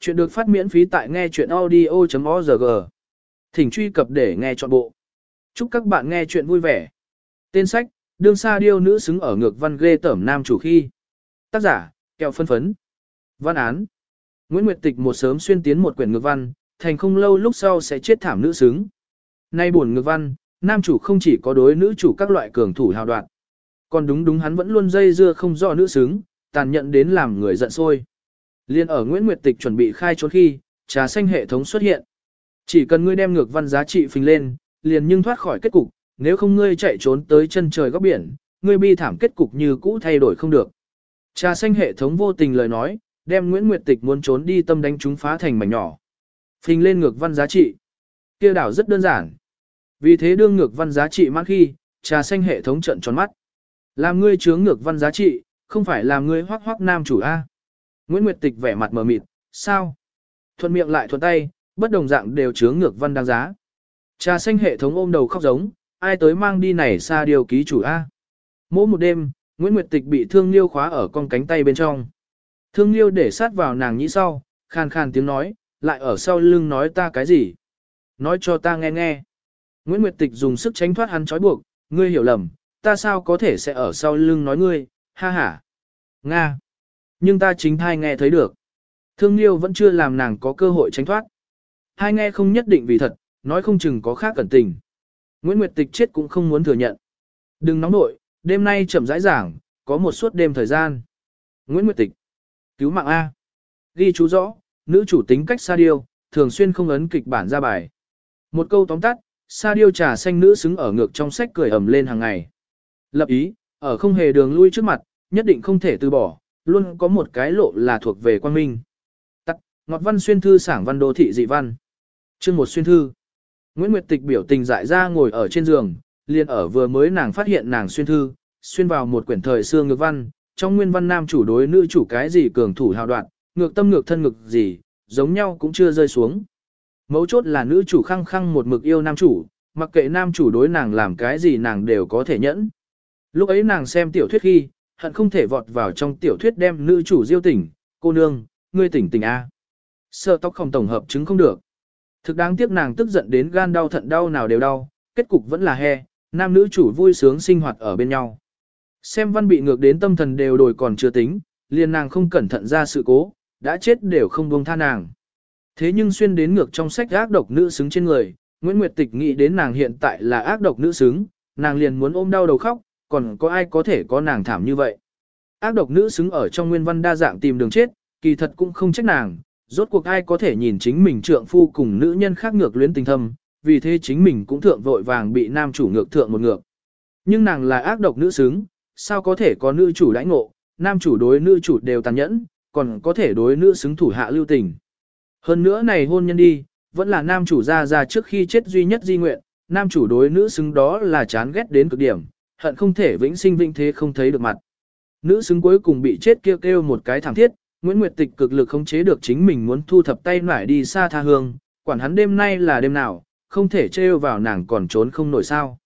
Chuyện được phát miễn phí tại nghe chuyện audio.org. Thỉnh truy cập để nghe trọn bộ. Chúc các bạn nghe chuyện vui vẻ. Tên sách, Đương Sa Điêu Nữ xứng ở ngược văn ghê tẩm nam chủ khi. Tác giả, kẹo phân phấn. Văn án. Nguyễn Nguyệt Tịch một sớm xuyên tiến một quyển ngược văn, thành không lâu lúc sau sẽ chết thảm nữ xứng. Nay buồn ngược văn, nam chủ không chỉ có đối nữ chủ các loại cường thủ hào đoạn. Còn đúng đúng hắn vẫn luôn dây dưa không rõ nữ xứng, tàn nhẫn đến làm người giận sôi. Liên ở Nguyễn Nguyệt Tịch chuẩn bị khai trốn khi, trà xanh hệ thống xuất hiện. Chỉ cần ngươi đem ngược văn giá trị phình lên, liền nhưng thoát khỏi kết cục, nếu không ngươi chạy trốn tới chân trời góc biển, ngươi bi thảm kết cục như cũ thay đổi không được. Trà xanh hệ thống vô tình lời nói, đem Nguyễn Nguyệt Tịch muốn trốn đi tâm đánh chúng phá thành mảnh nhỏ. Phình lên ngược văn giá trị. Kia đảo rất đơn giản. Vì thế đương ngược văn giá trị mãn khi, trà xanh hệ thống trận tròn mắt. Làm ngươi chướng ngược văn giá trị, không phải làm ngươi hoác hoác nam chủ A. Nguyễn Nguyệt Tịch vẻ mặt mờ mịt, sao? Thuận miệng lại thuận tay, bất đồng dạng đều chướng ngược văn đáng giá. Trà xanh hệ thống ôm đầu khóc giống, ai tới mang đi này xa điều ký chủ A. Mỗi một đêm, Nguyễn Nguyệt Tịch bị thương liêu khóa ở con cánh tay bên trong. Thương liêu để sát vào nàng nhĩ sau, khàn khàn tiếng nói, lại ở sau lưng nói ta cái gì? Nói cho ta nghe nghe. Nguyễn Nguyệt Tịch dùng sức tránh thoát hắn trói buộc, ngươi hiểu lầm, ta sao có thể sẽ ở sau lưng nói ngươi, ha ha. Nga. Nhưng ta chính thai nghe thấy được. Thương Liêu vẫn chưa làm nàng có cơ hội tránh thoát. Hai nghe không nhất định vì thật, nói không chừng có khác cẩn tình. Nguyễn Nguyệt Tịch chết cũng không muốn thừa nhận. Đừng nóng nội, đêm nay chậm rãi giảng, có một suốt đêm thời gian. Nguyễn Nguyệt Tịch. Cứu mạng A. Ghi chú rõ, nữ chủ tính cách xa điêu, thường xuyên không ấn kịch bản ra bài. Một câu tóm tắt, sa điêu trà xanh nữ xứng ở ngược trong sách cười ẩm lên hàng ngày. Lập ý, ở không hề đường lui trước mặt, nhất định không thể từ bỏ, luôn có một cái lộ là thuộc về quan minh. Tắt, ngọt văn xuyên thư sảng văn đô thị dị văn. Chương một xuyên thư. Nguyễn Nguyệt Tịch biểu tình dại ra ngồi ở trên giường, liền ở vừa mới nàng phát hiện nàng xuyên thư, xuyên vào một quyển thời xưa ngược văn, trong nguyên văn nam chủ đối nữ chủ cái gì cường thủ hào đoạn, ngược tâm ngược thân ngược gì, giống nhau cũng chưa rơi xuống. Mấu chốt là nữ chủ khăng khăng một mực yêu nam chủ, mặc kệ nam chủ đối nàng làm cái gì nàng đều có thể nhẫn. Lúc ấy nàng xem tiểu thuyết khi, hận không thể vọt vào trong tiểu thuyết đem nữ chủ diêu tỉnh, cô nương, ngươi tỉnh tỉnh A. Sợ tóc không tổng hợp chứng không được. Thực đáng tiếc nàng tức giận đến gan đau thận đau nào đều đau, kết cục vẫn là he, nam nữ chủ vui sướng sinh hoạt ở bên nhau. Xem văn bị ngược đến tâm thần đều đổi còn chưa tính, liền nàng không cẩn thận ra sự cố, đã chết đều không buông tha nàng. Thế nhưng xuyên đến ngược trong sách ác độc nữ xứng trên người, Nguyễn Nguyệt Tịch nghĩ đến nàng hiện tại là ác độc nữ xứng, nàng liền muốn ôm đau đầu khóc, còn có ai có thể có nàng thảm như vậy. Ác độc nữ xứng ở trong nguyên văn đa dạng tìm đường chết, kỳ thật cũng không trách nàng, rốt cuộc ai có thể nhìn chính mình trượng phu cùng nữ nhân khác ngược luyến tình thâm, vì thế chính mình cũng thượng vội vàng bị nam chủ ngược thượng một ngược. Nhưng nàng là ác độc nữ xứng, sao có thể có nữ chủ đãi ngộ, nam chủ đối nữ chủ đều tàn nhẫn, còn có thể đối nữ xứng thủ hạ lưu tình. Hơn nữa này hôn nhân đi, vẫn là nam chủ ra ra trước khi chết duy nhất di nguyện, nam chủ đối nữ xứng đó là chán ghét đến cực điểm, hận không thể vĩnh sinh vĩnh thế không thấy được mặt. Nữ xứng cuối cùng bị chết kêu kêu một cái thẳng thiết, Nguyễn Nguyệt Tịch cực lực không chế được chính mình muốn thu thập tay nải đi xa tha hương, quản hắn đêm nay là đêm nào, không thể trêu vào nàng còn trốn không nổi sao.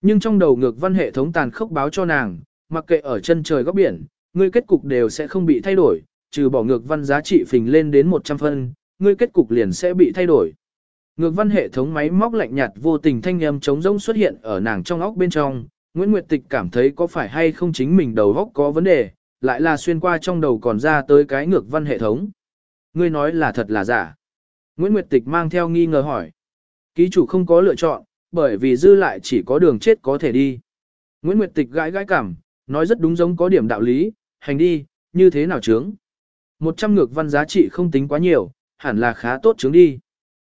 Nhưng trong đầu ngược văn hệ thống tàn khốc báo cho nàng, mặc kệ ở chân trời góc biển, ngươi kết cục đều sẽ không bị thay đổi, trừ bỏ ngược văn giá trị phình lên đến 100 phân, ngươi kết cục liền sẽ bị thay đổi. Ngược văn hệ thống máy móc lạnh nhạt vô tình thanh âm trống rỗng xuất hiện ở nàng trong óc bên trong, Nguyễn Nguyệt Tịch cảm thấy có phải hay không chính mình đầu góc có vấn đề, lại là xuyên qua trong đầu còn ra tới cái ngược văn hệ thống. Ngươi nói là thật là giả. Nguyễn Nguyệt Tịch mang theo nghi ngờ hỏi. Ký chủ không có lựa chọn, bởi vì dư lại chỉ có đường chết có thể đi. Nguyễn Nguyệt Tịch gãi gãi cảm, nói rất đúng giống có điểm đạo lý, hành đi, như thế nào chướng. Một trăm ngược văn giá trị không tính quá nhiều, hẳn là khá tốt chướng đi.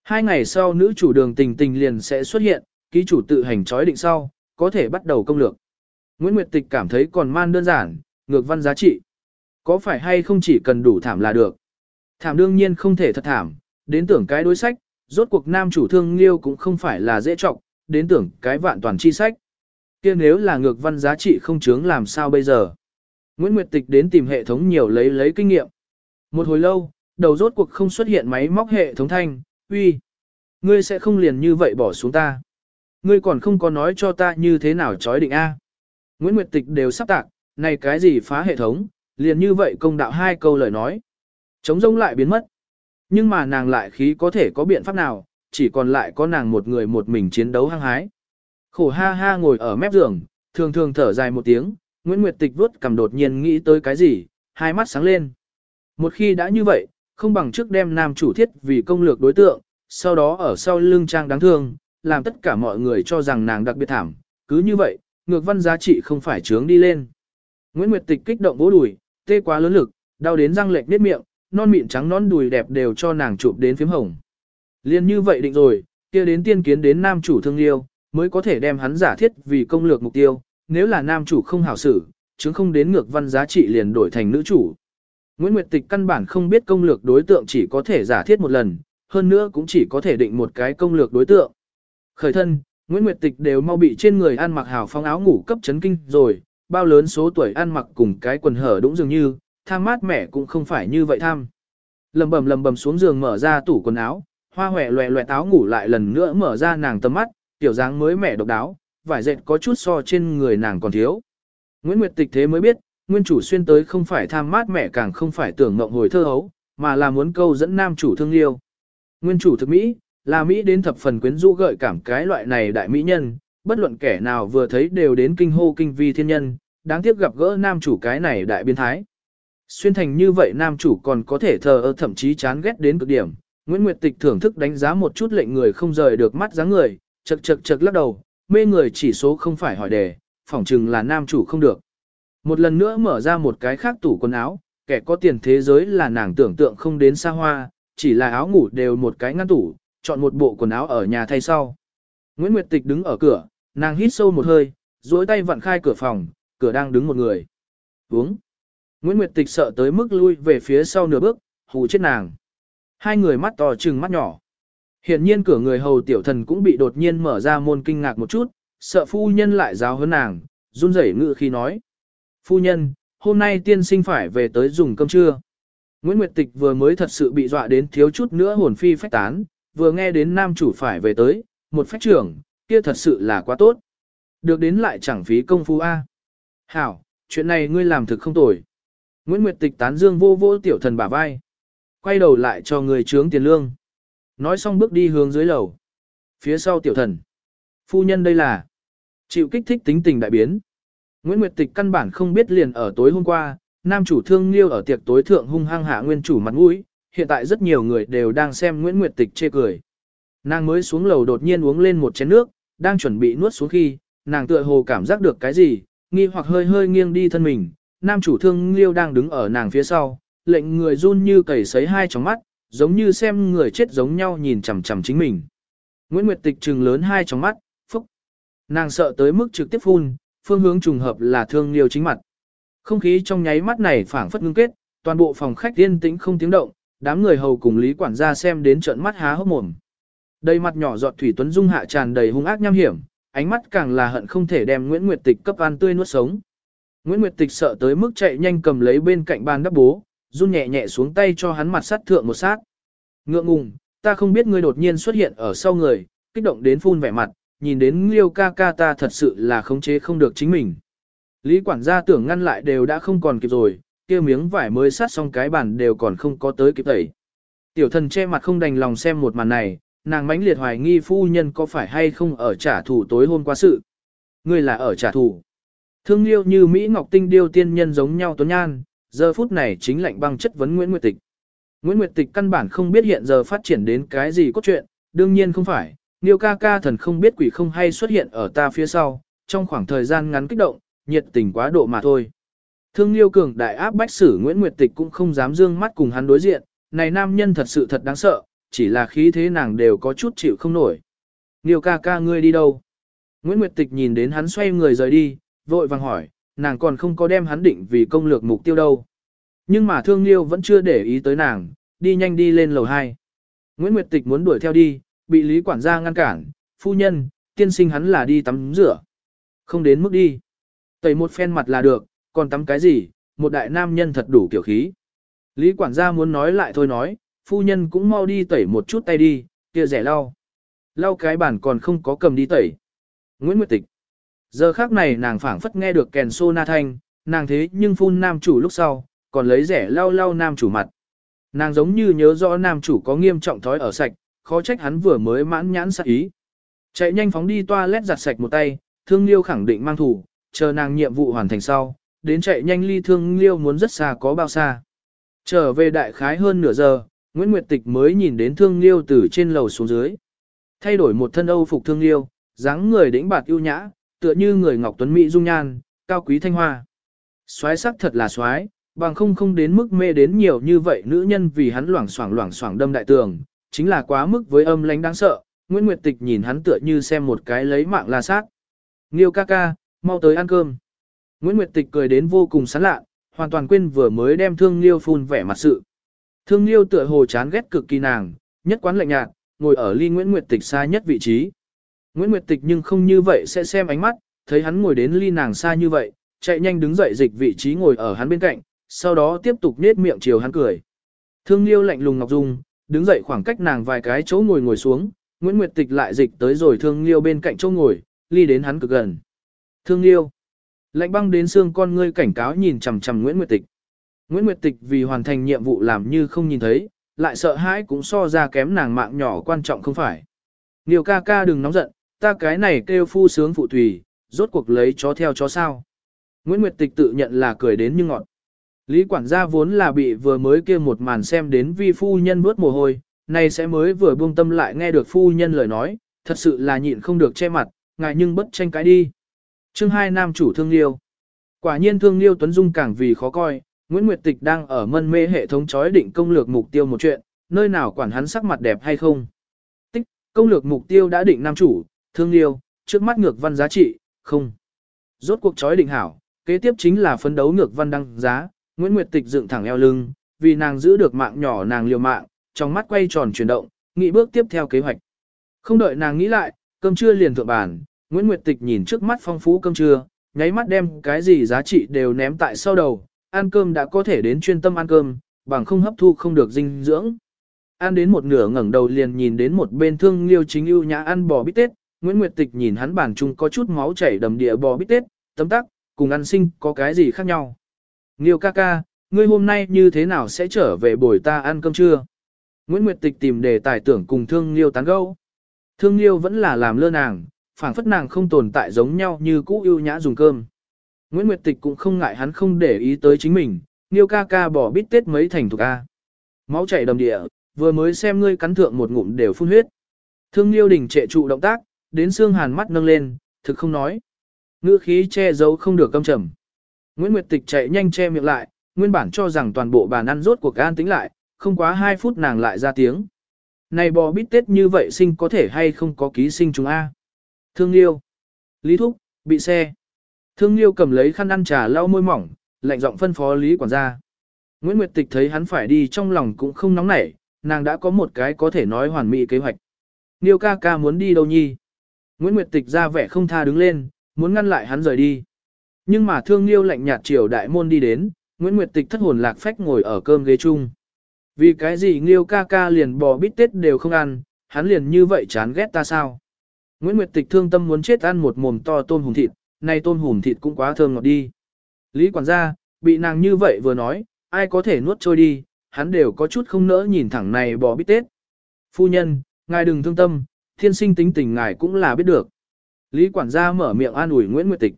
Hai ngày sau nữ chủ đường tình tình liền sẽ xuất hiện, ký chủ tự hành trói định sau, có thể bắt đầu công lược. Nguyễn Nguyệt Tịch cảm thấy còn man đơn giản, ngược văn giá trị. Có phải hay không chỉ cần đủ thảm là được. Thảm đương nhiên không thể thật thảm, đến tưởng cái đối sách, rốt cuộc nam chủ thương liêu cũng không phải là dễ trọng, đến tưởng cái vạn toàn chi sách. kia nếu là ngược văn giá trị không chướng làm sao bây giờ. Nguyễn Nguyệt Tịch đến tìm hệ thống nhiều lấy lấy kinh nghiệm. Một hồi lâu, đầu rốt cuộc không xuất hiện máy móc hệ thống thanh, uy. Ngươi sẽ không liền như vậy bỏ xuống ta. Ngươi còn không có nói cho ta như thế nào chói định A. Nguyễn Nguyệt Tịch đều sắp tạc, này cái gì phá hệ thống, liền như vậy công đạo hai câu lời nói. Chống rông lại biến mất. Nhưng mà nàng lại khí có thể có biện pháp nào, chỉ còn lại có nàng một người một mình chiến đấu hăng hái. Khổ ha ha ngồi ở mép giường, thường thường thở dài một tiếng, Nguyễn Nguyệt Tịch vuốt cầm đột nhiên nghĩ tới cái gì, hai mắt sáng lên. Một khi đã như vậy, không bằng trước đem nam chủ thiết vì công lược đối tượng, sau đó ở sau lưng trang đáng thương, làm tất cả mọi người cho rằng nàng đặc biệt thảm, cứ như vậy, ngược văn giá trị không phải trướng đi lên. Nguyễn Nguyệt Tịch kích động vỗ đùi, tê quá lớn lực, đau đến răng lệch nết miệng, non mịn trắng non đùi đẹp đều cho nàng chụp đến phím hồng. Liên như vậy định rồi, kia đến tiên kiến đến nam chủ thương yêu, mới có thể đem hắn giả thiết vì công lược mục tiêu, nếu là nam chủ không hảo xử, chứ không đến ngược văn giá trị liền đổi thành nữ chủ. Nguyễn Nguyệt Tịch căn bản không biết công lược đối tượng chỉ có thể giả thiết một lần, hơn nữa cũng chỉ có thể định một cái công lược đối tượng. Khởi thân, Nguyễn Nguyệt Tịch đều mau bị trên người ăn mặc hào phong áo ngủ cấp chấn kinh rồi, bao lớn số tuổi ăn mặc cùng cái quần hở đúng dường như, tham mát mẻ cũng không phải như vậy tham. Lầm bầm lầm bầm xuống giường mở ra tủ quần áo, hoa hòe loẹ loẹ áo ngủ lại lần nữa mở ra nàng tầm mắt, tiểu dáng mới mẻ độc đáo, vải dệt có chút so trên người nàng còn thiếu. Nguyễn Nguyệt Tịch thế mới biết, nguyên chủ xuyên tới không phải tham mát mẻ càng không phải tưởng ngộng hồi thơ hấu, mà là muốn câu dẫn nam chủ thương liêu. Nguyên chủ thực Mỹ, là Mỹ đến thập phần quyến rũ gợi cảm cái loại này đại mỹ nhân, bất luận kẻ nào vừa thấy đều đến kinh hô kinh vi thiên nhân, đáng tiếc gặp gỡ nam chủ cái này đại biến thái. Xuyên thành như vậy nam chủ còn có thể thờ ơ thậm chí chán ghét đến cực điểm. Nguyễn Nguyệt Tịch thưởng thức đánh giá một chút lệnh người không rời được mắt dáng người, chật chật chật lắc đầu, mê người chỉ số không phải hỏi đề, phỏng chừng là nam chủ không được. Một lần nữa mở ra một cái khác tủ quần áo, kẻ có tiền thế giới là nàng tưởng tượng không đến xa hoa, chỉ là áo ngủ đều một cái ngăn tủ, chọn một bộ quần áo ở nhà thay sau. Nguyễn Nguyệt Tịch đứng ở cửa, nàng hít sâu một hơi, duỗi tay vặn khai cửa phòng, cửa đang đứng một người. Uống. Nguyễn Nguyệt Tịch sợ tới mức lui về phía sau nửa bước, hù chết nàng. Hai người mắt to trừng mắt nhỏ. Hiện nhiên cửa người hầu tiểu thần cũng bị đột nhiên mở ra môn kinh ngạc một chút, sợ phu nhân lại giáo hơn nàng, run rẩy ngự khi nói. Phu nhân, hôm nay tiên sinh phải về tới dùng cơm trưa. Nguyễn Nguyệt Tịch vừa mới thật sự bị dọa đến thiếu chút nữa hồn phi phách tán, vừa nghe đến nam chủ phải về tới, một phách trưởng, kia thật sự là quá tốt. Được đến lại chẳng phí công phu A. Hảo, chuyện này ngươi làm thực không tồi. Nguyễn Nguyệt Tịch tán dương vô vô tiểu thần bả vai. Quay đầu lại cho người trướng tiền lương. Nói xong bước đi hướng dưới lầu. Phía sau tiểu thần. Phu nhân đây là. Chịu kích thích tính tình đại biến. Nguyễn Nguyệt Tịch căn bản không biết liền ở tối hôm qua, nam chủ thương liêu ở tiệc tối thượng hung hăng hạ nguyên chủ mặt mũi, hiện tại rất nhiều người đều đang xem Nguyễn Nguyệt Tịch chê cười. Nàng mới xuống lầu đột nhiên uống lên một chén nước, đang chuẩn bị nuốt xuống khi, nàng tựa hồ cảm giác được cái gì, nghi hoặc hơi hơi nghiêng đi thân mình, nam chủ thương liêu đang đứng ở nàng phía sau, lệnh người run như cầy sấy hai tròng mắt, giống như xem người chết giống nhau nhìn chằm chằm chính mình. Nguyễn Nguyệt Tịch trừng lớn hai tròng mắt, phúc. Nàng sợ tới mức trực tiếp phun, phương hướng trùng hợp là thương liêu chính mặt. Không khí trong nháy mắt này phảng phất ngưng kết, toàn bộ phòng khách yên tĩnh không tiếng động, đám người hầu cùng Lý quản gia xem đến trợn mắt há hốc mồm. Đầy mặt nhỏ giọt thủy tuấn dung hạ tràn đầy hung ác nham hiểm, ánh mắt càng là hận không thể đem Nguyễn Nguyệt Tịch cấp ăn tươi nuốt sống. Nguyễn Nguyệt Tịch sợ tới mức chạy nhanh cầm lấy bên cạnh bàn đắp bố, run nhẹ nhẹ xuống tay cho hắn mặt sát thượng một sát. Ngượng ngùng, ta không biết ngươi đột nhiên xuất hiện ở sau người, kích động đến phun vẻ mặt, nhìn đến Liêu ca ca ta thật sự là khống chế không được chính mình. Lý quản gia tưởng ngăn lại đều đã không còn kịp rồi, kia miếng vải mới sát xong cái bàn đều còn không có tới kịp tẩy. Tiểu thần che mặt không đành lòng xem một màn này, nàng mãnh liệt hoài nghi phu nhân có phải hay không ở trả thù tối hôm qua sự. Ngươi là ở trả thù. Thương liêu như Mỹ Ngọc Tinh điêu tiên nhân giống nhau tuấn nhan, giờ phút này chính lạnh băng chất vấn Nguyễn Nguyệt Tịch. Nguyễn Nguyệt Tịch căn bản không biết hiện giờ phát triển đến cái gì cốt truyện, đương nhiên không phải, Niêu ca ca thần không biết quỷ không hay xuất hiện ở ta phía sau, trong khoảng thời gian ngắn kích động, nhiệt tình quá độ mà thôi. Thương Liêu cường đại áp bách sử Nguyễn Nguyệt Tịch cũng không dám dương mắt cùng hắn đối diện, này nam nhân thật sự thật đáng sợ, chỉ là khí thế nàng đều có chút chịu không nổi. Liêu ca ca ngươi đi đâu? Nguyễn Nguyệt Tịch nhìn đến hắn xoay người rời đi, vội vàng hỏi, nàng còn không có đem hắn định vì công lược mục tiêu đâu. Nhưng mà thương liêu vẫn chưa để ý tới nàng, đi nhanh đi lên lầu 2. Nguyễn Nguyệt Tịch muốn đuổi theo đi, bị Lý quản gia ngăn cản, phu nhân, tiên sinh hắn là đi tắm rửa. Không đến mức đi. Tẩy một phen mặt là được, còn tắm cái gì, một đại nam nhân thật đủ kiểu khí. Lý quản gia muốn nói lại thôi nói, phu nhân cũng mau đi tẩy một chút tay đi, kia rẻ lau. Lau cái bản còn không có cầm đi tẩy. Nguyễn Nguyệt Tịch. Giờ khác này nàng phảng phất nghe được kèn sô na thanh, nàng thế nhưng phun nam chủ lúc sau, còn lấy rẻ lau lau nam chủ mặt. Nàng giống như nhớ rõ nam chủ có nghiêm trọng thói ở sạch, khó trách hắn vừa mới mãn nhãn sắc ý. Chạy nhanh phóng đi toa lét giặt sạch một tay, thương liêu khẳng định mang thủ, chờ nàng nhiệm vụ hoàn thành sau, đến chạy nhanh ly thương liêu muốn rất xa có bao xa. Trở về đại khái hơn nửa giờ, Nguyễn Nguyệt Tịch mới nhìn đến thương liêu từ trên lầu xuống dưới. Thay đổi một thân âu phục thương liêu, dáng người đĩnh bạt ưu nhã, tựa như người Ngọc Tuấn Mỹ dung nhan, cao quý thanh hoa. Soái sắc thật là soái, bằng không không đến mức mê đến nhiều như vậy nữ nhân vì hắn loảng xoảng loảng xoảng đâm đại tường, chính là quá mức với âm lãnh đáng sợ. Nguyễn Nguyệt Tịch nhìn hắn tựa như xem một cái lấy mạng la sát. Nghiêu ca ca, mau tới ăn cơm. Nguyễn Nguyệt Tịch cười đến vô cùng sán lạ, hoàn toàn quên vừa mới đem Thương Liêu phun vẻ mặt sự. Thương Liêu tựa hồ chán ghét cực kỳ nàng, nhất quán lạnh nhạt, ngồi ở ly Nguyễn Nguyệt Tịch xa nhất vị trí. Nguyễn Nguyệt Tịch nhưng không như vậy sẽ xem ánh mắt, thấy hắn ngồi đến ly nàng xa như vậy, chạy nhanh đứng dậy dịch vị trí ngồi ở hắn bên cạnh, sau đó tiếp tục nết miệng chiều hắn cười. Thương Liêu lạnh lùng ngọc dung, đứng dậy khoảng cách nàng vài cái chỗ ngồi ngồi xuống, Nguyễn Nguyệt Tịch lại dịch tới rồi Thương Liêu bên cạnh chỗ ngồi, ly đến hắn cực gần. Thương Liêu. Lạnh băng đến xương con ngươi cảnh cáo nhìn chằm chằm Nguyễn Nguyệt Tịch. Nguyễn Nguyệt Tịch vì hoàn thành nhiệm vụ làm như không nhìn thấy, lại sợ hãi cũng so ra kém nàng mạng nhỏ quan trọng không phải. Nhiều ca ca đừng nóng giận, ta cái này kêu phu sướng phụ tùy, rốt cuộc lấy chó theo chó sao. Nguyễn Nguyệt Tịch tự nhận là cười đến như ngọt. Lý quản gia vốn là bị vừa mới kia một màn xem đến vi phu nhân bước mồ hôi, nay sẽ mới vừa buông tâm lại nghe được phu nhân lời nói, thật sự là nhịn không được che mặt, ngại nhưng bất tranh cái đi. Chương hai nam chủ thương liêu. Quả nhiên thương liêu Tuấn Dung càng vì khó coi, Nguyễn Nguyệt Tịch đang ở mân mê hệ thống chói định công lược mục tiêu một chuyện, nơi nào quản hắn sắc mặt đẹp hay không. Tích, công lược mục tiêu đã định nam chủ, thương liêu, trước mắt ngược văn giá trị, không. Rốt cuộc chói định hảo, kế tiếp chính là phấn đấu ngược văn đăng giá, Nguyễn Nguyệt Tịch dựng thẳng eo lưng, vì nàng giữ được mạng nhỏ nàng liều mạng, trong mắt quay tròn chuyển động, nghĩ bước tiếp theo kế hoạch. Không đợi nàng nghĩ lại, cơm trưa liền thượng bàn, Nguyễn Nguyệt Tịch nhìn trước mắt phong phú cơm trưa, nháy mắt đem cái gì giá trị đều ném tại sau đầu, ăn cơm đã có thể đến chuyên tâm ăn cơm, bằng không hấp thu không được dinh dưỡng. Ăn đến một nửa ngẩng đầu liền nhìn đến một bên thương liêu chính ưu nhã ăn bò bít tết, Nguyễn Nguyệt Tịch nhìn hắn bàn chung có chút máu chảy đầm địa bò bít tết, tấm tắc, cùng ăn sinh có cái gì khác nhau. Liêu ca ca, ngươi hôm nay như thế nào sẽ trở về buổi ta ăn cơm trưa? Nguyễn Nguyệt Tịch tìm đề tài tưởng cùng thương liêu tán gẫu. Thương liêu vẫn là làm lơ nàng, phảng phất nàng không tồn tại giống nhau như cũ ưu nhã dùng cơm. Nguyễn Nguyệt Tịch cũng không ngại hắn không để ý tới chính mình, Niêu ca ca bỏ bít tết mấy thành thuộc A. Máu chảy đầm địa, vừa mới xem ngươi cắn thượng một ngụm đều phun huyết. Thương Niêu đình trệ trụ động tác, đến xương hàn mắt nâng lên, thực không nói. Ngữ khí che giấu không được câm trầm. Nguyễn Nguyệt Tịch chạy nhanh che miệng lại, nguyên bản cho rằng toàn bộ bàn ăn rốt cuộc an tính lại, không quá 2 phút nàng lại ra tiếng. Này bò bít tết như vậy sinh có thể hay không có ký sinh chúng A. Thương Liêu. Lý Thúc, bị xe. Thương Liêu cầm lấy khăn ăn trà lau môi mỏng, lạnh giọng phân phó Lý quản gia. Nguyễn Nguyệt Tịch thấy hắn phải đi trong lòng cũng không nóng nảy, nàng đã có một cái có thể nói hoàn mỹ kế hoạch. Nghiêu ca ca muốn đi đâu nhi? Nguyễn Nguyệt Tịch ra vẻ không tha đứng lên, muốn ngăn lại hắn rời đi. Nhưng mà thương Liêu lạnh nhạt chiều đại môn đi đến, Nguyễn Nguyệt Tịch thất hồn lạc phách ngồi ở cơm ghế chung. Vì cái gì Nghiêu ca ca liền bò bít tết đều không ăn, hắn liền như vậy chán ghét ta sao? Nguyễn Nguyệt Tịch thương tâm muốn chết ăn một mồm to tôm hùm thịt, nay tôm hùm thịt cũng quá thơm ngọt đi. Lý quản gia, bị nàng như vậy vừa nói, ai có thể nuốt trôi đi, hắn đều có chút không nỡ nhìn thẳng này bò bít tết. Phu nhân, ngài đừng thương tâm, thiên sinh tính tình ngài cũng là biết được. Lý quản gia mở miệng an ủi Nguyễn Nguyệt Tịch.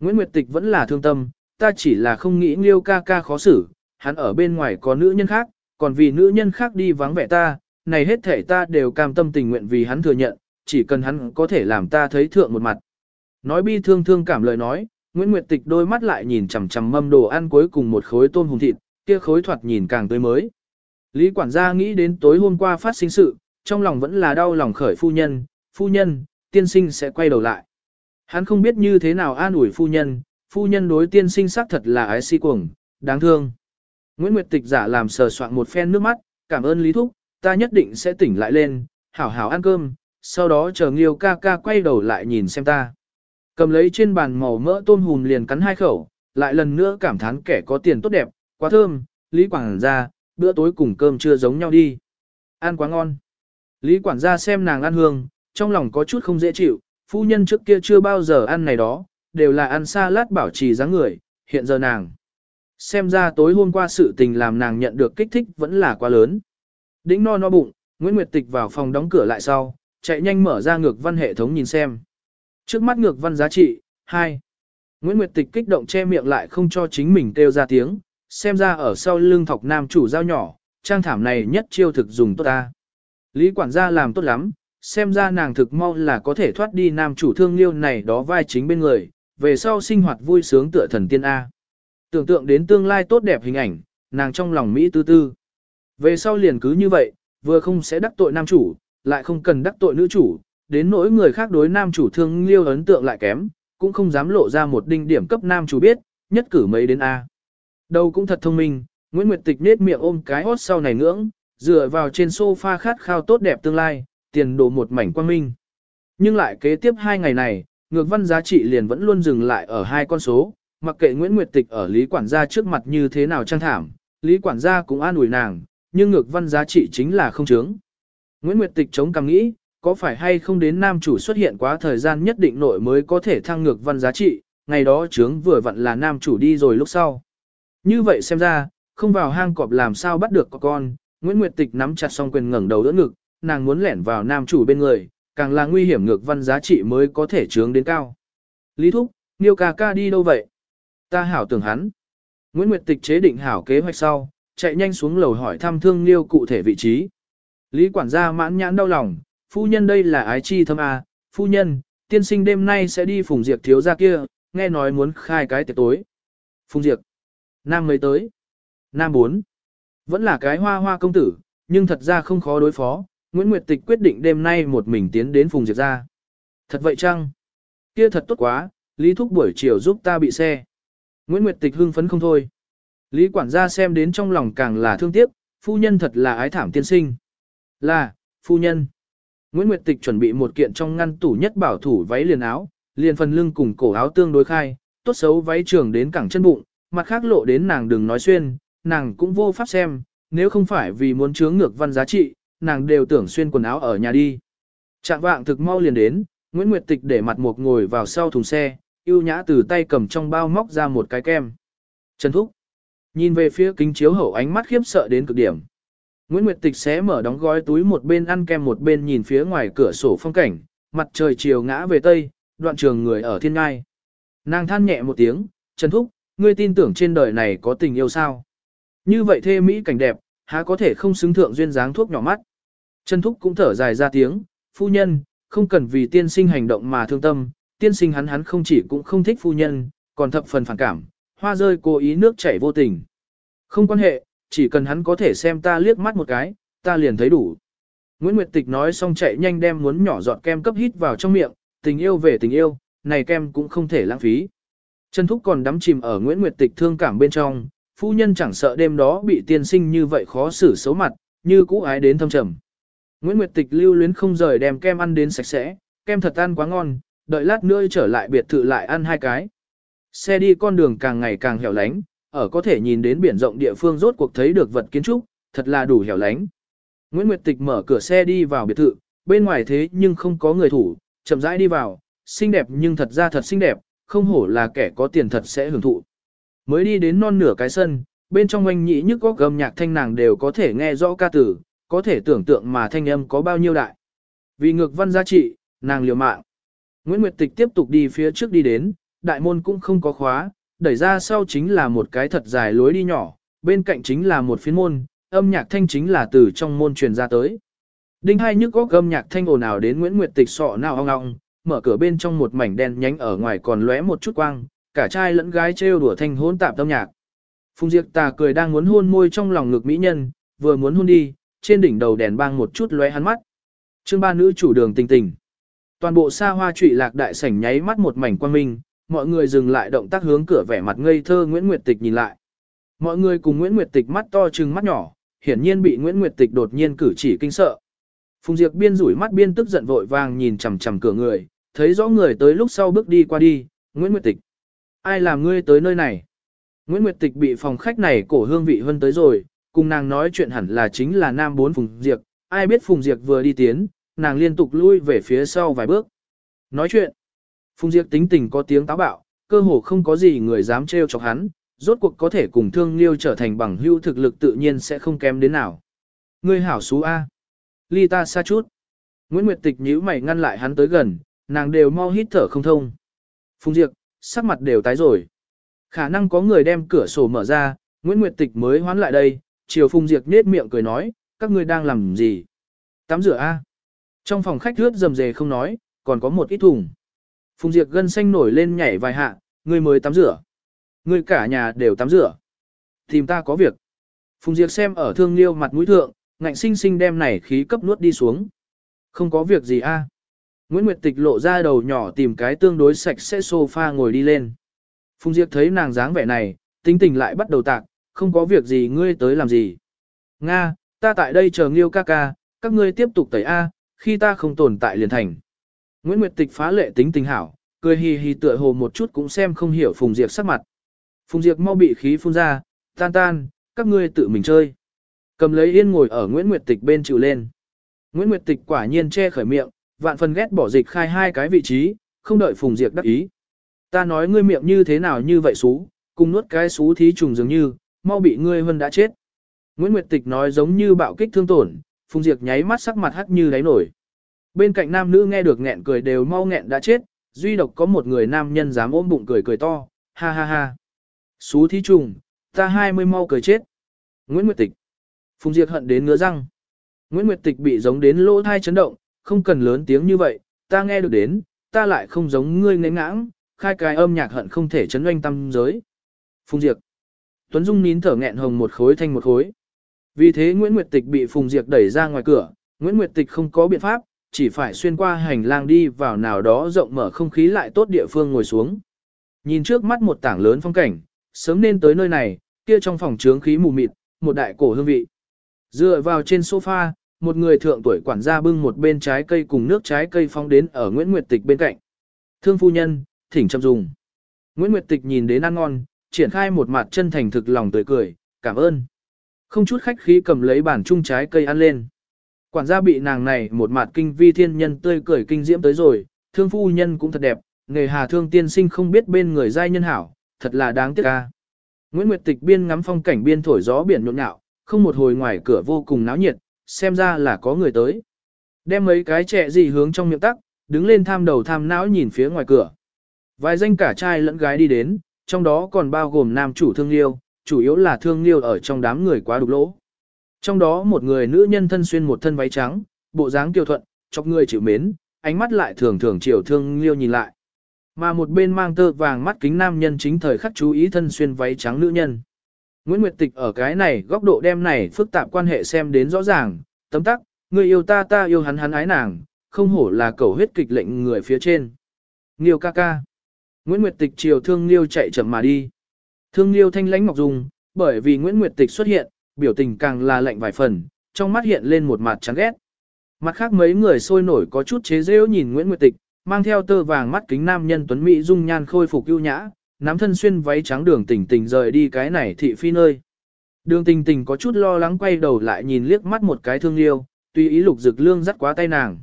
Nguyễn Nguyệt Tịch vẫn là thương tâm, ta chỉ là không nghĩ liêu ca ca khó xử, hắn ở bên ngoài có nữ nhân khác, còn vì nữ nhân khác đi vắng vẻ ta, này hết thể ta đều cam tâm tình nguyện vì hắn thừa nhận, chỉ cần hắn có thể làm ta thấy thượng một mặt. Nói bi thương thương cảm lời nói, Nguyễn Nguyệt Tịch đôi mắt lại nhìn chằm chằm mâm đồ ăn cuối cùng một khối tôm hùm thịt, kia khối thoạt nhìn càng tươi mới. Lý quản gia nghĩ đến tối hôm qua phát sinh sự, trong lòng vẫn là đau lòng khởi phu nhân, phu nhân, tiên sinh sẽ quay đầu lại. Hắn không biết như thế nào an ủi phu nhân, phu nhân đối tiên sinh xác thật là ái si cuồng, đáng thương. Nguyễn Nguyệt Tịch giả làm sờ soạn một phen nước mắt, cảm ơn Lý Thúc, ta nhất định sẽ tỉnh lại lên, hảo hảo ăn cơm, sau đó chờ Nghiêu ca ca quay đầu lại nhìn xem ta. Cầm lấy trên bàn màu mỡ tôm hùm liền cắn hai khẩu, lại lần nữa cảm thán kẻ có tiền tốt đẹp, quá thơm, Lý Quảng gia, bữa tối cùng cơm chưa giống nhau đi. Ăn quá ngon. Lý quản gia xem nàng ăn hương, trong lòng có chút không dễ chịu, phu nhân trước kia chưa bao giờ ăn này đó, đều là ăn xa lát bảo trì dáng người, hiện giờ nàng. xem ra tối hôm qua sự tình làm nàng nhận được kích thích vẫn là quá lớn. Đĩnh no no bụng, Nguyễn Nguyệt Tịch vào phòng đóng cửa lại sau, chạy nhanh mở ra ngược văn hệ thống nhìn xem. Trước mắt ngược văn giá trị, 2. Nguyễn Nguyệt Tịch kích động che miệng lại không cho chính mình kêu ra tiếng, xem ra ở sau lưng thọc nam chủ dao nhỏ, trang thảm này nhất chiêu thực dùng tốt ta. Lý quản gia làm tốt lắm, xem ra nàng thực mau là có thể thoát đi nam chủ thương liêu này đó vai chính bên người, về sau sinh hoạt vui sướng tựa thần tiên A. Tưởng tượng đến tương lai tốt đẹp hình ảnh, nàng trong lòng Mỹ tư tư. Về sau liền cứ như vậy, vừa không sẽ đắc tội nam chủ, lại không cần đắc tội nữ chủ, đến nỗi người khác đối nam chủ thương liêu ấn tượng lại kém, cũng không dám lộ ra một đinh điểm cấp nam chủ biết, nhất cử mấy đến A. đầu cũng thật thông minh, Nguyễn Nguyệt Tịch nết miệng ôm cái hót sau này ngưỡng, dựa vào trên sofa khát khao tốt đẹp tương lai, tiền đồ một mảnh quang minh. Nhưng lại kế tiếp hai ngày này, ngược văn giá trị liền vẫn luôn dừng lại ở hai con số, mặc kệ Nguyễn Nguyệt Tịch ở Lý Quản gia trước mặt như thế nào trang thảm, Lý Quản gia cũng an ủi nàng, nhưng ngược văn giá trị chính là không chướng. Nguyễn Nguyệt Tịch chống cằm nghĩ, có phải hay không đến nam chủ xuất hiện quá thời gian nhất định nội mới có thể thăng ngược văn giá trị, ngày đó chướng vừa vặn là nam chủ đi rồi lúc sau. Như vậy xem ra, không vào hang cọp làm sao bắt được con, Nguyễn Nguyệt Tịch nắm chặt song quyền ngẩng đầu đỡ ngực, nàng muốn lẻn vào nam chủ bên người, càng là nguy hiểm ngược văn giá trị mới có thể chướng đến cao. Lý Thúc, Niêu ca ca đi đâu vậy? Ta hảo tưởng hắn. Nguyễn Nguyệt Tịch chế định hảo kế hoạch sau, chạy nhanh xuống lầu hỏi thăm thương Niêu cụ thể vị trí. Lý quản gia mãn nhãn đau lòng, phu nhân đây là ái chi thâm A, phu nhân, tiên sinh đêm nay sẽ đi phùng diệt thiếu gia kia, nghe nói muốn khai cái tiệc tối. Phùng diệt. Nam mới tới. Nam bốn, Vẫn là cái hoa hoa công tử, nhưng thật ra không khó đối phó, Nguyễn Nguyệt Tịch quyết định đêm nay một mình tiến đến Phùng diệt ra. Thật vậy chăng? Kia thật tốt quá, Lý Thúc buổi chiều giúp ta bị xe. Nguyễn Nguyệt Tịch hưng phấn không thôi. Lý quản gia xem đến trong lòng càng là thương tiếc, phu nhân thật là ái thảm tiên sinh. Là, phu nhân. Nguyễn Nguyệt Tịch chuẩn bị một kiện trong ngăn tủ nhất bảo thủ váy liền áo, liền phần lưng cùng cổ áo tương đối khai, tốt xấu váy trường đến cẳng chân bụng, mặt khác lộ đến nàng đừng nói xuyên, nàng cũng vô pháp xem, nếu không phải vì muốn chướng ngược văn giá trị, nàng đều tưởng xuyên quần áo ở nhà đi. Trạng vạng thực mau liền đến, Nguyễn Nguyệt Tịch để mặt một ngồi vào sau thùng xe, yêu nhã từ tay cầm trong bao móc ra một cái kem. Trần Thúc. Nhìn về phía kính chiếu hậu ánh mắt khiếp sợ đến cực điểm. Nguyễn Nguyệt Tịch xé mở đóng gói túi một bên ăn kem một bên nhìn phía ngoài cửa sổ phong cảnh, mặt trời chiều ngã về tây, đoạn trường người ở thiên ngai. Nàng than nhẹ một tiếng, Trần Thúc, ngươi tin tưởng trên đời này có tình yêu sao? Như vậy thê mỹ cảnh đẹp, há có thể không xứng thượng duyên dáng thuốc nhỏ mắt. Trần Thúc cũng thở dài ra tiếng, phu nhân, không cần vì tiên sinh hành động mà thương tâm, tiên sinh hắn hắn không chỉ cũng không thích phu nhân, còn thập phần phản cảm, hoa rơi cố ý nước chảy vô tình. Không quan hệ, chỉ cần hắn có thể xem ta liếc mắt một cái, ta liền thấy đủ. Nguyễn Nguyệt Tịch nói xong chạy nhanh đem muốn nhỏ giọt kem cấp hít vào trong miệng, tình yêu về tình yêu, này kem cũng không thể lãng phí. Trần Thúc còn đắm chìm ở Nguyễn Nguyệt Tịch thương cảm bên trong, phu nhân chẳng sợ đêm đó bị tiên sinh như vậy khó xử xấu mặt, như cũ ái đến thâm trầm. Nguyễn Nguyệt Tịch lưu luyến không rời đem kem ăn đến sạch sẽ, kem thật ăn quá ngon, đợi lát nữa trở lại biệt thự lại ăn hai cái. Xe đi con đường càng ngày càng hẻo lánh, ở có thể nhìn đến biển rộng địa phương rốt cuộc thấy được vật kiến trúc, thật là đủ hẻo lánh. Nguyễn Nguyệt Tịch mở cửa xe đi vào biệt thự, bên ngoài thế nhưng không có người thủ, chậm rãi đi vào, xinh đẹp nhưng thật ra thật xinh đẹp, không hổ là kẻ có tiền thật sẽ hưởng thụ. Mới đi đến non nửa cái sân, bên trong oanh nhĩ nhức có gầm nhạc thanh nàng đều có thể nghe rõ ca tử, có thể tưởng tượng mà thanh âm có bao nhiêu đại. Vì ngược văn giá trị, nàng liều mạng. Nguyễn Nguyệt Tịch tiếp tục đi phía trước đi đến, đại môn cũng không có khóa, đẩy ra sau chính là một cái thật dài lối đi nhỏ, bên cạnh chính là một phiến môn, âm nhạc thanh chính là từ trong môn truyền ra tới. Đinh hai nhức góc âm nhạc thanh ồn ào đến Nguyễn Nguyệt Tịch sọ nào ong ong, mở cửa bên trong một mảnh đen nhánh ở ngoài còn lóe một chút quang, cả trai lẫn gái trêu đùa thanh hôn tạp âm nhạc. Phùng Diệp tà cười đang muốn hôn môi trong lòng ngực mỹ nhân, vừa muốn hôn đi, trên đỉnh đầu đèn bang một chút lóe hắn mắt. Chương ba nữ chủ đường tình tình. Toàn bộ xa hoa trụy lạc đại sảnh nháy mắt một mảnh quang minh, mọi người dừng lại động tác hướng cửa vẻ mặt ngây thơ Nguyễn Nguyệt Tịch nhìn lại. Mọi người cùng Nguyễn Nguyệt Tịch mắt to trừng mắt nhỏ, hiển nhiên bị Nguyễn Nguyệt Tịch đột nhiên cử chỉ kinh sợ. Phùng Diệp biên rủi mắt biên tức giận vội vàng nhìn chằm chằm cửa người, thấy rõ người tới lúc sau bước đi qua đi, Nguyễn Nguyệt Tịch. Ai làm ngươi tới nơi này? Nguyễn Nguyệt Tịch bị phòng khách này cổ hương vị hơn tới rồi, cùng nàng nói chuyện hẳn là chính là nam bốn Phùng Diệp, ai biết Phùng Diệp vừa đi tiến, nàng liên tục lui về phía sau vài bước. Nói chuyện, Phùng Diệp tính tình có tiếng táo bạo, cơ hồ không có gì người dám trêu chọc hắn, rốt cuộc có thể cùng thương liêu trở thành bằng hữu thực lực tự nhiên sẽ không kém đến nào. Ngươi hảo xú A. Ly ta xa chút. Nguyễn Nguyệt Tịch nhíu mày ngăn lại hắn tới gần, nàng đều mau hít thở không thông. Phùng Diệp, sắc mặt đều tái rồi. Khả năng có người đem cửa sổ mở ra, Nguyễn Nguyệt Tịch mới hoán lại đây, chiều Phùng Diệp nết miệng cười nói, các ngươi đang làm gì? Tắm rửa A. Trong phòng khách rướt rầm rề không nói, còn có một ít thùng. Phùng Diệp gân xanh nổi lên nhảy vài hạ, ngươi mới tắm rửa. Ngươi cả nhà đều tắm rửa. Tìm ta có việc. Phùng Diệp xem ở thương liêu mặt mũi thượng, ngạnh sinh sinh đem này khí cấp nuốt đi xuống. Không có việc gì a. Nguyễn Nguyệt Tịch lộ ra đầu nhỏ tìm cái tương đối sạch sẽ sofa ngồi đi lên. Phùng Diệp thấy nàng dáng vẻ này, tính tình lại bắt đầu tạc, không có việc gì ngươi tới làm gì. Nga, ta tại đây chờ nghiêu ca ca, các ngươi tiếp tục tẩy A, khi ta không tồn tại liền thành. Nguyễn Nguyệt Tịch phá lệ tính tình hảo, cười hì hì tựa hồ một chút cũng xem không hiểu Phùng Diệp sắc mặt. Phùng Diệp mau bị khí phun ra, tan tan, các ngươi tự mình chơi. Cầm lấy yên ngồi ở Nguyễn Nguyệt Tịch bên chịu lên. Nguyễn Nguyệt Tịch quả nhiên che khởi miệng, vạn phần ghét bỏ dịch khai hai cái vị trí, không đợi Phùng Diệp đắc ý. Ta nói ngươi miệng như thế nào như vậy xú, cùng nuốt cái xú thí trùng dường như, mau bị ngươi hơn đã chết. Nguyễn Nguyệt Tịch nói giống như bạo kích thương tổn, Phùng Diệp nháy mắt sắc mặt hắc như đáy nổi. Bên cạnh nam nữ nghe được nghẹn cười đều mau nghẹn đã chết, duy độc có một người nam nhân dám ôm bụng cười cười to, ha ha ha. Xú thí trùng, ta hai mươi mau cười chết. Nguyễn Nguyệt Tịch. Phùng diệt hận đến ngứa răng. Nguyễn Nguyệt Tịch bị giống đến lỗ thai chấn động, không cần lớn tiếng như vậy, ta nghe được đến, ta lại không giống ngươi ngấy ngãng, khai cái âm nhạc hận không thể chấn doanh tâm giới. Phùng diệt Tuấn Dung nín thở nghẹn hồng một khối thanh một khối. Vì thế Nguyễn Nguyệt Tịch bị Phùng diệt đẩy ra ngoài cửa, Nguyễn Nguyệt Tịch không có biện pháp, chỉ phải xuyên qua hành lang đi vào nào đó rộng mở không khí lại tốt địa phương ngồi xuống. Nhìn trước mắt một tảng lớn phong cảnh, sớm nên tới nơi này, kia trong phòng trướng khí mù mịt, một đại cổ hương vị. Dựa vào trên sofa, một người thượng tuổi quản gia bưng một bên trái cây cùng nước trái cây phong đến ở Nguyễn Nguyệt Tịch bên cạnh. Thương phu nhân, thỉnh chăm dùng. Nguyễn Nguyệt Tịch nhìn đến ăn ngon, triển khai một mặt chân thành thực lòng tươi cười, cảm ơn. Không chút khách khí cầm lấy bản chung trái cây ăn lên. Quản gia bị nàng này một mặt kinh vi thiên nhân tươi cười kinh diễm tới rồi, thương phu nhân cũng thật đẹp, nghề hà thương tiên sinh không biết bên người giai nhân hảo, thật là đáng tiếc ca. Nguyễn Nguyệt Tịch biên ngắm phong cảnh biên thổi gió biển nhộn nhạo, không một hồi ngoài cửa vô cùng náo nhiệt, xem ra là có người tới. Đem mấy cái trẻ gì hướng trong miệng tắc, đứng lên tham đầu tham não nhìn phía ngoài cửa. Vài danh cả trai lẫn gái đi đến, trong đó còn bao gồm nam chủ thương liêu, chủ yếu là thương liêu ở trong đám người quá đục lỗ. Trong đó một người nữ nhân thân xuyên một thân váy trắng, bộ dáng kiều thuận, chọc người chịu mến, ánh mắt lại thường thường chiều thương liêu nhìn lại. Mà một bên mang tơ vàng mắt kính nam nhân chính thời khắc chú ý thân xuyên váy trắng nữ nhân. Nguyễn Nguyệt Tịch ở cái này góc độ đem này phức tạp quan hệ xem đến rõ ràng, tấm tắc, người yêu ta ta yêu hắn hắn ái nàng, không hổ là cầu huyết kịch lệnh người phía trên. Nghiêu ca ca. Nguyễn Nguyệt Tịch chiều thương liêu chạy chậm mà đi. Thương liêu thanh lãnh ngọc dung, bởi vì Nguyễn Nguyệt Tịch xuất hiện, biểu tình càng là lạnh vài phần, trong mắt hiện lên một mặt chán ghét. Mặt khác mấy người sôi nổi có chút chế giễu nhìn Nguyễn Nguyệt Tịch, mang theo tơ vàng mắt kính nam nhân tuấn mỹ dung nhan khôi phục ưu nhã, nắm thân xuyên váy trắng đường tình tình rời đi cái này thị phi nơi. Đường tình tình có chút lo lắng quay đầu lại nhìn liếc mắt một cái thương liêu, tuy ý lục dực lương dắt quá tay nàng.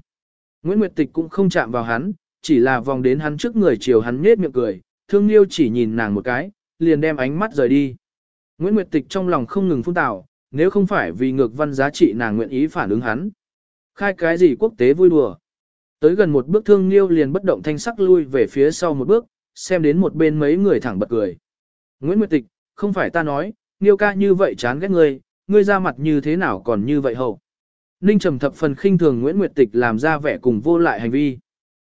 Nguyễn Nguyệt Tịch cũng không chạm vào hắn, chỉ là vòng đến hắn trước người chiều hắn nết miệng cười, thương liêu chỉ nhìn nàng một cái, liền đem ánh mắt rời đi. Nguyễn Nguyệt Tịch trong lòng không ngừng phun tạo, nếu không phải vì ngược văn giá trị nàng nguyện ý phản ứng hắn. Khai cái gì quốc tế vui đùa. Tới gần một bước thương liêu liền bất động thanh sắc lui về phía sau một bước, xem đến một bên mấy người thẳng bật cười. Nguyễn Nguyệt Tịch, không phải ta nói, Niêu ca như vậy chán ghét ngươi, ngươi ra mặt như thế nào còn như vậy hậu. Ninh trầm thập phần khinh thường Nguyễn Nguyệt Tịch làm ra vẻ cùng vô lại hành vi.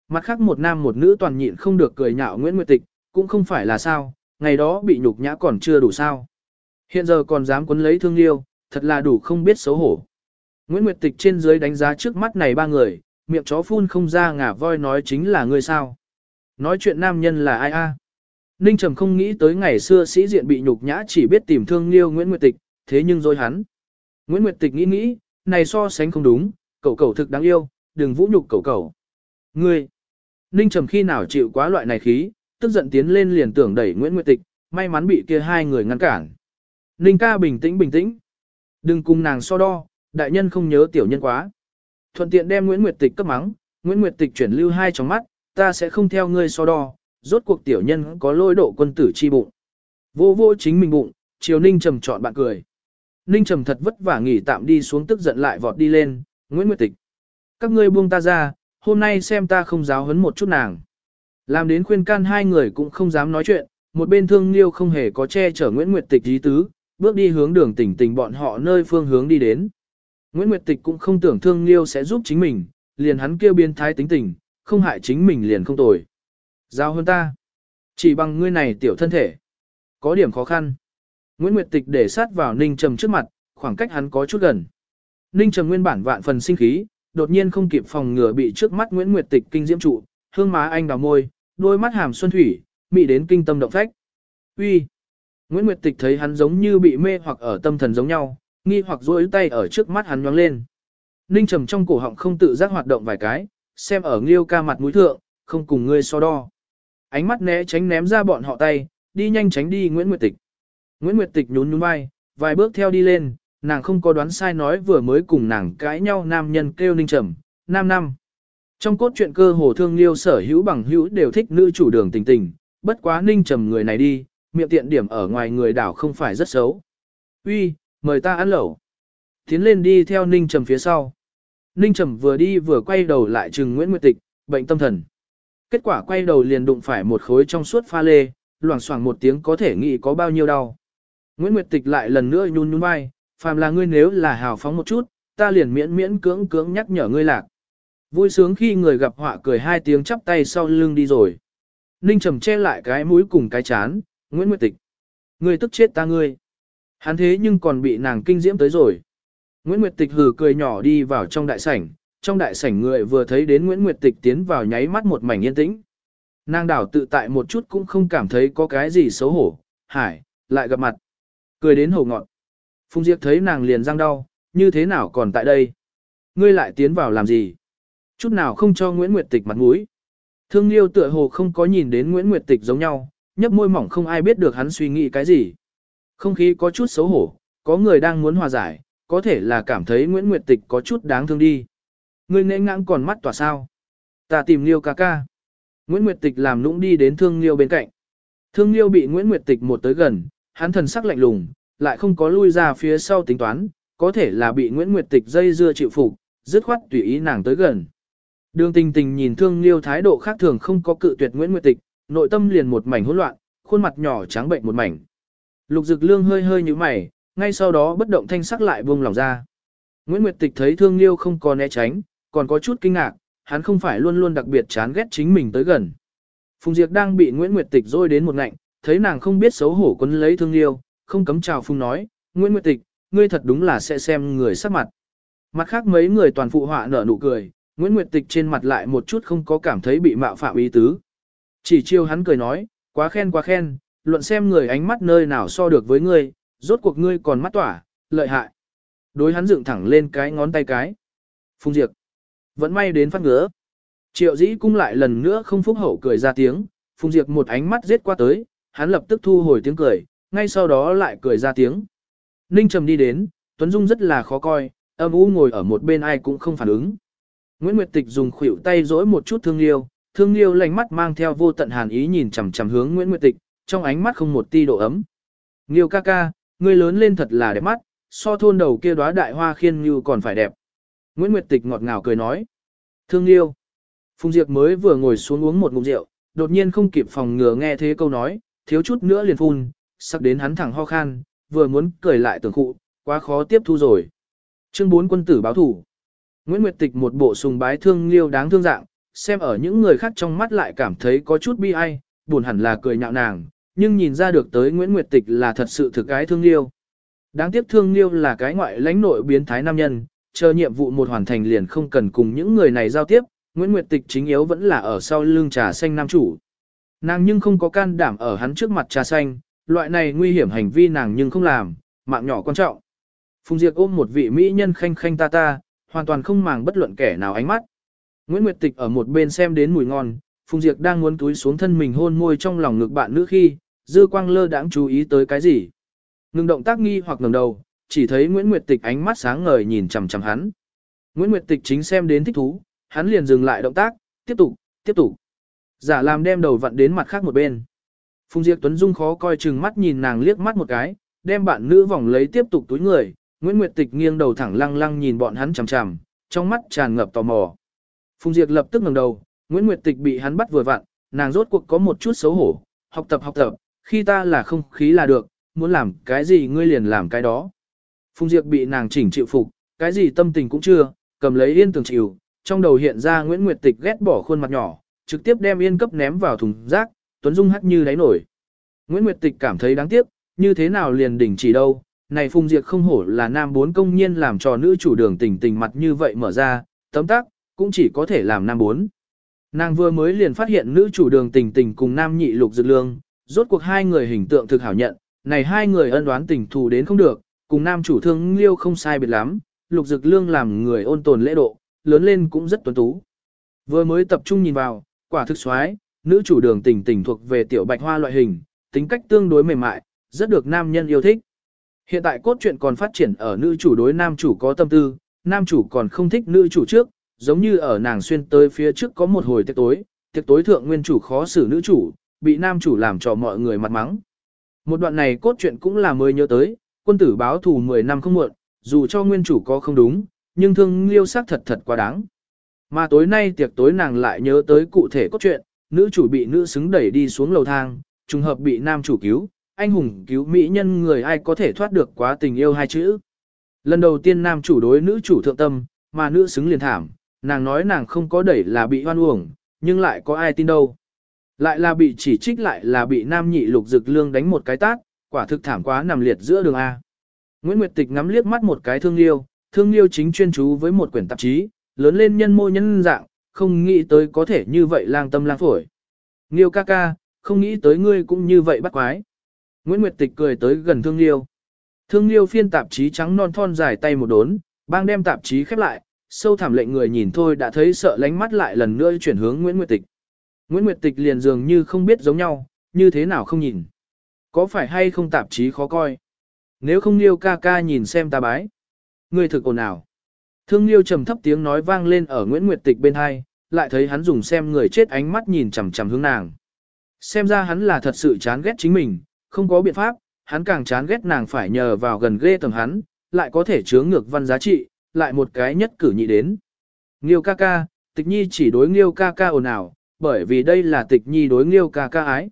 Mặt khác một nam một nữ toàn nhịn không được cười nhạo Nguyễn Nguyệt Tịch, cũng không phải là sao, ngày đó bị nhục nhã còn chưa đủ sao. Hiện giờ còn dám quấn lấy thương liêu, thật là đủ không biết xấu hổ. Nguyễn Nguyệt Tịch trên dưới đánh giá trước mắt này ba người, miệng chó phun không ra ngả voi nói chính là ngươi sao. Nói chuyện nam nhân là ai a? Ninh Trầm không nghĩ tới ngày xưa sĩ diện bị nhục nhã chỉ biết tìm thương liêu Nguyễn Nguyệt Tịch, thế nhưng rồi hắn. Nguyễn Nguyệt Tịch nghĩ nghĩ, này so sánh không đúng, cậu cậu thực đáng yêu, đừng vũ nhục cậu cậu. Ngươi, Ninh Trầm khi nào chịu quá loại này khí, tức giận tiến lên liền tưởng đẩy Nguyễn Nguyệt Tịch, may mắn bị kia hai người ngăn cản. Ninh ca bình tĩnh bình tĩnh. Đừng cùng nàng so đo, đại nhân không nhớ tiểu nhân quá. Thuận tiện đem Nguyễn Nguyệt Tịch cấp mắng, Nguyễn Nguyệt Tịch chuyển lưu hai trong mắt, ta sẽ không theo ngươi so đo, rốt cuộc tiểu nhân có lôi độ quân tử chi bụng. Vô vô chính mình bụng, chiều Ninh Trầm chọn bạn cười. Ninh Trầm thật vất vả nghỉ tạm đi xuống tức giận lại vọt đi lên, Nguyễn Nguyệt Tịch. Các ngươi buông ta ra, hôm nay xem ta không giáo hấn một chút nàng. Làm đến khuyên can hai người cũng không dám nói chuyện, một bên thương liêu không hề có che chở Nguyễn Nguyệt Tịch ý tứ, bước đi hướng đường tỉnh tình bọn họ nơi phương hướng đi đến. Nguyễn Nguyệt Tịch cũng không tưởng thương liêu sẽ giúp chính mình, liền hắn kêu biến thái tính tình, không hại chính mình liền không tồi. Giao hơn ta. Chỉ bằng ngươi này tiểu thân thể. Có điểm khó khăn. Nguyễn Nguyệt Tịch để sát vào Ninh Trầm trước mặt, khoảng cách hắn có chút gần. Ninh Trầm nguyên bản vạn phần sinh khí, đột nhiên không kịp phòng ngừa bị trước mắt Nguyễn Nguyệt Tịch kinh diễm trụ, hương má anh đào môi, đôi mắt hàm xuân thủy, mị đến kinh tâm động phách. Uy. Nguyễn Nguyệt Tịch thấy hắn giống như bị mê hoặc ở tâm thần giống nhau, nghi hoặc duỗi tay ở trước mắt hắn nhoáng lên. Ninh trầm trong cổ họng không tự giác hoạt động vài cái, xem ở Nghiêu ca mặt mũi thượng, không cùng ngươi so đo. Ánh mắt né tránh ném ra bọn họ tay, đi nhanh tránh đi Nguyễn Nguyệt Tịch. Nguyễn Nguyệt Tịch nhún nhún vai, vài bước theo đi lên, nàng không có đoán sai nói vừa mới cùng nàng cãi nhau nam nhân kêu Ninh trầm, nam năm. Trong cốt truyện cơ hồ thương liêu sở hữu bằng hữu đều thích nữ chủ đường tình tình, bất quá Ninh trầm người này đi, miệng tiện điểm ở ngoài người đảo không phải rất xấu. Uy, mời ta ăn lẩu. Tiến lên đi theo Ninh Trầm phía sau. Ninh Trầm vừa đi vừa quay đầu lại trừng Nguyễn Nguyệt Tịch, bệnh tâm thần. Kết quả quay đầu liền đụng phải một khối trong suốt pha lê, loảng xoảng một tiếng có thể nghĩ có bao nhiêu đau. Nguyễn Nguyệt Tịch lại lần nữa nhún nhún vai, phàm là ngươi nếu là hào phóng một chút, ta liền miễn miễn cưỡng cưỡng nhắc nhở ngươi lạc. Vui sướng khi người gặp họa cười hai tiếng chắp tay sau lưng đi rồi. Ninh Trầm che lại cái mũi cùng cái chán, Nguyễn Nguyệt Tịch. Ngươi tức chết ta ngươi. Hắn thế nhưng còn bị nàng kinh diễm tới rồi. Nguyễn Nguyệt Tịch hừ cười nhỏ đi vào trong đại sảnh, trong đại sảnh người vừa thấy đến Nguyễn Nguyệt Tịch tiến vào nháy mắt một mảnh yên tĩnh. Nàng đảo tự tại một chút cũng không cảm thấy có cái gì xấu hổ, hải, lại gặp mặt. Cười đến hổ ngọn. Phùng Diệp thấy nàng liền răng đau, như thế nào còn tại đây? Ngươi lại tiến vào làm gì? Chút nào không cho Nguyễn Nguyệt Tịch mặt mũi. Thương Liêu tựa hồ không có nhìn đến Nguyễn Nguyệt Tịch giống nhau, nhấp môi mỏng không ai biết được hắn suy nghĩ cái gì. Không khí có chút xấu hổ, có người đang muốn hòa giải, có thể là cảm thấy Nguyễn Nguyệt Tịch có chút đáng thương đi. Người nệ ngãng còn mắt tỏa sao. Ta tìm Liêu ca ca. Nguyễn Nguyệt Tịch làm lũng đi đến Thương Liêu bên cạnh. Thương Liêu bị Nguyễn Nguyệt Tịch một tới gần, hắn thần sắc lạnh lùng, lại không có lui ra phía sau tính toán, có thể là bị Nguyễn Nguyệt Tịch dây dưa chịu phục, dứt khoát tùy ý nàng tới gần. Đường tình tình nhìn Thương Liêu thái độ khác thường không có cự tuyệt Nguyễn Nguyệt Tịch, nội tâm liền một mảnh hỗn loạn, khuôn mặt nhỏ trắng bệnh một mảnh. Lục Dực Lương hơi hơi như mày, ngay sau đó bất động thanh sắc lại buông lòng ra. Nguyễn Nguyệt Tịch thấy Thương Liêu không còn né tránh, còn có chút kinh ngạc, hắn không phải luôn luôn đặc biệt chán ghét chính mình tới gần. Phùng Diệp đang bị Nguyễn Nguyệt Tịch dôi đến một ngạnh, thấy nàng không biết xấu hổ quấn lấy Thương Liêu, không cấm chào Phùng nói, Nguyễn Nguyệt Tịch, ngươi thật đúng là sẽ xem người sắc mặt. Mặt khác mấy người toàn phụ họa nở nụ cười, Nguyễn Nguyệt Tịch trên mặt lại một chút không có cảm thấy bị mạo phạm ý tứ. Chỉ chiêu hắn cười nói, quá khen quá khen, luận xem người ánh mắt nơi nào so được với ngươi, rốt cuộc ngươi còn mắt tỏa, lợi hại. Đối hắn dựng thẳng lên cái ngón tay cái. Phùng Diệp. Vẫn may đến phát ngứa. Triệu dĩ cung lại lần nữa không phúc hậu cười ra tiếng, Phùng Diệp một ánh mắt giết qua tới, hắn lập tức thu hồi tiếng cười, ngay sau đó lại cười ra tiếng. Ninh Trầm đi đến, Tuấn Dung rất là khó coi, âm u ngồi ở một bên ai cũng không phản ứng. Nguyễn Nguyệt Tịch dùng khuỷu tay dỗi một chút thương liêu, thương liêu lành mắt mang theo vô tận hàn ý nhìn chằm chằm hướng Nguyễn Nguyệt Tịch, trong ánh mắt không một ti độ ấm. Nghiêu ca ca, ngươi lớn lên thật là đẹp mắt, so thôn đầu kia đóa đại hoa khiên như còn phải đẹp. Nguyễn Nguyệt Tịch ngọt ngào cười nói. Thương Liêu, Phùng Diệp mới vừa ngồi xuống uống một ngụm rượu, đột nhiên không kịp phòng ngừa nghe thế câu nói, thiếu chút nữa liền phun, sắc đến hắn thẳng ho khan, vừa muốn cười lại tưởng cụ, quá khó tiếp thu rồi. Chương 4 quân tử báo thủ. Nguyễn Nguyệt Tịch một bộ sùng bái thương liêu đáng thương dạng, xem ở những người khác trong mắt lại cảm thấy có chút bi ai, buồn hẳn là cười nhạo nàng, nhưng nhìn ra được tới Nguyễn Nguyệt Tịch là thật sự thực cái thương liêu. Đáng tiếc thương liêu là cái ngoại lãnh nội biến thái nam nhân, chờ nhiệm vụ một hoàn thành liền không cần cùng những người này giao tiếp, Nguyễn Nguyệt Tịch chính yếu vẫn là ở sau lưng trà xanh nam chủ. Nàng nhưng không có can đảm ở hắn trước mặt trà xanh, loại này nguy hiểm hành vi nàng nhưng không làm, mạng nhỏ quan trọng. Phùng Diệp ôm một vị mỹ nhân khanh khanh ta ta, hoàn toàn không màng bất luận kẻ nào ánh mắt. Nguyễn Nguyệt Tịch ở một bên xem đến mùi ngon, Phùng Diệp đang muốn túi xuống thân mình hôn môi trong lòng ngực bạn nữ khi, dư quang lơ đãng chú ý tới cái gì. Ngừng động tác nghi hoặc ngẩng đầu, chỉ thấy Nguyễn Nguyệt Tịch ánh mắt sáng ngời nhìn chằm chằm hắn. Nguyễn Nguyệt Tịch chính xem đến thích thú, hắn liền dừng lại động tác, tiếp tục, tiếp tục. Giả làm đem đầu vặn đến mặt khác một bên. Phùng Diệp Tuấn Dung khó coi chừng mắt nhìn nàng liếc mắt một cái, đem bạn nữ vòng lấy tiếp tục túi người, Nguyễn Nguyệt Tịch nghiêng đầu thẳng lăng lăng nhìn bọn hắn chằm chằm, trong mắt tràn ngập tò mò. Phùng Diệp lập tức ngẩng đầu, Nguyễn Nguyệt Tịch bị hắn bắt vừa vặn, nàng rốt cuộc có một chút xấu hổ, học tập học tập, khi ta là không khí là được, muốn làm cái gì ngươi liền làm cái đó. Phùng Diệp bị nàng chỉnh chịu phục, cái gì tâm tình cũng chưa, cầm lấy yên tường chịu, trong đầu hiện ra Nguyễn Nguyệt Tịch ghét bỏ khuôn mặt nhỏ, trực tiếp đem yên cấp ném vào thùng rác, Tuấn Dung hắt như đáy nổi. Nguyễn Nguyệt Tịch cảm thấy đáng tiếc, như thế nào liền đỉnh chỉ đâu, này Phùng Diệp không hổ là nam bốn công nhiên làm cho nữ chủ đường tình tình mặt như vậy mở ra, tấm tắc cũng chỉ có thể làm nam bốn. Nàng vừa mới liền phát hiện nữ chủ đường tình tình cùng nam nhị lục dược lương, rốt cuộc hai người hình tượng thực hảo nhận, này hai người ân đoán tình thù đến không được, cùng nam chủ thương liêu không sai biệt lắm, lục dược lương làm người ôn tồn lễ độ, lớn lên cũng rất tuấn tú. Vừa mới tập trung nhìn vào, quả thực xoái, nữ chủ đường tình tình thuộc về tiểu bạch hoa loại hình, tính cách tương đối mềm mại, rất được nam nhân yêu thích. Hiện tại cốt truyện còn phát triển ở nữ chủ đối nam chủ có tâm tư, nam chủ còn không thích nữ chủ trước, giống như ở nàng xuyên tới phía trước có một hồi tiệc tối, tiệc tối thượng nguyên chủ khó xử nữ chủ, bị nam chủ làm cho mọi người mặt mắng. Một đoạn này cốt truyện cũng là mới nhớ tới, quân tử báo thù 10 năm không muộn, dù cho nguyên chủ có không đúng, nhưng thương liêu sắc thật thật quá đáng. Mà tối nay tiệc tối nàng lại nhớ tới cụ thể cốt truyện, nữ chủ bị nữ xứng đẩy đi xuống lầu thang, trùng hợp bị nam chủ cứu, anh hùng cứu mỹ nhân người ai có thể thoát được quá tình yêu hai chữ. Lần đầu tiên nam chủ đối nữ chủ thượng tâm, mà nữ xứng liền thảm, nàng nói nàng không có đẩy là bị hoan uổng, nhưng lại có ai tin đâu. Lại là bị chỉ trích lại là bị nam nhị lục dực lương đánh một cái tát, quả thực thảm quá nằm liệt giữa đường A. Nguyễn Nguyệt Tịch ngắm liếc mắt một cái thương liêu, thương liêu chính chuyên chú với một quyển tạp chí, lớn lên nhân mô nhân dạng, không nghĩ tới có thể như vậy lang tâm lang phổi. Liêu ca ca, không nghĩ tới ngươi cũng như vậy bắt quái. Nguyễn Nguyệt Tịch cười tới gần thương liêu. Thương liêu phiên tạp chí trắng non thon dài tay một đốn, bang đem tạp chí khép lại, sâu thẳm lệnh người nhìn thôi đã thấy sợ lánh mắt lại lần nữa chuyển hướng Nguyễn Nguyệt Tịch. Nguyễn Nguyệt Tịch liền dường như không biết giống nhau, như thế nào không nhìn. Có phải hay không tạp chí khó coi? Nếu không liêu ca ca nhìn xem ta bái. Ngươi thực ồn ào. Thương liêu trầm thấp tiếng nói vang lên ở Nguyễn Nguyệt Tịch bên hai, lại thấy hắn dùng xem người chết ánh mắt nhìn chằm chằm hướng nàng. Xem ra hắn là thật sự chán ghét chính mình, không có biện pháp, hắn càng chán ghét nàng phải nhờ vào gần ghê tầm hắn, lại có thể chướng ngược văn giá trị, lại một cái nhất cử nhị đến. Nghiêu ca ca, tịch nhi chỉ đối nghiêu ca ca ồn ào, bởi vì đây là tịch nhi đối nghiêu ca ca ái.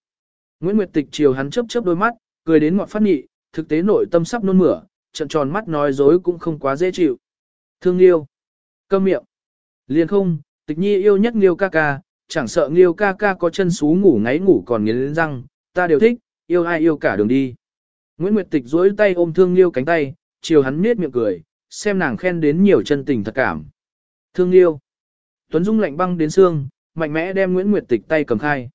Nguyễn Nguyệt Tịch chiều hắn chớp chớp đôi mắt, cười đến ngọt phát nhị, thực tế nội tâm sắp nôn mửa, trận tròn mắt nói dối cũng không quá dễ chịu. Thương Liêu. Câm miệng. Liền không, tịch nhi yêu nhất nghiêu ca ca, chẳng sợ nghiêu ca ca có chân xú ngủ ngáy ngủ còn nghiến răng, ta đều thích, yêu ai yêu cả đường đi. Nguyễn Nguyệt Tịch duỗi tay ôm Thương Liêu cánh tay, chiều hắn nết miệng cười, xem nàng khen đến nhiều chân tình thật cảm. Thương yêu Tuấn Dung lạnh băng đến xương, mạnh mẽ đem Nguyễn Nguyệt Tịch tay cầm khai.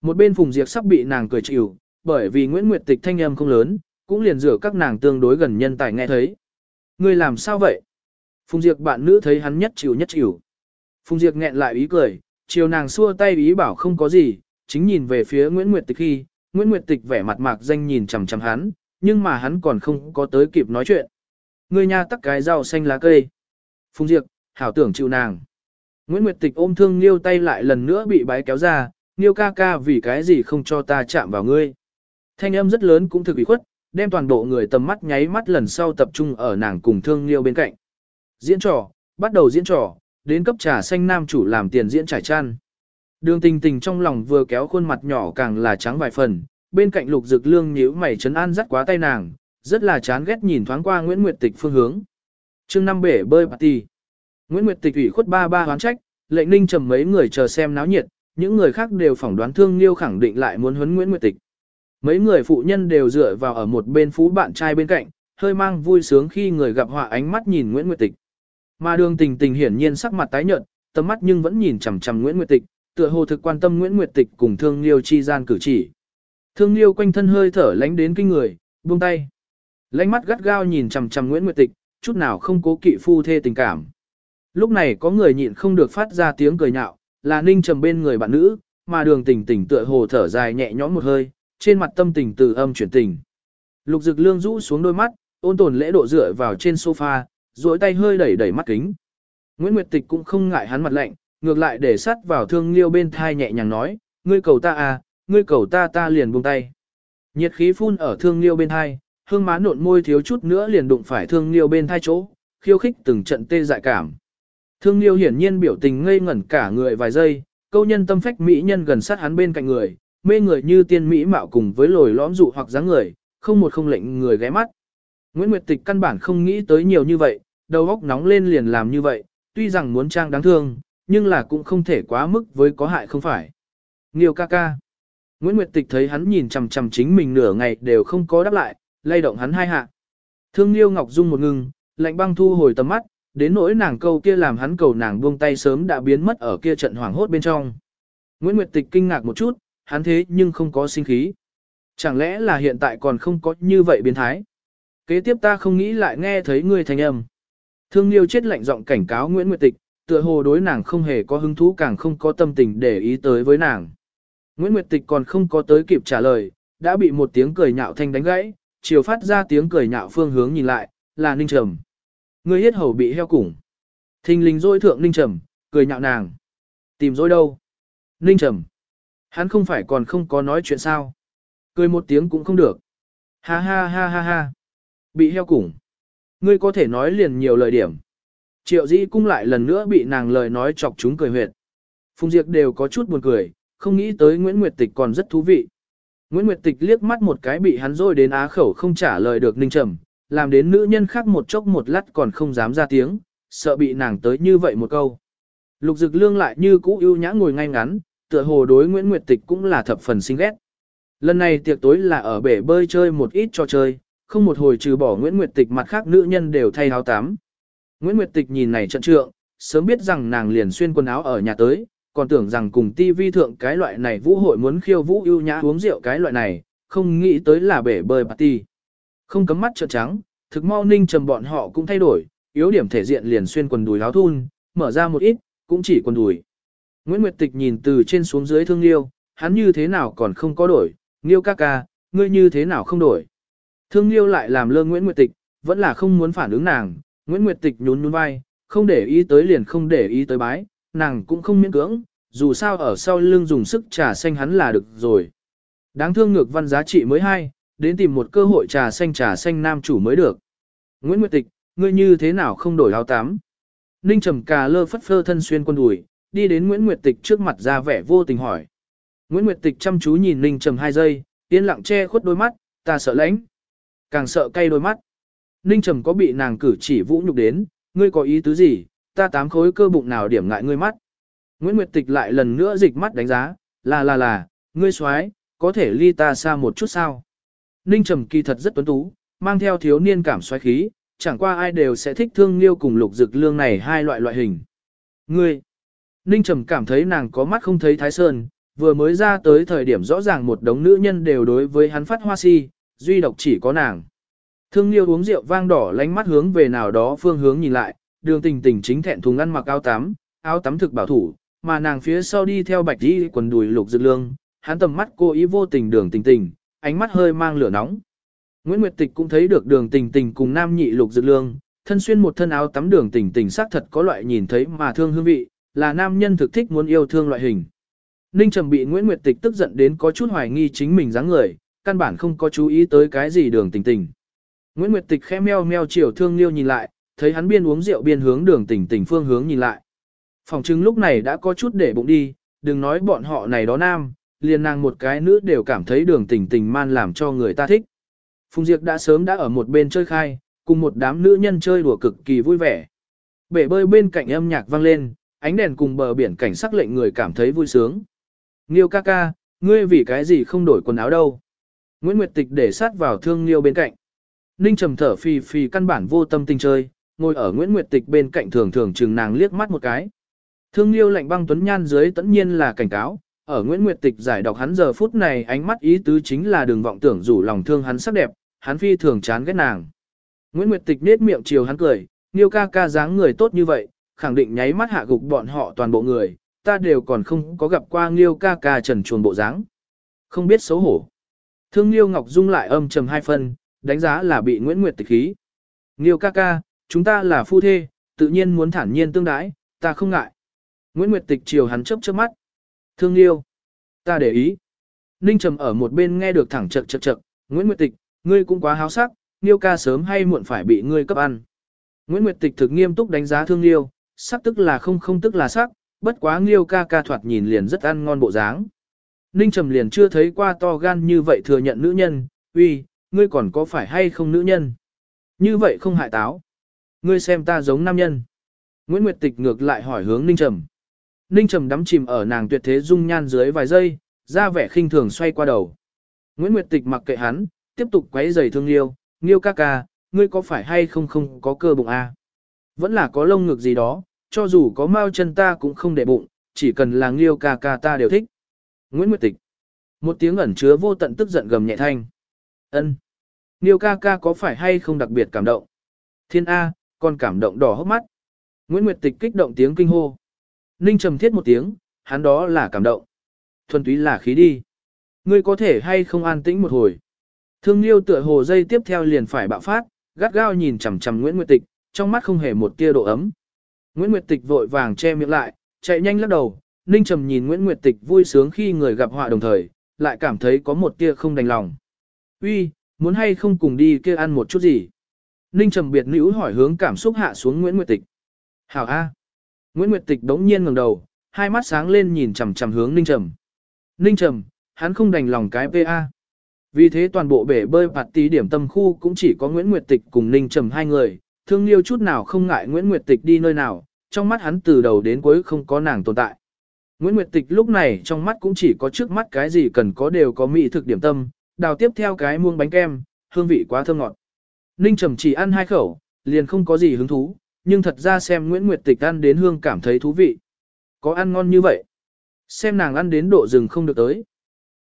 Một bên Phùng Diệp sắp bị nàng cười chịu, bởi vì Nguyễn Nguyệt Tịch thanh âm không lớn, cũng liền rửa các nàng tương đối gần nhân tài nghe thấy. Ngươi làm sao vậy? Phùng Diệp bạn nữ thấy hắn nhất chịu nhất chịu. Phùng Diệp nghẹn lại ý cười, chiều nàng xua tay ý bảo không có gì, chính nhìn về phía Nguyễn Nguyệt Tịch khi, Nguyễn Nguyệt Tịch vẻ mặt mạc danh nhìn chằm chằm hắn, nhưng mà hắn còn không có tới kịp nói chuyện. Ngươi nha tắc cái rau xanh lá cây. Phùng Diệp, hảo tưởng chịu nàng. Nguyễn Nguyệt Tịch ôm thương Niêu tay lại lần nữa bị bái kéo ra, Niêu ca ca vì cái gì không cho ta chạm vào ngươi. Thanh âm rất lớn cũng thực bị khuất, đem toàn bộ người tầm mắt nháy mắt lần sau tập trung ở nàng cùng thương Niêu bên cạnh. Diễn trò, bắt đầu diễn trò, đến cấp trà xanh nam chủ làm tiền diễn trải chăn. Đường tình tình trong lòng vừa kéo khuôn mặt nhỏ càng là trắng vài phần, bên cạnh lục dực lương nhíu mày chấn an dắt quá tay nàng, rất là chán ghét nhìn thoáng qua Nguyễn Nguyệt Tịch phương hướng. chương năm bể bơi party. Nguyễn Nguyệt Tịch ủy khuất ba ba hoán trách, lệnh ninh trầm mấy người chờ xem náo nhiệt, những người khác đều phỏng đoán thương Liêu khẳng định lại muốn huấn Nguyễn Nguyệt Tịch. Mấy người phụ nhân đều dựa vào ở một bên phú bạn trai bên cạnh, hơi mang vui sướng khi người gặp họa ánh mắt nhìn Nguyễn Nguyệt Tịch. Mà đường tình tình hiển nhiên sắc mặt tái nhợt, tầm mắt nhưng vẫn nhìn chằm chằm Nguyễn Nguyệt Tịch, tựa hồ thực quan tâm Nguyễn Nguyệt Tịch cùng Thương Liêu chi gian cử chỉ. Thương Liêu quanh thân hơi thở lánh đến kinh người, buông tay. Lánh mắt gắt gao nhìn chằm chằm Nguyễn Nguyệt Tịch, chút nào không cố kỵ phu thê tình cảm. Lúc này có người nhịn không được phát ra tiếng cười nhạo, là ninh trầm bên người bạn nữ, mà đường tình tình tựa hồ thở dài nhẹ nhõm một hơi, trên mặt tâm tình từ âm chuyển tình. Lục dực lương rũ xuống đôi mắt, ôn tồn lễ độ dựa vào trên sofa, duỗi tay hơi đẩy đẩy mắt kính. Nguyễn Nguyệt Tịch cũng không ngại hắn mặt lạnh, ngược lại để sát vào thương liêu bên thai nhẹ nhàng nói, ngươi cầu ta à, ngươi cầu ta ta liền buông tay. Nhiệt khí phun ở thương liêu bên thai, hương má nộn môi thiếu chút nữa liền đụng phải thương liêu bên thai chỗ, khiêu khích từng trận tê dại cảm. Thương liêu hiển nhiên biểu tình ngây ngẩn cả người vài giây, câu nhân tâm phách mỹ nhân gần sát hắn bên cạnh người, mê người như tiên mỹ mạo cùng với lồi lõm dụ hoặc dáng người, không một không lệnh người ghé mắt. Nguyễn Nguyệt Tịch căn bản không nghĩ tới nhiều như vậy, đầu óc nóng lên liền làm như vậy, tuy rằng muốn trang đáng thương, nhưng là cũng không thể quá mức với có hại không phải. Nghiêu ca ca. Nguyễn Nguyệt Tịch thấy hắn nhìn chằm chằm chính mình nửa ngày đều không có đáp lại, lay động hắn hai hạ. Thương liêu Ngọc Dung một ngừng, lạnh băng thu hồi tầm mắt, đến nỗi nàng câu kia làm hắn cầu nàng buông tay sớm đã biến mất ở kia trận hoảng hốt bên trong. Nguyễn Nguyệt Tịch kinh ngạc một chút, hắn thế nhưng không có sinh khí. Chẳng lẽ là hiện tại còn không có như vậy biến thái? Kế tiếp ta không nghĩ lại nghe thấy ngươi thành âm. Thương Liêu chết lạnh giọng cảnh cáo Nguyễn Nguyệt Tịch, tựa hồ đối nàng không hề có hứng thú càng không có tâm tình để ý tới với nàng. Nguyễn Nguyệt Tịch còn không có tới kịp trả lời, đã bị một tiếng cười nhạo thanh đánh gãy, chiều phát ra tiếng cười nhạo phương hướng nhìn lại, là Ninh Trầm. Người hết hầu bị heo củng. Thình lình dôi thượng Ninh Trầm, cười nhạo nàng. Tìm dối đâu? Ninh Trầm. Hắn không phải còn không có nói chuyện sao? Cười một tiếng cũng không được. Ha ha ha ha ha. Bị heo củng. Ngươi có thể nói liền nhiều lời điểm. Triệu dĩ cung lại lần nữa bị nàng lời nói chọc chúng cười huyệt. Phùng Diệp đều có chút buồn cười, không nghĩ tới Nguyễn Nguyệt Tịch còn rất thú vị. Nguyễn Nguyệt Tịch liếc mắt một cái bị hắn rôi đến á khẩu không trả lời được ninh trầm, làm đến nữ nhân khác một chốc một lát còn không dám ra tiếng, sợ bị nàng tới như vậy một câu. Lục Dực Lương lại như cũ ưu nhã ngồi ngay ngắn, tựa hồ đối Nguyễn Nguyệt Tịch cũng là thập phần xinh ghét. Lần này tiệc tối là ở bể bơi chơi một ít trò chơi, không một hồi trừ bỏ Nguyễn Nguyệt Tịch mặt khác nữ nhân đều thay áo tắm. Nguyễn Nguyệt Tịch nhìn này trận trượng, sớm biết rằng nàng liền xuyên quần áo ở nhà tới, còn tưởng rằng cùng tivi thượng cái loại này vũ hội muốn khiêu vũ ưu nhã uống rượu cái loại này, không nghĩ tới là bể bơi party. Không cấm mắt trợn trắng, thực mau ninh trầm bọn họ cũng thay đổi, yếu điểm thể diện liền xuyên quần đùi áo thun, mở ra một ít, cũng chỉ quần đùi. Nguyễn Nguyệt Tịch nhìn từ trên xuống dưới thương liêu, hắn như thế nào còn không có đổi, liêu ca ca, ngươi như thế nào không đổi. Thương liêu lại làm lơ Nguyễn Nguyệt Tịch, vẫn là không muốn phản ứng nàng, Nguyễn Nguyệt Tịch nhún nhún vai, không để ý tới liền không để ý tới bái, nàng cũng không miễn cưỡng, dù sao ở sau lưng dùng sức trà xanh hắn là được rồi. Đáng thương ngược văn giá trị mới hai, đến tìm một cơ hội trà xanh trà xanh nam chủ mới được. Nguyễn Nguyệt Tịch, ngươi như thế nào không đổi áo tám? Ninh trầm cà lơ phất phơ thân xuyên quân đùi, đi đến Nguyễn Nguyệt Tịch trước mặt ra vẻ vô tình hỏi. Nguyễn Nguyệt Tịch chăm chú nhìn Ninh trầm hai giây, yên lặng che khuất đôi mắt, ta sợ lãnh. Càng sợ cay đôi mắt. Ninh trầm có bị nàng cử chỉ vũ nhục đến, ngươi có ý tứ gì, ta tám khối cơ bụng nào điểm ngại ngươi mắt. Nguyễn Nguyệt Tịch lại lần nữa dịch mắt đánh giá, là là là, ngươi xoái, có thể ly ta xa một chút sao. Ninh Trầm kỳ thật rất tuấn tú, mang theo thiếu niên cảm xoáy khí, chẳng qua ai đều sẽ thích thương liêu cùng lục dực lương này hai loại loại hình. Ngươi, Ninh Trầm cảm thấy nàng có mắt không thấy thái sơn, vừa mới ra tới thời điểm rõ ràng một đống nữ nhân đều đối với hắn phát hoa si, duy độc chỉ có nàng. Thương liêu uống rượu vang đỏ lánh mắt hướng về nào đó phương hướng nhìn lại, đường tình tình chính thẹn thùng ăn mặc áo tắm, áo tắm thực bảo thủ, mà nàng phía sau đi theo bạch đi quần đùi lục dược lương, hắn tầm mắt cô ý vô tình đường tình tình, ánh mắt hơi mang lửa nóng. Nguyễn Nguyệt Tịch cũng thấy được đường tình tình cùng nam nhị lục dược lương, thân xuyên một thân áo tắm đường tình tình xác thật có loại nhìn thấy mà thương hương vị, là nam nhân thực thích muốn yêu thương loại hình. Ninh Trầm bị Nguyễn Nguyệt Tịch tức giận đến có chút hoài nghi chính mình dáng người, căn bản không có chú ý tới cái gì đường tình tình. Nguyễn Nguyệt Tịch khẽ meo meo chiều thương liêu nhìn lại, thấy hắn biên uống rượu biên hướng đường tỉnh tỉnh phương hướng nhìn lại. Phòng chứng lúc này đã có chút để bụng đi, đừng nói bọn họ này đó nam, liền nàng một cái nữ đều cảm thấy đường tỉnh tỉnh man làm cho người ta thích. Phùng Diệp đã sớm đã ở một bên chơi khai, cùng một đám nữ nhân chơi đùa cực kỳ vui vẻ. Bể bơi bên cạnh âm nhạc vang lên, ánh đèn cùng bờ biển cảnh sắc lệnh người cảm thấy vui sướng. Nghiêu ca ca, ngươi vì cái gì không đổi quần áo đâu? Nguyễn Nguyệt Tịch để sát vào thương Nghiêu bên cạnh. Ninh trầm thở phì phì căn bản vô tâm tình chơi, ngồi ở Nguyễn Nguyệt Tịch bên cạnh thường thường chừng nàng liếc mắt một cái. Thương Liêu lạnh băng tuấn nhan dưới tất nhiên là cảnh cáo, ở Nguyễn Nguyệt Tịch giải đọc hắn giờ phút này ánh mắt ý tứ chính là đừng vọng tưởng rủ lòng thương hắn sắc đẹp, hắn phi thường chán ghét nàng. Nguyễn Nguyệt Tịch nết miệng chiều hắn cười, Niêu ca ca dáng người tốt như vậy, khẳng định nháy mắt hạ gục bọn họ toàn bộ người, ta đều còn không có gặp qua Niêu ca ca trần chuồn bộ dáng. Không biết xấu hổ. Thương Liêu Ngọc Dung lại âm trầm hai phân, đánh giá là bị Nguyễn Nguyệt Tịch khí. Niêu ca ca, chúng ta là phu thê, tự nhiên muốn thản nhiên tương đãi, ta không ngại. Nguyễn Nguyệt Tịch chiều hắn chớp chớp mắt. Thương Liêu. Ta để ý. Ninh Trầm ở một bên nghe được thẳng chật chật chật, Nguyễn Nguyệt Tịch, ngươi cũng quá háo sắc, Niêu ca sớm hay muộn phải bị ngươi cấp ăn. Nguyễn Nguyệt Tịch thực nghiêm túc đánh giá thương Liêu, sắc tức là không không tức là sắc, bất quá Liêu ca ca thoạt nhìn liền rất ăn ngon bộ dáng. Ninh Trầm liền chưa thấy qua to gan như vậy thừa nhận nữ nhân, uy, ngươi còn có phải hay không nữ nhân? Như vậy không hại táo. Ngươi xem ta giống nam nhân. Nguyễn Nguyệt Tịch ngược lại hỏi hướng Ninh Trầm. Ninh Trầm đắm chìm ở nàng tuyệt thế dung nhan dưới vài giây, ra vẻ khinh thường xoay qua đầu. Nguyễn Nguyệt Tịch mặc kệ hắn, tiếp tục quấy giày thương liêu, nghiêu ca ca, ngươi có phải hay không không có cơ bụng à? Vẫn là có lông ngực gì đó, cho dù có mao chân ta cũng không để bụng, chỉ cần là nghiêu ca ca ta đều thích. Nguyễn Nguyệt Tịch. Một tiếng ẩn chứa vô tận tức giận gầm nhẹ thanh. Ân. Nghiêu ca ca có phải hay không đặc biệt cảm động? Thiên A, còn cảm động đỏ hốc mắt. Nguyễn Nguyệt Tịch kích động tiếng kinh hô. Ninh trầm thiết một tiếng, hắn đó là cảm động. Thuần túy là khí đi. Ngươi có thể hay không an tĩnh một hồi. Thương Liêu tựa hồ dây tiếp theo liền phải bạo phát, gắt gao nhìn chằm chằm Nguyễn Nguyệt Tịch, trong mắt không hề một tia độ ấm. Nguyễn Nguyệt Tịch vội vàng che miệng lại, chạy nhanh lắc đầu, Ninh Trầm nhìn Nguyễn Nguyệt Tịch vui sướng khi người gặp họa đồng thời, lại cảm thấy có một tia không đành lòng. Uy, muốn hay không cùng đi kia ăn một chút gì? Ninh Trầm biệt nữ hỏi hướng cảm xúc hạ xuống Nguyễn Nguyệt Tịch. Hảo A. Nguyễn Nguyệt Tịch đống nhiên ngẩng đầu, hai mắt sáng lên nhìn chằm chằm hướng Ninh Trầm. Ninh Trầm, hắn không đành lòng cái PA. Vì thế toàn bộ bể bơi bạt tí điểm tâm khu cũng chỉ có Nguyễn Nguyệt Tịch cùng Ninh Trầm hai người, thương liêu chút nào không ngại Nguyễn Nguyệt Tịch đi nơi nào, trong mắt hắn từ đầu đến cuối không có nàng tồn tại. Nguyễn Nguyệt Tịch lúc này trong mắt cũng chỉ có trước mắt cái gì cần có đều có mỹ thực điểm tâm, đào tiếp theo cái muông bánh kem, hương vị quá thơm ngọt. Ninh Trầm chỉ ăn hai khẩu, liền không có gì hứng thú, nhưng thật ra xem Nguyễn Nguyệt Tịch ăn đến hương cảm thấy thú vị. Có ăn ngon như vậy. Xem nàng ăn đến độ rừng không được tới.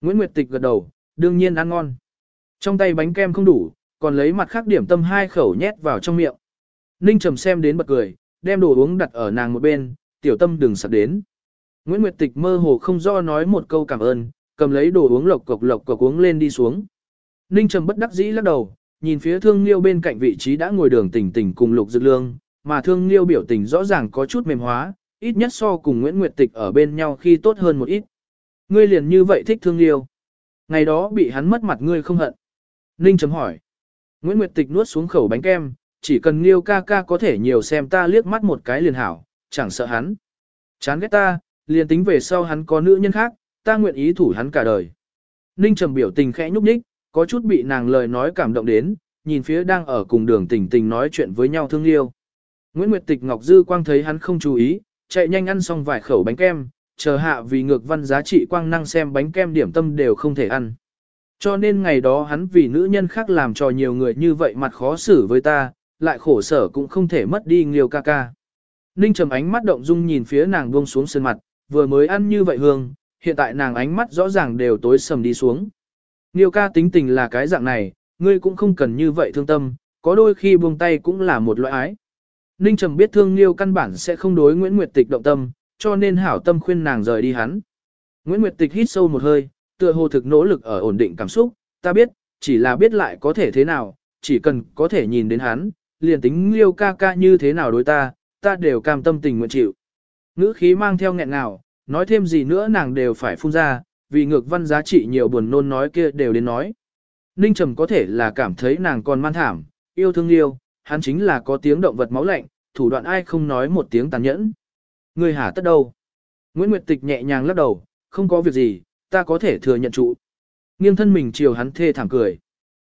Nguyễn Nguyệt Tịch gật đầu, đương nhiên ăn ngon. Trong tay bánh kem không đủ, còn lấy mặt khác điểm tâm hai khẩu nhét vào trong miệng. Ninh Trầm xem đến bật cười, đem đồ uống đặt ở nàng một bên, tiểu tâm đừng sập đến. Nguyễn Nguyệt Tịch mơ hồ không do nói một câu cảm ơn, cầm lấy đồ uống lộc cộc lộc cộc uống lên đi xuống. Ninh Trầm bất đắc dĩ lắc đầu, nhìn phía thương liêu bên cạnh vị trí đã ngồi đường tỉnh tỉnh cùng lục dược lương, mà thương liêu biểu tình rõ ràng có chút mềm hóa, ít nhất so cùng Nguyễn Nguyệt Tịch ở bên nhau khi tốt hơn một ít. Ngươi liền như vậy thích thương liêu. Ngày đó bị hắn mất mặt ngươi không hận. Ninh chấm hỏi. Nguyễn Nguyệt Tịch nuốt xuống khẩu bánh kem, chỉ cần liêu ca ca có thể nhiều xem ta liếc mắt một cái liền hảo, chẳng sợ hắn. Chán ghét ta, liền tính về sau hắn có nữ nhân khác, ta nguyện ý thủ hắn cả đời. Ninh trầm biểu tình khẽ nhúc nhích, có chút bị nàng lời nói cảm động đến, nhìn phía đang ở cùng đường tình tình nói chuyện với nhau thương liêu. Nguyễn Nguyệt Tịch Ngọc Dư Quang thấy hắn không chú ý, chạy nhanh ăn xong vài khẩu bánh kem, chờ hạ vì ngược văn giá trị quang năng xem bánh kem điểm tâm đều không thể ăn. Cho nên ngày đó hắn vì nữ nhân khác làm cho nhiều người như vậy mặt khó xử với ta, lại khổ sở cũng không thể mất đi nghiêu ca ca. Ninh trầm ánh mắt động dung nhìn phía nàng buông xuống sân mặt, vừa mới ăn như vậy hương, hiện tại nàng ánh mắt rõ ràng đều tối sầm đi xuống. Nghiêu ca tính tình là cái dạng này, ngươi cũng không cần như vậy thương tâm, có đôi khi buông tay cũng là một loại ái. Ninh Trầm biết thương Liêu căn bản sẽ không đối Nguyễn Nguyệt Tịch động tâm, cho nên hảo tâm khuyên nàng rời đi hắn. Nguyễn Nguyệt Tịch hít sâu một hơi, tựa hồ thực nỗ lực ở ổn định cảm xúc, ta biết, chỉ là biết lại có thể thế nào, chỉ cần có thể nhìn đến hắn, liền tính Liêu ca ca như thế nào đối ta, ta đều cam tâm tình nguyện chịu. Ngữ khí mang theo nghẹn ngào, nói thêm gì nữa nàng đều phải phun ra, vì ngược văn giá trị nhiều buồn nôn nói kia đều đến nói. Ninh Trầm có thể là cảm thấy nàng còn man thảm, yêu thương Liêu, hắn chính là có tiếng động vật máu lạnh, thủ đoạn ai không nói một tiếng tàn nhẫn. Người hả tất đâu? Nguyễn Nguyệt Tịch nhẹ nhàng lắc đầu, không có việc gì, ta có thể thừa nhận trụ. Nghiêng thân mình chiều hắn thê thảm cười.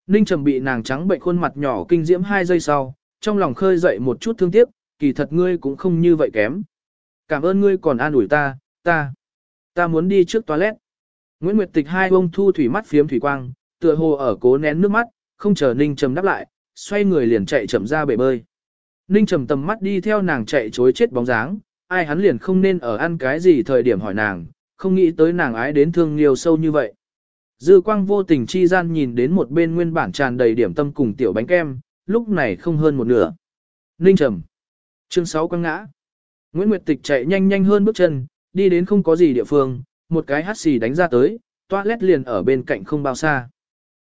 Ninh Trầm bị nàng trắng bệnh khuôn mặt nhỏ kinh diễm hai giây sau, trong lòng khơi dậy một chút thương tiếc, kỳ thật ngươi cũng không như vậy kém. Cảm ơn ngươi còn an ủi ta, ta, ta muốn đi trước toilet. Nguyễn Nguyệt Tịch hai ông thu thủy mắt phiếm thủy quang, tựa hồ ở cố nén nước mắt, không chờ Ninh Trầm đáp lại, xoay người liền chạy chậm ra bể bơi. Ninh trầm tầm mắt đi theo nàng chạy chối chết bóng dáng, ai hắn liền không nên ở ăn cái gì thời điểm hỏi nàng, không nghĩ tới nàng ái đến thương liều sâu như vậy. Dư quang vô tình chi gian nhìn đến một bên nguyên bản tràn đầy điểm tâm cùng tiểu bánh kem, lúc này không hơn một nửa. Ninh trầm. Chương 6 quăng ngã. Nguyễn Nguyệt Tịch chạy nhanh nhanh hơn bước chân, đi đến không có gì địa phương, một cái hắt xì đánh ra tới, toilet liền ở bên cạnh không bao xa.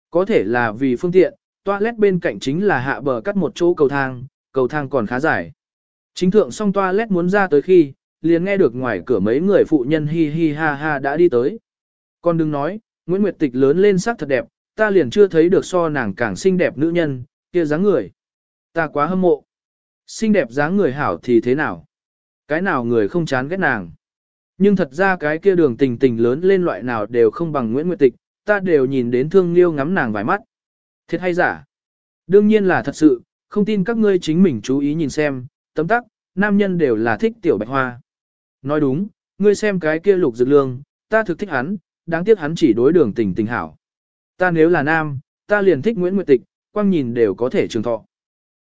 Có thể là vì phương tiện, toilet bên cạnh chính là hạ bờ cắt một chỗ cầu thang, cầu thang còn khá dài. Chính thượng xong toilet muốn ra tới khi, liền nghe được ngoài cửa mấy người phụ nhân hi hi ha ha đã đi tới. con đừng nói, Nguyễn Nguyệt Tịch lớn lên sắc thật đẹp, ta liền chưa thấy được so nàng càng xinh đẹp nữ nhân, kia dáng người. Ta quá hâm mộ. Xinh đẹp dáng người hảo thì thế nào? Cái nào người không chán ghét nàng? Nhưng thật ra cái kia đường tình tình lớn lên loại nào đều không bằng Nguyễn Nguyệt Tịch, ta đều nhìn đến thương liêu ngắm nàng vài mắt. Thiệt hay giả? Đương nhiên là thật sự, không tin các ngươi chính mình chú ý nhìn xem, tấm tắc, nam nhân đều là thích tiểu bạch hoa. Nói đúng, ngươi xem cái kia lục dược lương, ta thực thích hắn, đáng tiếc hắn chỉ đối đường tình tình hảo. Ta nếu là nam, ta liền thích Nguyễn Nguyệt Tịch, quang nhìn đều có thể trường thọ.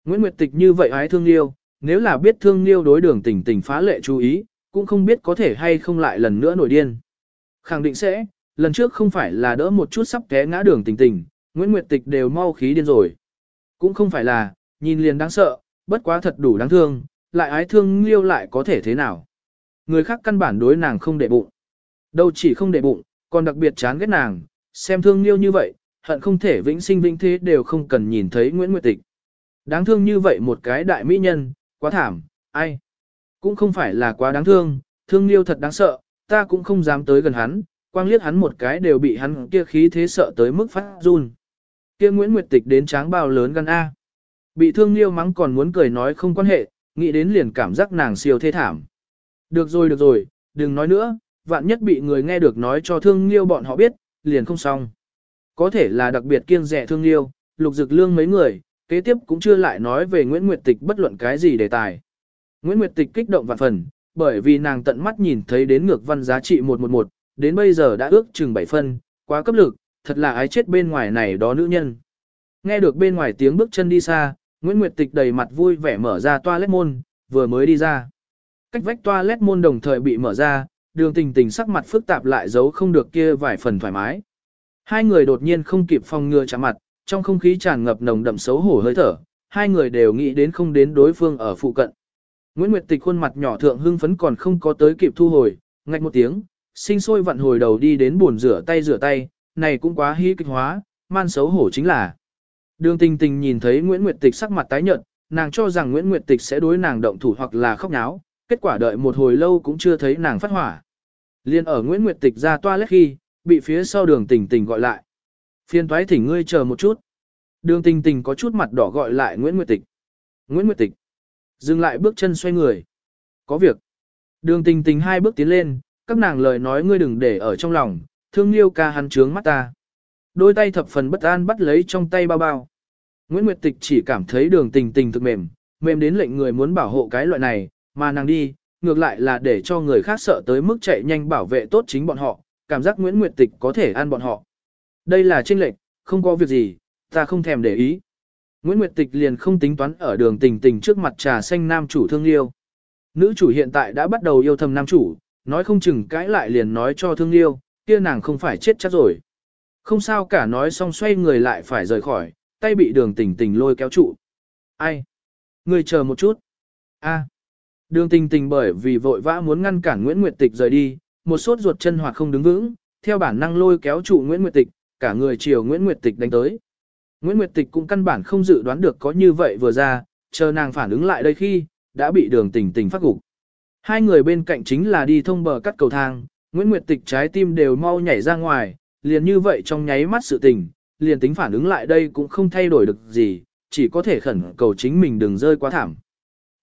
Nguyễn Nguyệt Tịch như vậy ái thương liêu, nếu là biết thương liêu đối đường tình tình phá lệ chú ý, cũng không biết có thể hay không lại lần nữa nổi điên. Khẳng định sẽ, lần trước không phải là đỡ một chút sắp té ngã đường tình tình, Nguyễn Nguyệt Tịch đều mau khí điên rồi. Cũng không phải là, nhìn liền đáng sợ, bất quá thật đủ đáng thương, lại ái thương liêu lại có thể thế nào. Người khác căn bản đối nàng không để bụng. Đâu chỉ không để bụng, còn đặc biệt chán ghét nàng, xem thương liêu như vậy, hận không thể vĩnh sinh vĩnh thế đều không cần nhìn thấy Nguyễn Nguyệt Tịch. Đáng thương như vậy một cái đại mỹ nhân, quá thảm, ai. Cũng không phải là quá đáng thương, thương liêu thật đáng sợ, ta cũng không dám tới gần hắn, quang liếc hắn một cái đều bị hắn kia khí thế sợ tới mức phát run. Kia Nguyễn Nguyệt Tịch đến tráng bao lớn gan A. Bị thương liêu mắng còn muốn cười nói không quan hệ, nghĩ đến liền cảm giác nàng siêu thê thảm. Được rồi được rồi, đừng nói nữa, vạn nhất bị người nghe được nói cho thương liêu bọn họ biết, liền không xong. Có thể là đặc biệt kiêng rẻ thương liêu, lục dực lương mấy người, kế tiếp cũng chưa lại nói về Nguyễn Nguyệt Tịch bất luận cái gì đề tài. Nguyễn Nguyệt Tịch kích động vạn phần, bởi vì nàng tận mắt nhìn thấy đến ngược văn giá trị 111, đến bây giờ đã ước chừng 7 phân, quá cấp lực, thật là ái chết bên ngoài này đó nữ nhân. Nghe được bên ngoài tiếng bước chân đi xa, Nguyễn Nguyệt Tịch đầy mặt vui vẻ mở ra toilet môn, vừa mới đi ra. Cách vách toilet môn đồng thời bị mở ra, đường tình tình sắc mặt phức tạp lại giấu không được kia vài phần thoải mái. Hai người đột nhiên không kịp phòng ngừa chạm mặt, trong không khí tràn ngập nồng đậm xấu hổ hơi thở, hai người đều nghĩ đến không đến đối phương ở phụ cận. Nguyễn Nguyệt Tịch khuôn mặt nhỏ thượng hưng phấn còn không có tới kịp thu hồi, ngạch một tiếng, sinh sôi vặn hồi đầu đi đến buồn rửa tay rửa tay, này cũng quá hí kịch hóa, man xấu hổ chính là. Đường tình tình nhìn thấy Nguyễn Nguyệt Tịch sắc mặt tái nhợt, nàng cho rằng Nguyễn Nguyệt Tịch sẽ đối nàng động thủ hoặc là khóc náo, kết quả đợi một hồi lâu cũng chưa thấy nàng phát hỏa. Liên ở Nguyễn Nguyệt Tịch ra toilet khi, bị phía sau đường tình tình gọi lại. Phiên toái thỉnh ngươi chờ một chút. Đường tình tình có chút mặt đỏ gọi lại Nguyễn Nguyệt Tịch. Nguyễn Nguyệt Tịch. Dừng lại bước chân xoay người. Có việc. Đường tình tình hai bước tiến lên, các nàng lời nói ngươi đừng để ở trong lòng, thương liêu ca hắn trướng mắt ta. Đôi tay thập phần bất an bắt lấy trong tay bao bao. Nguyễn Nguyệt Tịch chỉ cảm thấy đường tình tình thực mềm, mềm đến lệnh người muốn bảo hộ cái loại này, mà nàng đi, ngược lại là để cho người khác sợ tới mức chạy nhanh bảo vệ tốt chính bọn họ, cảm giác Nguyễn Nguyệt Tịch có thể ăn bọn họ. Đây là trinh lệnh, không có việc gì, ta không thèm để ý. Nguyễn Nguyệt Tịch liền không tính toán ở đường tình tình trước mặt trà xanh nam chủ thương yêu. Nữ chủ hiện tại đã bắt đầu yêu thầm nam chủ, nói không chừng cãi lại liền nói cho thương yêu, kia nàng không phải chết chắc rồi. Không sao cả nói xong xoay người lại phải rời khỏi, tay bị đường tình tình lôi kéo trụ. Ai? Người chờ một chút. A. Đường tình tình bởi vì vội vã muốn ngăn cản Nguyễn Nguyệt Tịch rời đi, một sốt ruột chân hoặc không đứng vững, theo bản năng lôi kéo trụ Nguyễn Nguyệt Tịch, cả người chiều Nguyễn Nguyệt Tịch đánh tới. Nguyễn Nguyệt Tịch cũng căn bản không dự đoán được có như vậy vừa ra, chờ nàng phản ứng lại đây khi, đã bị đường tình tình phát gục. Hai người bên cạnh chính là đi thông bờ cắt cầu thang, Nguyễn Nguyệt Tịch trái tim đều mau nhảy ra ngoài, liền như vậy trong nháy mắt sự tình, liền tính phản ứng lại đây cũng không thay đổi được gì, chỉ có thể khẩn cầu chính mình đừng rơi quá thảm.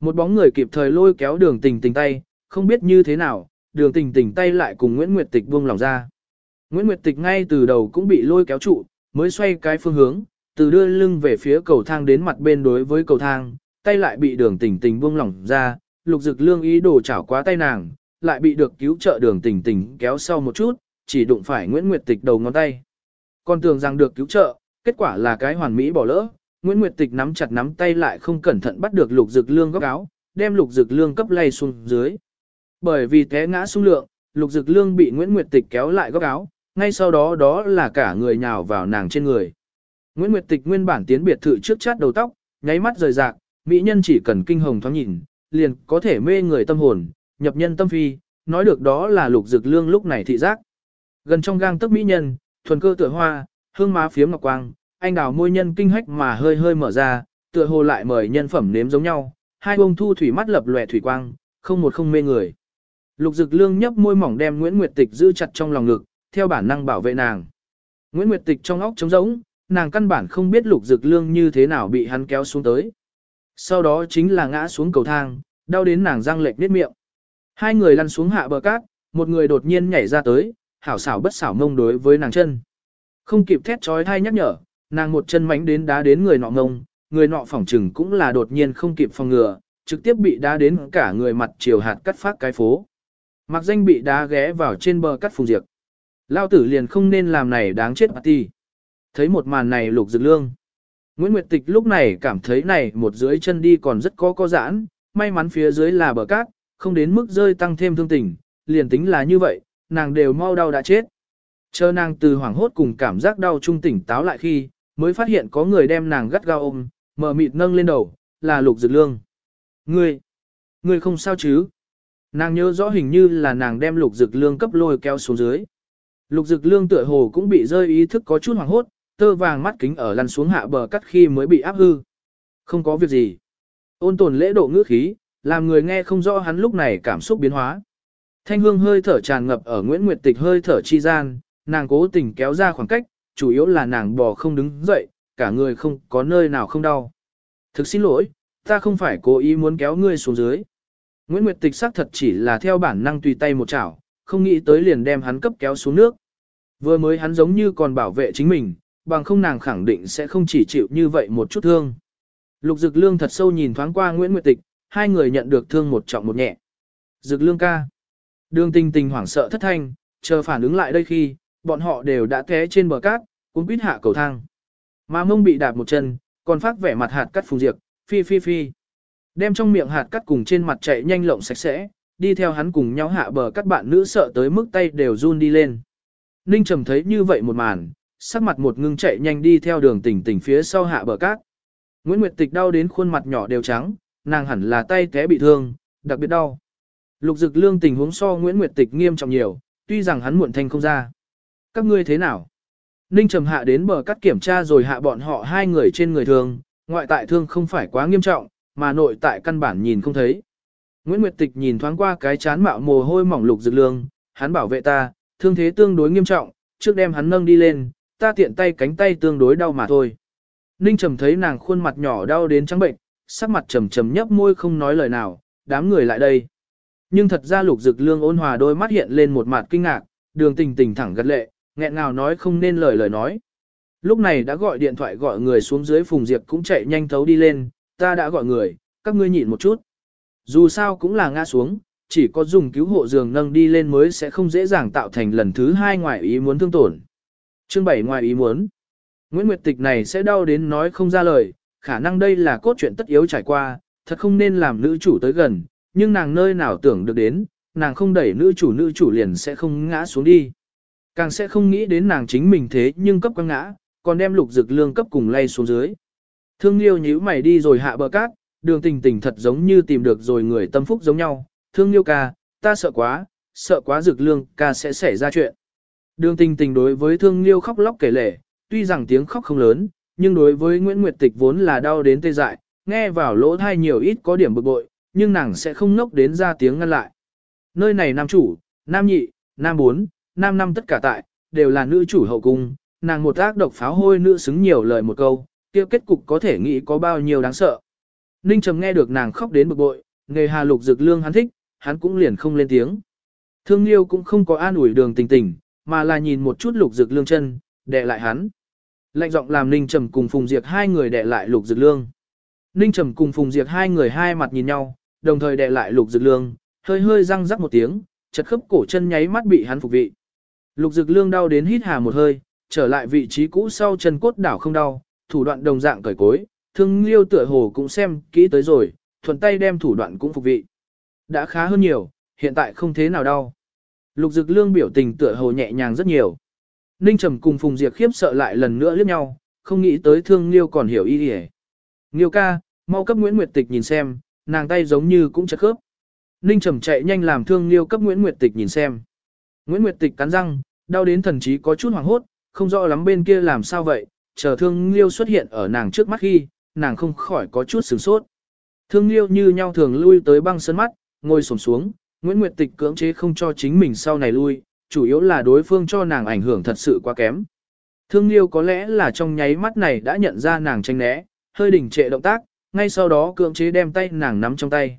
Một bóng người kịp thời lôi kéo đường tình tình tay, không biết như thế nào, đường tình tình tay lại cùng Nguyễn Nguyệt Tịch buông lòng ra. Nguyễn Nguyệt Tịch ngay từ đầu cũng bị lôi kéo trụ, mới xoay cái phương hướng, từ đưa lưng về phía cầu thang đến mặt bên đối với cầu thang, tay lại bị đường tình tình buông lỏng ra, lục dực lương ý đồ chảo quá tay nàng, lại bị được cứu trợ đường tình tình kéo sau một chút, chỉ đụng phải Nguyễn Nguyệt Tịch đầu ngón tay. Con tưởng rằng được cứu trợ, kết quả là cái hoàn mỹ bỏ lỡ, Nguyễn Nguyệt Tịch nắm chặt nắm tay lại không cẩn thận bắt được lục dực lương góc áo, đem lục dực lương cấp lay xuống dưới. Bởi vì té ngã xuống lượng, lục dực lương bị Nguyễn Nguyệt Tịch kéo lại góc áo, ngay sau đó đó là cả người nhào vào nàng trên người. Nguyễn Nguyệt Tịch nguyên bản tiến biệt thự trước chát đầu tóc, nháy mắt rời rạc, mỹ nhân chỉ cần kinh hồng thoáng nhìn, liền có thể mê người tâm hồn, nhập nhân tâm phi, nói được đó là lục dực lương lúc này thị giác. Gần trong gang tấc mỹ nhân, thuần cơ tựa hoa, hương má phiếm ngọc quang, anh đào môi nhân kinh hách mà hơi hơi mở ra, tựa hồ lại mời nhân phẩm nếm giống nhau, hai bông thu thủy mắt lập lòe thủy quang, không một không mê người. Lục Dực Lương nhấp môi mỏng đem Nguyễn Nguyệt Tịch giữ chặt trong lòng ngực, theo bản năng bảo vệ nàng. Nguyễn Nguyệt Tịch trong óc trống rỗng, nàng căn bản không biết lục dực lương như thế nào bị hắn kéo xuống tới. Sau đó chính là ngã xuống cầu thang, đau đến nàng răng lệch nết miệng. Hai người lăn xuống hạ bờ cát, một người đột nhiên nhảy ra tới, hảo xảo bất xảo mông đối với nàng chân. Không kịp thét trói thai nhắc nhở, nàng một chân mánh đến đá đến người nọ ngông, người nọ phỏng trừng cũng là đột nhiên không kịp phòng ngừa, trực tiếp bị đá đến cả người mặt chiều hạt cắt phát cái phố. Mặc danh bị đá ghé vào trên bờ cắt phùng diệt. Lao tử liền không nên làm này đáng chết bà ti. Thấy một màn này lục dược lương. Nguyễn Nguyệt Tịch lúc này cảm thấy này một dưới chân đi còn rất có có giãn, may mắn phía dưới là bờ cát, không đến mức rơi tăng thêm thương tình, liền tính là như vậy, nàng đều mau đau đã chết. Chờ nàng từ hoảng hốt cùng cảm giác đau trung tỉnh táo lại khi, mới phát hiện có người đem nàng gắt gao ôm, mở mịt nâng lên đầu, là lục dược lương. Ngươi, ngươi không sao chứ? Nàng nhớ rõ hình như là nàng đem lục dược lương cấp lôi kéo xuống dưới. Lục dực lương tựa hồ cũng bị rơi ý thức có chút hoảng hốt, tơ vàng mắt kính ở lăn xuống hạ bờ cắt khi mới bị áp hư. Không có việc gì. Ôn tồn lễ độ ngữ khí, làm người nghe không rõ hắn lúc này cảm xúc biến hóa. Thanh hương hơi thở tràn ngập ở Nguyễn Nguyệt Tịch hơi thở chi gian, nàng cố tình kéo ra khoảng cách, chủ yếu là nàng bò không đứng dậy, cả người không có nơi nào không đau. Thực xin lỗi, ta không phải cố ý muốn kéo ngươi xuống dưới. Nguyễn Nguyệt Tịch xác thật chỉ là theo bản năng tùy tay một chảo, không nghĩ tới liền đem hắn cấp kéo xuống nước. Vừa mới hắn giống như còn bảo vệ chính mình, bằng không nàng khẳng định sẽ không chỉ chịu như vậy một chút thương. Lục Dực Lương thật sâu nhìn thoáng qua Nguyễn Nguyệt Tịch, hai người nhận được thương một trọng một nhẹ. Dực Lương ca. Đường tình tình hoảng sợ thất thanh, chờ phản ứng lại đây khi, bọn họ đều đã té trên bờ cát, cuốn quýt hạ cầu thang. Mà mông bị đạp một chân, còn phát vẻ mặt hạt cắt phùng diệt, phi phi phi. Đem trong miệng hạt cắt cùng trên mặt chạy nhanh lộng sạch sẽ, đi theo hắn cùng nhau hạ bờ các bạn nữ sợ tới mức tay đều run đi lên. Ninh trầm thấy như vậy một màn, sắc mặt một ngưng chạy nhanh đi theo đường tỉnh tỉnh phía sau hạ bờ cát. Nguyễn Nguyệt Tịch đau đến khuôn mặt nhỏ đều trắng, nàng hẳn là tay té bị thương, đặc biệt đau. Lục Dực Lương tình huống so Nguyễn Nguyệt Tịch nghiêm trọng nhiều, tuy rằng hắn muộn thanh không ra. Các ngươi thế nào? Ninh Trầm hạ đến bờ cắt kiểm tra rồi hạ bọn họ hai người trên người thương, ngoại tại thương không phải quá nghiêm trọng, mà nội tại căn bản nhìn không thấy. Nguyễn Nguyệt Tịch nhìn thoáng qua cái chán mạo mồ hôi mỏng Lục Dực Lương, hắn bảo vệ ta, thương thế tương đối nghiêm trọng, trước đem hắn nâng đi lên, ta tiện tay cánh tay tương đối đau mà thôi. Ninh Trầm thấy nàng khuôn mặt nhỏ đau đến trắng bệnh, sắc mặt trầm trầm nhấp môi không nói lời nào, đám người lại đây. Nhưng thật ra lục dực lương ôn hòa đôi mắt hiện lên một mặt kinh ngạc, đường tình tình thẳng gật lệ, nghẹn ngào nói không nên lời lời nói. Lúc này đã gọi điện thoại gọi người xuống dưới phùng diệp cũng chạy nhanh thấu đi lên, ta đã gọi người, các ngươi nhịn một chút. Dù sao cũng là ngã xuống, chỉ có dùng cứu hộ giường nâng đi lên mới sẽ không dễ dàng tạo thành lần thứ hai ngoài ý muốn thương tổn. Chương 7 ngoài ý muốn. Nguyễn Nguyệt Tịch này sẽ đau đến nói không ra lời, khả năng đây là cốt truyện tất yếu trải qua, thật không nên làm nữ chủ tới gần, nhưng nàng nơi nào tưởng được đến, nàng không đẩy nữ chủ nữ chủ liền sẽ không ngã xuống đi. Càng sẽ không nghĩ đến nàng chính mình thế nhưng cấp quăng ngã, còn đem lục dực lương cấp cùng lay xuống dưới. Thương liêu nhíu mày đi rồi hạ bờ cát, đường tình tình thật giống như tìm được rồi người tâm phúc giống nhau. Thương liêu ca, ta sợ quá, sợ quá dực lương ca sẽ xảy ra chuyện. Đường tình tình đối với thương liêu khóc lóc kể lể, tuy rằng tiếng khóc không lớn, nhưng đối với Nguyễn Nguyệt Tịch vốn là đau đến tê dại, nghe vào lỗ thai nhiều ít có điểm bực bội, nhưng nàng sẽ không nốc đến ra tiếng ngăn lại. Nơi này nam chủ, nam nhị, nam bốn, nam năm tất cả tại, đều là nữ chủ hậu cung, nàng một ác độc pháo hôi nữ xứng nhiều lời một câu, kia kết cục có thể nghĩ có bao nhiêu đáng sợ. Ninh Trầm nghe được nàng khóc đến bực bội, nghề hà lục dược lương hắn thích, hắn cũng liền không lên tiếng. Thương Liêu cũng không có an ủi đường tình tình, mà là nhìn một chút lục dực lương chân, đè lại hắn. Lạnh giọng làm Ninh Trầm cùng Phùng Diệp hai người đè lại lục dực lương. Ninh Trầm cùng Phùng Diệp hai người hai mặt nhìn nhau, đồng thời đè lại lục dực lương, hơi hơi răng rắc một tiếng, chật khớp cổ chân nháy mắt bị hắn phục vị. Lục dực lương đau đến hít hà một hơi, trở lại vị trí cũ sau chân cốt đảo không đau, thủ đoạn đồng dạng cởi cối, thương liêu tựa hồ cũng xem kỹ tới rồi, thuận tay đem thủ đoạn cũng phục vị. Đã khá hơn nhiều, hiện tại không thế nào đau. Lục dực lương biểu tình tựa hồ nhẹ nhàng rất nhiều. Ninh Trầm cùng Phùng Diệp khiếp sợ lại lần nữa liếc nhau, không nghĩ tới thương liêu còn hiểu ý gì. Nghiêu ca, mau cấp Nguyễn Nguyệt Tịch nhìn xem, nàng tay giống như cũng chật khớp. Ninh Trầm chạy nhanh làm thương liêu cấp Nguyễn Nguyệt Tịch nhìn xem. Nguyễn Nguyệt Tịch cắn răng, đau đến thần trí có chút hoảng hốt, không rõ lắm bên kia làm sao vậy, chờ thương liêu xuất hiện ở nàng trước mắt khi, nàng không khỏi có chút sửng sốt. Thương liêu như nhau thường lui tới băng sân mắt, ngồi xổm xuống, Nguyễn Nguyệt Tịch cưỡng chế không cho chính mình sau này lui, chủ yếu là đối phương cho nàng ảnh hưởng thật sự quá kém. Thương Liêu có lẽ là trong nháy mắt này đã nhận ra nàng tranh né, hơi đình trệ động tác, ngay sau đó cưỡng chế đem tay nàng nắm trong tay.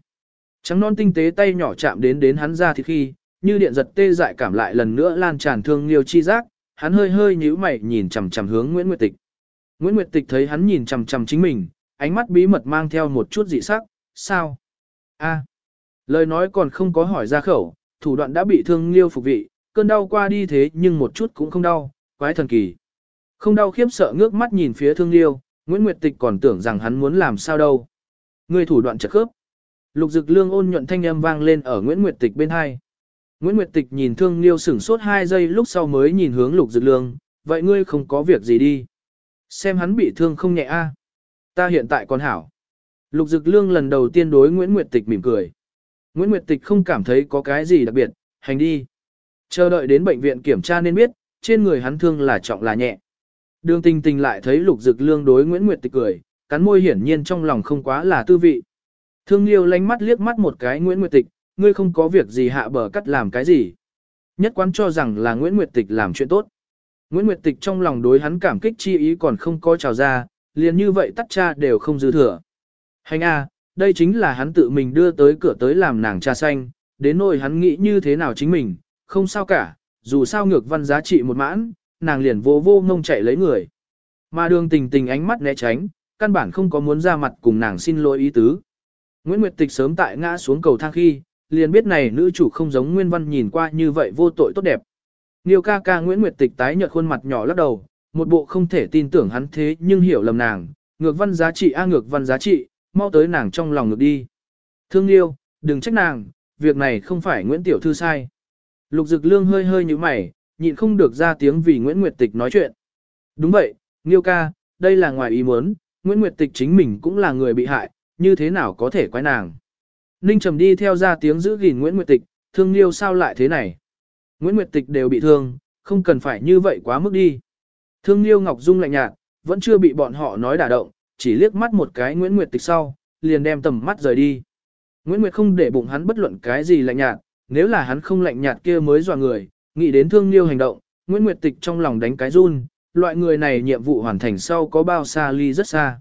Trắng non tinh tế tay nhỏ chạm đến đến hắn ra thì khi, như điện giật tê dại cảm lại lần nữa lan tràn thương Liêu chi giác, hắn hơi hơi nhíu mày nhìn chằm chằm hướng Nguyễn Nguyệt Tịch. Nguyễn Nguyệt Tịch thấy hắn nhìn chằm chằm chính mình, ánh mắt bí mật mang theo một chút dị sắc, sao? A. Lời nói còn không có hỏi ra khẩu, thủ đoạn đã bị thương liêu phục vị, cơn đau qua đi thế nhưng một chút cũng không đau, quái thần kỳ. Không đau khiếp sợ ngước mắt nhìn phía thương liêu, Nguyễn Nguyệt Tịch còn tưởng rằng hắn muốn làm sao đâu. Người thủ đoạn chật khớp. Lục dực lương ôn nhuận thanh âm vang lên ở Nguyễn Nguyệt Tịch bên hai. Nguyễn Nguyệt Tịch nhìn thương liêu sửng sốt hai giây lúc sau mới nhìn hướng lục dực lương, vậy ngươi không có việc gì đi. Xem hắn bị thương không nhẹ a. Ta hiện tại còn hảo. Lục dực lương lần đầu tiên đối Nguyễn Nguyệt Tịch mỉm cười. Nguyễn Nguyệt Tịch không cảm thấy có cái gì đặc biệt, hành đi. Chờ đợi đến bệnh viện kiểm tra nên biết, trên người hắn thương là trọng là nhẹ. Đường tình tình lại thấy lục dực lương đối Nguyễn Nguyệt Tịch cười, cắn môi hiển nhiên trong lòng không quá là tư vị. Thương Liêu lánh mắt liếc mắt một cái Nguyễn Nguyệt Tịch, ngươi không có việc gì hạ bờ cắt làm cái gì. Nhất quán cho rằng là Nguyễn Nguyệt Tịch làm chuyện tốt. Nguyễn Nguyệt Tịch trong lòng đối hắn cảm kích chi ý còn không có trào ra, liền như vậy tắt cha đều không dư thừa. Hành a, đây chính là hắn tự mình đưa tới cửa tới làm nàng cha xanh, đến nỗi hắn nghĩ như thế nào chính mình, không sao cả, dù sao ngược văn giá trị một mãn, nàng liền vô vô ngông chạy lấy người. Mà đường tình tình ánh mắt né tránh, căn bản không có muốn ra mặt cùng nàng xin lỗi ý tứ. Nguyễn Nguyệt Tịch sớm tại ngã xuống cầu thang khi, liền biết này nữ chủ không giống Nguyên Văn nhìn qua như vậy vô tội tốt đẹp. Nhiều ca ca Nguyễn Nguyệt Tịch tái nhợt khuôn mặt nhỏ lắc đầu, một bộ không thể tin tưởng hắn thế nhưng hiểu lầm nàng, ngược văn giá trị a ngược văn giá trị, mau tới nàng trong lòng ngược đi. Thương Liêu, đừng trách nàng, việc này không phải Nguyễn Tiểu Thư sai. Lục Dực Lương hơi hơi như mày, nhịn không được ra tiếng vì Nguyễn Nguyệt Tịch nói chuyện. Đúng vậy, Liêu ca, đây là ngoài ý muốn, Nguyễn Nguyệt Tịch chính mình cũng là người bị hại, như thế nào có thể quái nàng. Ninh Trầm đi theo ra tiếng giữ gìn Nguyễn Nguyệt Tịch, thương Liêu sao lại thế này. Nguyễn Nguyệt Tịch đều bị thương, không cần phải như vậy quá mức đi. Thương Liêu Ngọc Dung lạnh nhạt, vẫn chưa bị bọn họ nói đả động, chỉ liếc mắt một cái Nguyễn Nguyệt Tịch sau, liền đem tầm mắt rời đi. Nguyễn Nguyệt không để bụng hắn bất luận cái gì lạnh nhạt, nếu là hắn không lạnh nhạt kia mới dọa người, nghĩ đến thương liêu hành động, Nguyễn Nguyệt Tịch trong lòng đánh cái run, loại người này nhiệm vụ hoàn thành sau có bao xa ly rất xa.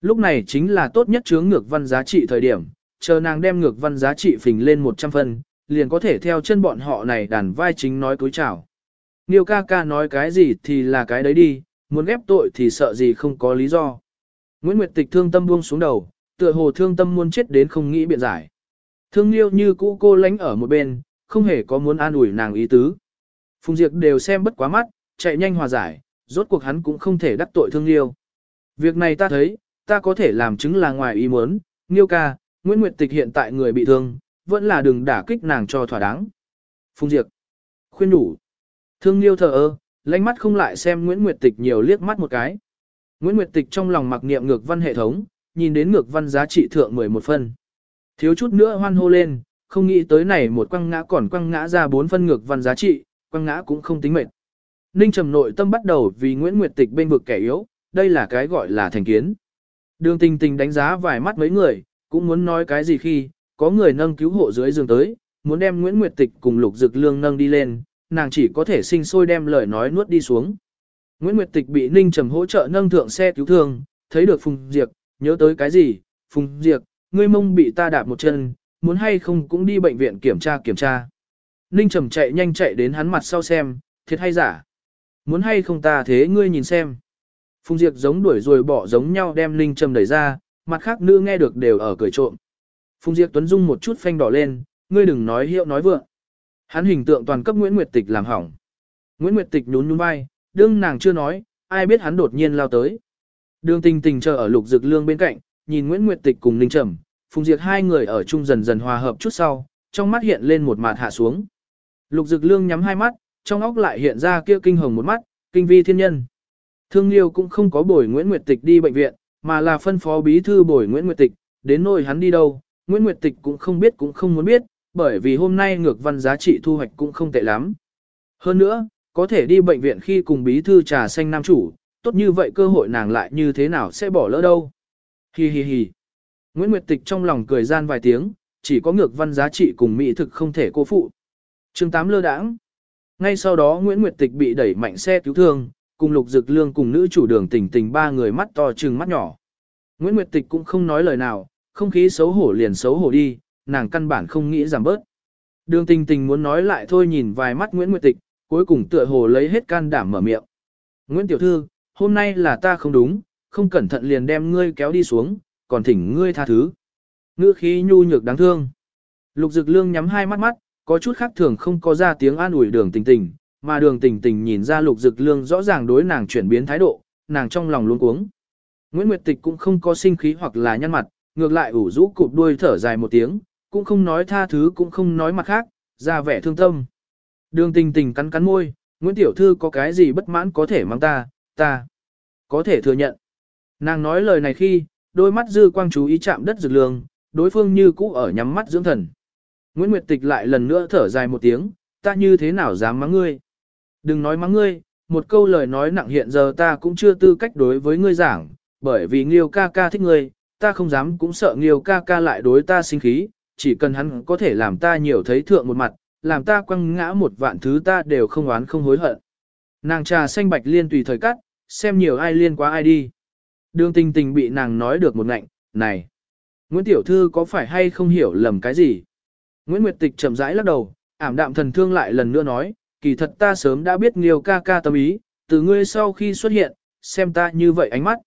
Lúc này chính là tốt nhất chướng ngược văn giá trị thời điểm, chờ nàng đem ngược văn giá trị phình lên 100 phân, liền có thể theo chân bọn họ này đàn vai chính nói cúi chào. Niêu ca ca nói cái gì thì là cái đấy đi, muốn ghép tội thì sợ gì không có lý do. Nguyễn Nguyệt Tịch thương tâm buông xuống đầu, tựa hồ thương tâm muốn chết đến không nghĩ biện giải. Thương Liêu như cũ cô lánh ở một bên, không hề có muốn an ủi nàng ý tứ. Phùng Diệp đều xem bất quá mắt, chạy nhanh hòa giải, rốt cuộc hắn cũng không thể đắc tội Thương Liêu. Việc này ta thấy, ta có thể làm chứng là ngoài ý muốn, Nghiêu ca, Nguyễn Nguyệt Tịch hiện tại người bị thương, vẫn là đừng đả kích nàng cho thỏa đáng. Phùng Diệp khuyên đủ. Thương Liêu thờ ơ, lánh mắt không lại xem Nguyễn Nguyệt Tịch nhiều liếc mắt một cái. Nguyễn Nguyệt Tịch trong lòng mặc niệm ngược văn hệ thống, nhìn đến ngược văn giá trị thượng 11 phân. Thiếu chút nữa hoan hô lên, không nghĩ tới này một quăng ngã còn quăng ngã ra 4 phân ngược văn giá trị, quăng ngã cũng không tính mệt. Ninh trầm nội tâm bắt đầu vì Nguyễn Nguyệt Tịch bên vực kẻ yếu, đây là cái gọi là thành kiến. Đường tình tình đánh giá vài mắt mấy người, cũng muốn nói cái gì khi, có người nâng cứu hộ dưới giường tới, muốn đem Nguyễn Nguyệt Tịch cùng Lục Dực Lương nâng đi lên, nàng chỉ có thể sinh sôi đem lời nói nuốt đi xuống. Nguyễn Nguyệt Tịch bị Ninh Trầm hỗ trợ nâng thượng xe cứu thương, thấy được Phùng Diệp, nhớ tới cái gì, Phùng Diệp, ngươi mông bị ta đạp một chân, muốn hay không cũng đi bệnh viện kiểm tra kiểm tra. Ninh Trầm chạy nhanh chạy đến hắn mặt sau xem, thiệt hay giả. Muốn hay không ta thế ngươi nhìn xem. Phùng Diệp giống đuổi rồi bỏ giống nhau đem Ninh Trầm đẩy ra, mặt khác nữ nghe được đều ở cười trộm. Phùng Diệp Tuấn Dung một chút phanh đỏ lên, ngươi đừng nói hiệu nói vượng. Hắn hình tượng toàn cấp Nguyễn Nguyệt Tịch làm hỏng. Nguyễn Nguyệt Tịch nhún nhún vai, đương nàng chưa nói, ai biết hắn đột nhiên lao tới. Đường tình tình chờ ở lục dực lương bên cạnh, nhìn Nguyễn Nguyệt Tịch cùng Ninh Trầm, Phùng Diệt hai người ở chung dần dần hòa hợp chút sau, trong mắt hiện lên một mạt hạ xuống. Lục dực lương nhắm hai mắt, trong óc lại hiện ra kia kinh hồng một mắt, kinh vi thiên nhân. Thương Liêu cũng không có bồi Nguyễn Nguyệt Tịch đi bệnh viện, mà là phân phó bí thư bồi Nguyễn Nguyệt Tịch, đến nỗi hắn đi đâu, Nguyễn Nguyệt Tịch cũng không biết cũng không muốn biết, bởi vì hôm nay ngược văn giá trị thu hoạch cũng không tệ lắm. Hơn nữa, có thể đi bệnh viện khi cùng bí thư trà xanh nam chủ, tốt như vậy cơ hội nàng lại như thế nào sẽ bỏ lỡ đâu. Hi hi hi. Nguyễn Nguyệt Tịch trong lòng cười gian vài tiếng, chỉ có ngược văn giá trị cùng mỹ thực không thể cô phụ. chương 8 lơ đãng. Ngay sau đó Nguyễn Nguyệt Tịch bị đẩy mạnh xe cứu thương, cùng lục dực lương cùng nữ chủ đường tình tình ba người mắt to trừng mắt nhỏ. Nguyễn Nguyệt Tịch cũng không nói lời nào, không khí xấu hổ liền xấu hổ đi, nàng căn bản không nghĩ giảm bớt. Đường tình tình muốn nói lại thôi nhìn vài mắt Nguyễn Nguyệt Tịch, cuối cùng tựa hồ lấy hết can đảm mở miệng. Nguyễn Tiểu Thư, hôm nay là ta không đúng, không cẩn thận liền đem ngươi kéo đi xuống, còn thỉnh ngươi tha thứ. Ngữ khí nhu nhược đáng thương. Lục Dực Lương nhắm hai mắt mắt, có chút khác thường không có ra tiếng an ủi đường tình tình, mà đường tình tình nhìn ra Lục Dực Lương rõ ràng đối nàng chuyển biến thái độ, nàng trong lòng luống cuống. Nguyễn Nguyệt Tịch cũng không có sinh khí hoặc là nhăn mặt, ngược lại ủ rũ cụp đuôi thở dài một tiếng, cũng không nói tha thứ cũng không nói mặt khác, ra vẻ thương tâm. Đường tình tình cắn cắn môi, Nguyễn Tiểu Thư có cái gì bất mãn có thể mang ta, ta có thể thừa nhận. Nàng nói lời này khi, đôi mắt dư quang chú ý chạm đất rực lương, đối phương như cũ ở nhắm mắt dưỡng thần. Nguyễn Nguyệt Tịch lại lần nữa thở dài một tiếng, ta như thế nào dám mắng ngươi. Đừng nói mắng ngươi, một câu lời nói nặng hiện giờ ta cũng chưa tư cách đối với ngươi giảng, bởi vì Nghiêu ca ca thích ngươi, ta không dám cũng sợ Nghiêu ca ca lại đối ta sinh khí, chỉ cần hắn có thể làm ta nhiều thấy thượng một mặt, làm ta quăng ngã một vạn thứ ta đều không oán không hối hận. Nàng trà xanh bạch liên tùy thời cắt, xem nhiều ai liên quá ai đi. Đường tình tình bị nàng nói được một ngạnh, này. Nguyễn Tiểu Thư có phải hay không hiểu lầm cái gì? Nguyễn Nguyệt Tịch chậm rãi lắc đầu, ảm đạm thần thương lại lần nữa nói, kỳ thật ta sớm đã biết Nghiêu ca ca tâm ý, từ ngươi sau khi xuất hiện, xem ta như vậy ánh mắt.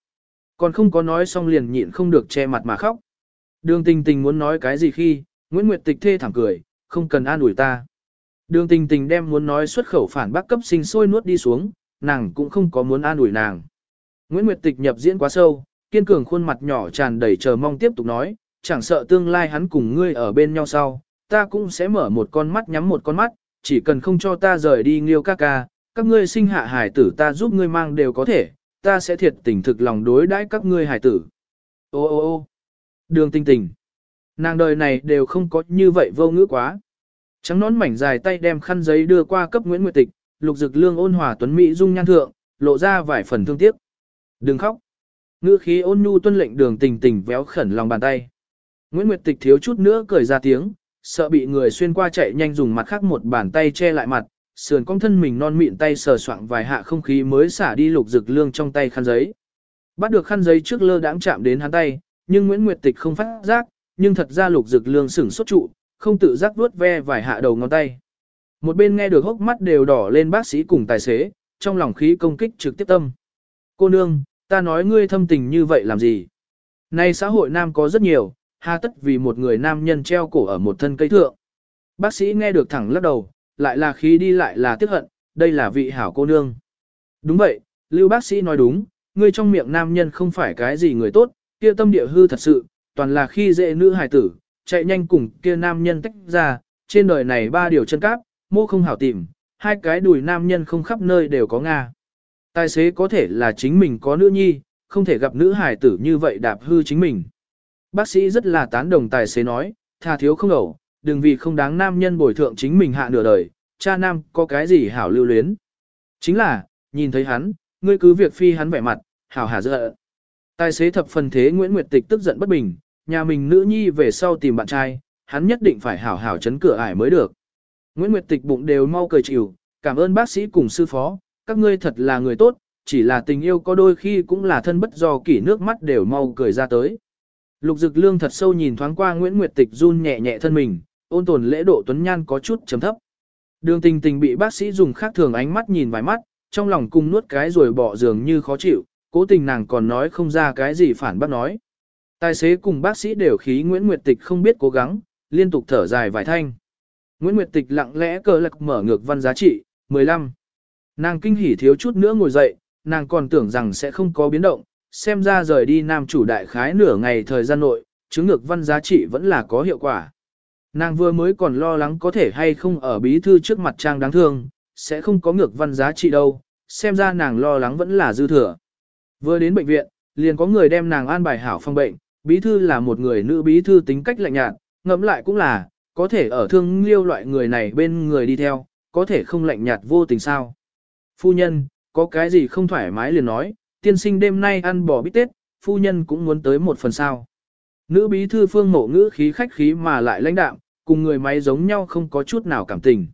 Còn không có nói xong liền nhịn không được che mặt mà khóc. Đường tình tình muốn nói cái gì khi, Nguyễn Nguyệt Tịch thê thảm cười, không cần an ủi ta. Đường tình tình đem muốn nói xuất khẩu phản bác cấp sinh sôi nuốt đi xuống, nàng cũng không có muốn an ủi nàng. Nguyễn Nguyệt Tịch nhập diễn quá sâu, kiên cường khuôn mặt nhỏ tràn đầy chờ mong tiếp tục nói, chẳng sợ tương lai hắn cùng ngươi ở bên nhau sau, ta cũng sẽ mở một con mắt nhắm một con mắt, chỉ cần không cho ta rời đi nghiêu ca ca, các ngươi sinh hạ hải tử ta giúp ngươi mang đều có thể, ta sẽ thiệt tình thực lòng đối đãi các ngươi hải tử. Ô ô ô đường tinh tình. Nàng đời này đều không có như vậy vô ngữ quá. Trắng nón mảnh dài tay đem khăn giấy đưa qua cấp Nguyễn Nguyệt Tịch, lục dực lương ôn hòa tuấn mỹ dung nhan thượng, lộ ra vài phần thương tiếc. Đừng khóc. Ngữ khí ôn nhu tuân lệnh đường tình tình véo khẩn lòng bàn tay. Nguyễn Nguyệt Tịch thiếu chút nữa cười ra tiếng, sợ bị người xuyên qua chạy nhanh dùng mặt khác một bàn tay che lại mặt, sườn cong thân mình non mịn tay sờ soạng vài hạ không khí mới xả đi lục dực lương trong tay khăn giấy. Bắt được khăn giấy trước lơ đãng chạm đến hắn tay, nhưng Nguyễn Nguyệt Tịch không phát giác, nhưng thật ra lục dực lương sửng sốt trụ, không tự giác vuốt ve vài hạ đầu ngón tay. Một bên nghe được hốc mắt đều đỏ lên bác sĩ cùng tài xế, trong lòng khí công kích trực tiếp tâm. Cô nương, ta nói ngươi thâm tình như vậy làm gì? Nay xã hội nam có rất nhiều, hà tất vì một người nam nhân treo cổ ở một thân cây thượng. Bác sĩ nghe được thẳng lắc đầu, lại là khí đi lại là tiếc hận, đây là vị hảo cô nương. Đúng vậy, lưu bác sĩ nói đúng, ngươi trong miệng nam nhân không phải cái gì người tốt, kia tâm địa hư thật sự, toàn là khi dễ nữ hài tử, chạy nhanh cùng kia nam nhân tách ra, trên đời này ba điều chân cáp, mô không hảo tìm, hai cái đùi nam nhân không khắp nơi đều có Nga. Tài xế có thể là chính mình có nữ nhi, không thể gặp nữ hài tử như vậy đạp hư chính mình. Bác sĩ rất là tán đồng tài xế nói, tha thiếu không ẩu, đừng vì không đáng nam nhân bồi thượng chính mình hạ nửa đời, cha nam có cái gì hảo lưu luyến. Chính là, nhìn thấy hắn, ngươi cứ việc phi hắn vẻ mặt, hảo hả dợ. Tài xế thập phần thế Nguyễn Nguyệt Tịch tức giận bất bình, nhà mình nữ nhi về sau tìm bạn trai, hắn nhất định phải hảo hảo chấn cửa ải mới được. Nguyễn Nguyệt Tịch bụng đều mau cười chịu, cảm ơn bác sĩ cùng sư phó, các ngươi thật là người tốt, chỉ là tình yêu có đôi khi cũng là thân bất do kỷ nước mắt đều mau cười ra tới. Lục Dực Lương thật sâu nhìn thoáng qua Nguyễn Nguyệt Tịch run nhẹ nhẹ thân mình, ôn tồn lễ độ tuấn nhan có chút chấm thấp. Đường tình tình bị bác sĩ dùng khác thường ánh mắt nhìn vài mắt, trong lòng cung nuốt cái rồi bỏ giường như khó chịu, cố tình nàng còn nói không ra cái gì phản bác nói. Tài xế cùng bác sĩ đều khí Nguyễn Nguyệt Tịch không biết cố gắng, liên tục thở dài vài thanh. Nguyễn Nguyệt Tịch lặng lẽ cờ lạc mở ngược văn giá trị, 15. Nàng kinh hỉ thiếu chút nữa ngồi dậy, nàng còn tưởng rằng sẽ không có biến động, xem ra rời đi nam chủ đại khái nửa ngày thời gian nội, chứng ngược văn giá trị vẫn là có hiệu quả. Nàng vừa mới còn lo lắng có thể hay không ở bí thư trước mặt trang đáng thương, sẽ không có ngược văn giá trị đâu, xem ra nàng lo lắng vẫn là dư thừa. Vừa đến bệnh viện, liền có người đem nàng an bài hảo phong bệnh, bí thư là một người nữ bí thư tính cách lạnh nhạt, ngẫm lại cũng là, có thể ở thương liêu loại người này bên người đi theo, có thể không lạnh nhạt vô tình sao. Phu nhân, có cái gì không thoải mái liền nói, tiên sinh đêm nay ăn bò bít tết, phu nhân cũng muốn tới một phần sao. Nữ bí thư phương mộ ngữ khí khách khí mà lại lãnh đạm, cùng người máy giống nhau không có chút nào cảm tình.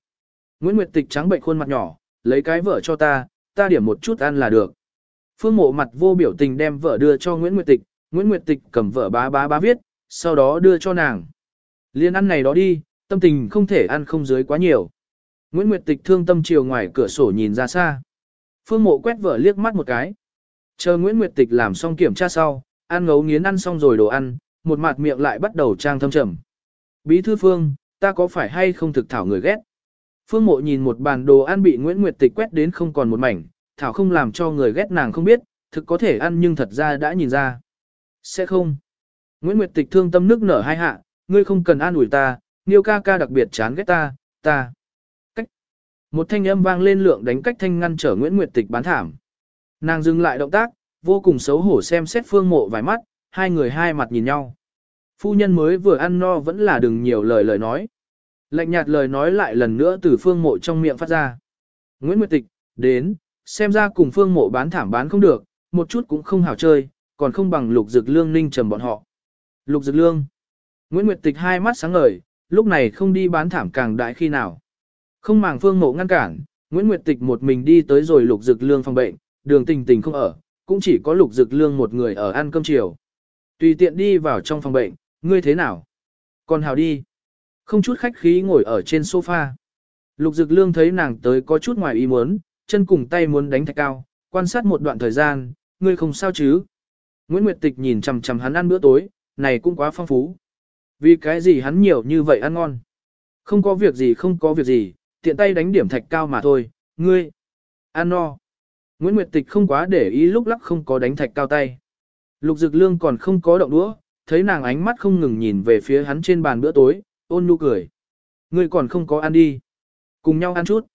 Nguyễn Nguyệt Tịch trắng bệnh khuôn mặt nhỏ, lấy cái vợ cho ta, ta điểm một chút ăn là được. Phương mộ mặt vô biểu tình đem vợ đưa cho Nguyễn Nguyệt Tịch, Nguyễn Nguyệt Tịch cầm vợ bá bá bá viết, sau đó đưa cho nàng. Liên ăn này đó đi, tâm tình không thể ăn không dưới quá nhiều. Nguyễn Nguyệt Tịch thương tâm chiều ngoài cửa sổ nhìn ra xa. Phương mộ quét vợ liếc mắt một cái. Chờ Nguyễn Nguyệt Tịch làm xong kiểm tra sau, ăn ngấu nghiến ăn xong rồi đồ ăn, một mặt miệng lại bắt đầu trang thâm trầm. Bí thư Phương, ta có phải hay không thực thảo người ghét? Phương mộ nhìn một bàn đồ ăn bị Nguyễn Nguyệt Tịch quét đến không còn một mảnh, thảo không làm cho người ghét nàng không biết, thực có thể ăn nhưng thật ra đã nhìn ra. Sẽ không. Nguyễn Nguyệt Tịch thương tâm nước nở hai hạ, ngươi không cần an ủi ta, Niêu ca ca đặc biệt chán ghét ta, ta. Cách. Một thanh âm vang lên lượng đánh cách thanh ngăn trở Nguyễn Nguyệt Tịch bán thảm. Nàng dừng lại động tác, vô cùng xấu hổ xem xét phương mộ vài mắt, hai người hai mặt nhìn nhau. Phu nhân mới vừa ăn no vẫn là đừng nhiều lời lời nói. Lạnh nhạt lời nói lại lần nữa từ phương mộ trong miệng phát ra. Nguyễn Nguyệt Tịch, đến, xem ra cùng phương mộ bán thảm bán không được, một chút cũng không hảo chơi, còn không bằng lục dực lương ninh trầm bọn họ. Lục dực lương. Nguyễn Nguyệt Tịch hai mắt sáng ngời, lúc này không đi bán thảm càng đại khi nào. Không màng phương mộ ngăn cản, Nguyễn Nguyệt Tịch một mình đi tới rồi lục dực lương phòng bệnh, đường tình tình không ở, cũng chỉ có lục dực lương một người ở ăn cơm chiều. Tùy tiện đi vào trong phòng bệnh, ngươi thế nào? Còn hào đi. Không chút khách khí ngồi ở trên sofa. Lục dực lương thấy nàng tới có chút ngoài ý muốn, chân cùng tay muốn đánh thạch cao, quan sát một đoạn thời gian, ngươi không sao chứ? Nguyễn Nguyệt Tịch nhìn chằm chằm hắn ăn bữa tối, này cũng quá phong phú. Vì cái gì hắn nhiều như vậy ăn ngon? Không có việc gì không có việc gì, tiện tay đánh điểm thạch cao mà thôi, ngươi. Ăn no. Nguyễn Nguyệt Tịch không quá để ý lúc lắc không có đánh thạch cao tay. Lục Dực Lương còn không có động đũa, thấy nàng ánh mắt không ngừng nhìn về phía hắn trên bàn bữa tối, ôn nhu cười. Ngươi còn không có ăn đi. Cùng nhau ăn chút.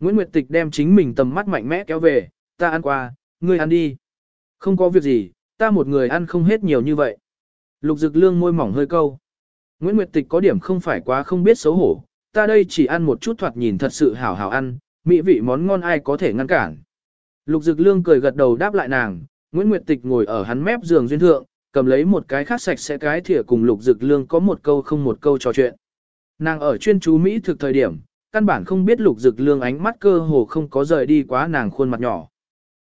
Nguyễn Nguyệt Tịch đem chính mình tầm mắt mạnh mẽ kéo về, ta ăn qua, ngươi ăn đi. Không có việc gì, ta một người ăn không hết nhiều như vậy. Lục Dực Lương môi mỏng hơi câu. Nguyễn Nguyệt Tịch có điểm không phải quá không biết xấu hổ, ta đây chỉ ăn một chút thoạt nhìn thật sự hảo hảo ăn, mỹ vị món ngon ai có thể ngăn cản. Lục Dực Lương cười gật đầu đáp lại nàng, Nguyễn Nguyệt Tịch ngồi ở hắn mép giường duyên thượng, cầm lấy một cái khác sạch sẽ cái thìa cùng Lục Dực Lương có một câu không một câu trò chuyện. Nàng ở chuyên chú Mỹ thực thời điểm, căn bản không biết Lục Dực Lương ánh mắt cơ hồ không có rời đi quá nàng khuôn mặt nhỏ.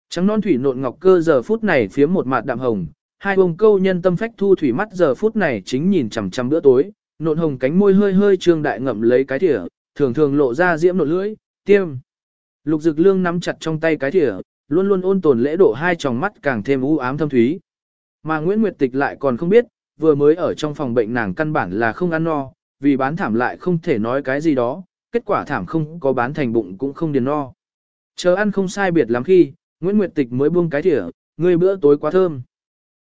Trắng non thủy nộn ngọc cơ giờ phút này phía một mặt đạm hồng, hai bông câu nhân tâm phách thu thủy mắt giờ phút này chính nhìn chằm chằm bữa tối, nộn hồng cánh môi hơi hơi trương đại ngậm lấy cái thìa, thường thường lộ ra diễm nộn lưỡi, tiêm. Lục Dực Lương nắm chặt trong tay cái thìa, luôn luôn ôn tồn lễ độ hai tròng mắt càng thêm u ám thâm thúy. Mà Nguyễn Nguyệt Tịch lại còn không biết, vừa mới ở trong phòng bệnh nàng căn bản là không ăn no, vì bán thảm lại không thể nói cái gì đó, kết quả thảm không có bán thành bụng cũng không điền no. Chờ ăn không sai biệt lắm khi, Nguyễn Nguyệt Tịch mới buông cái thỉa, người bữa tối quá thơm.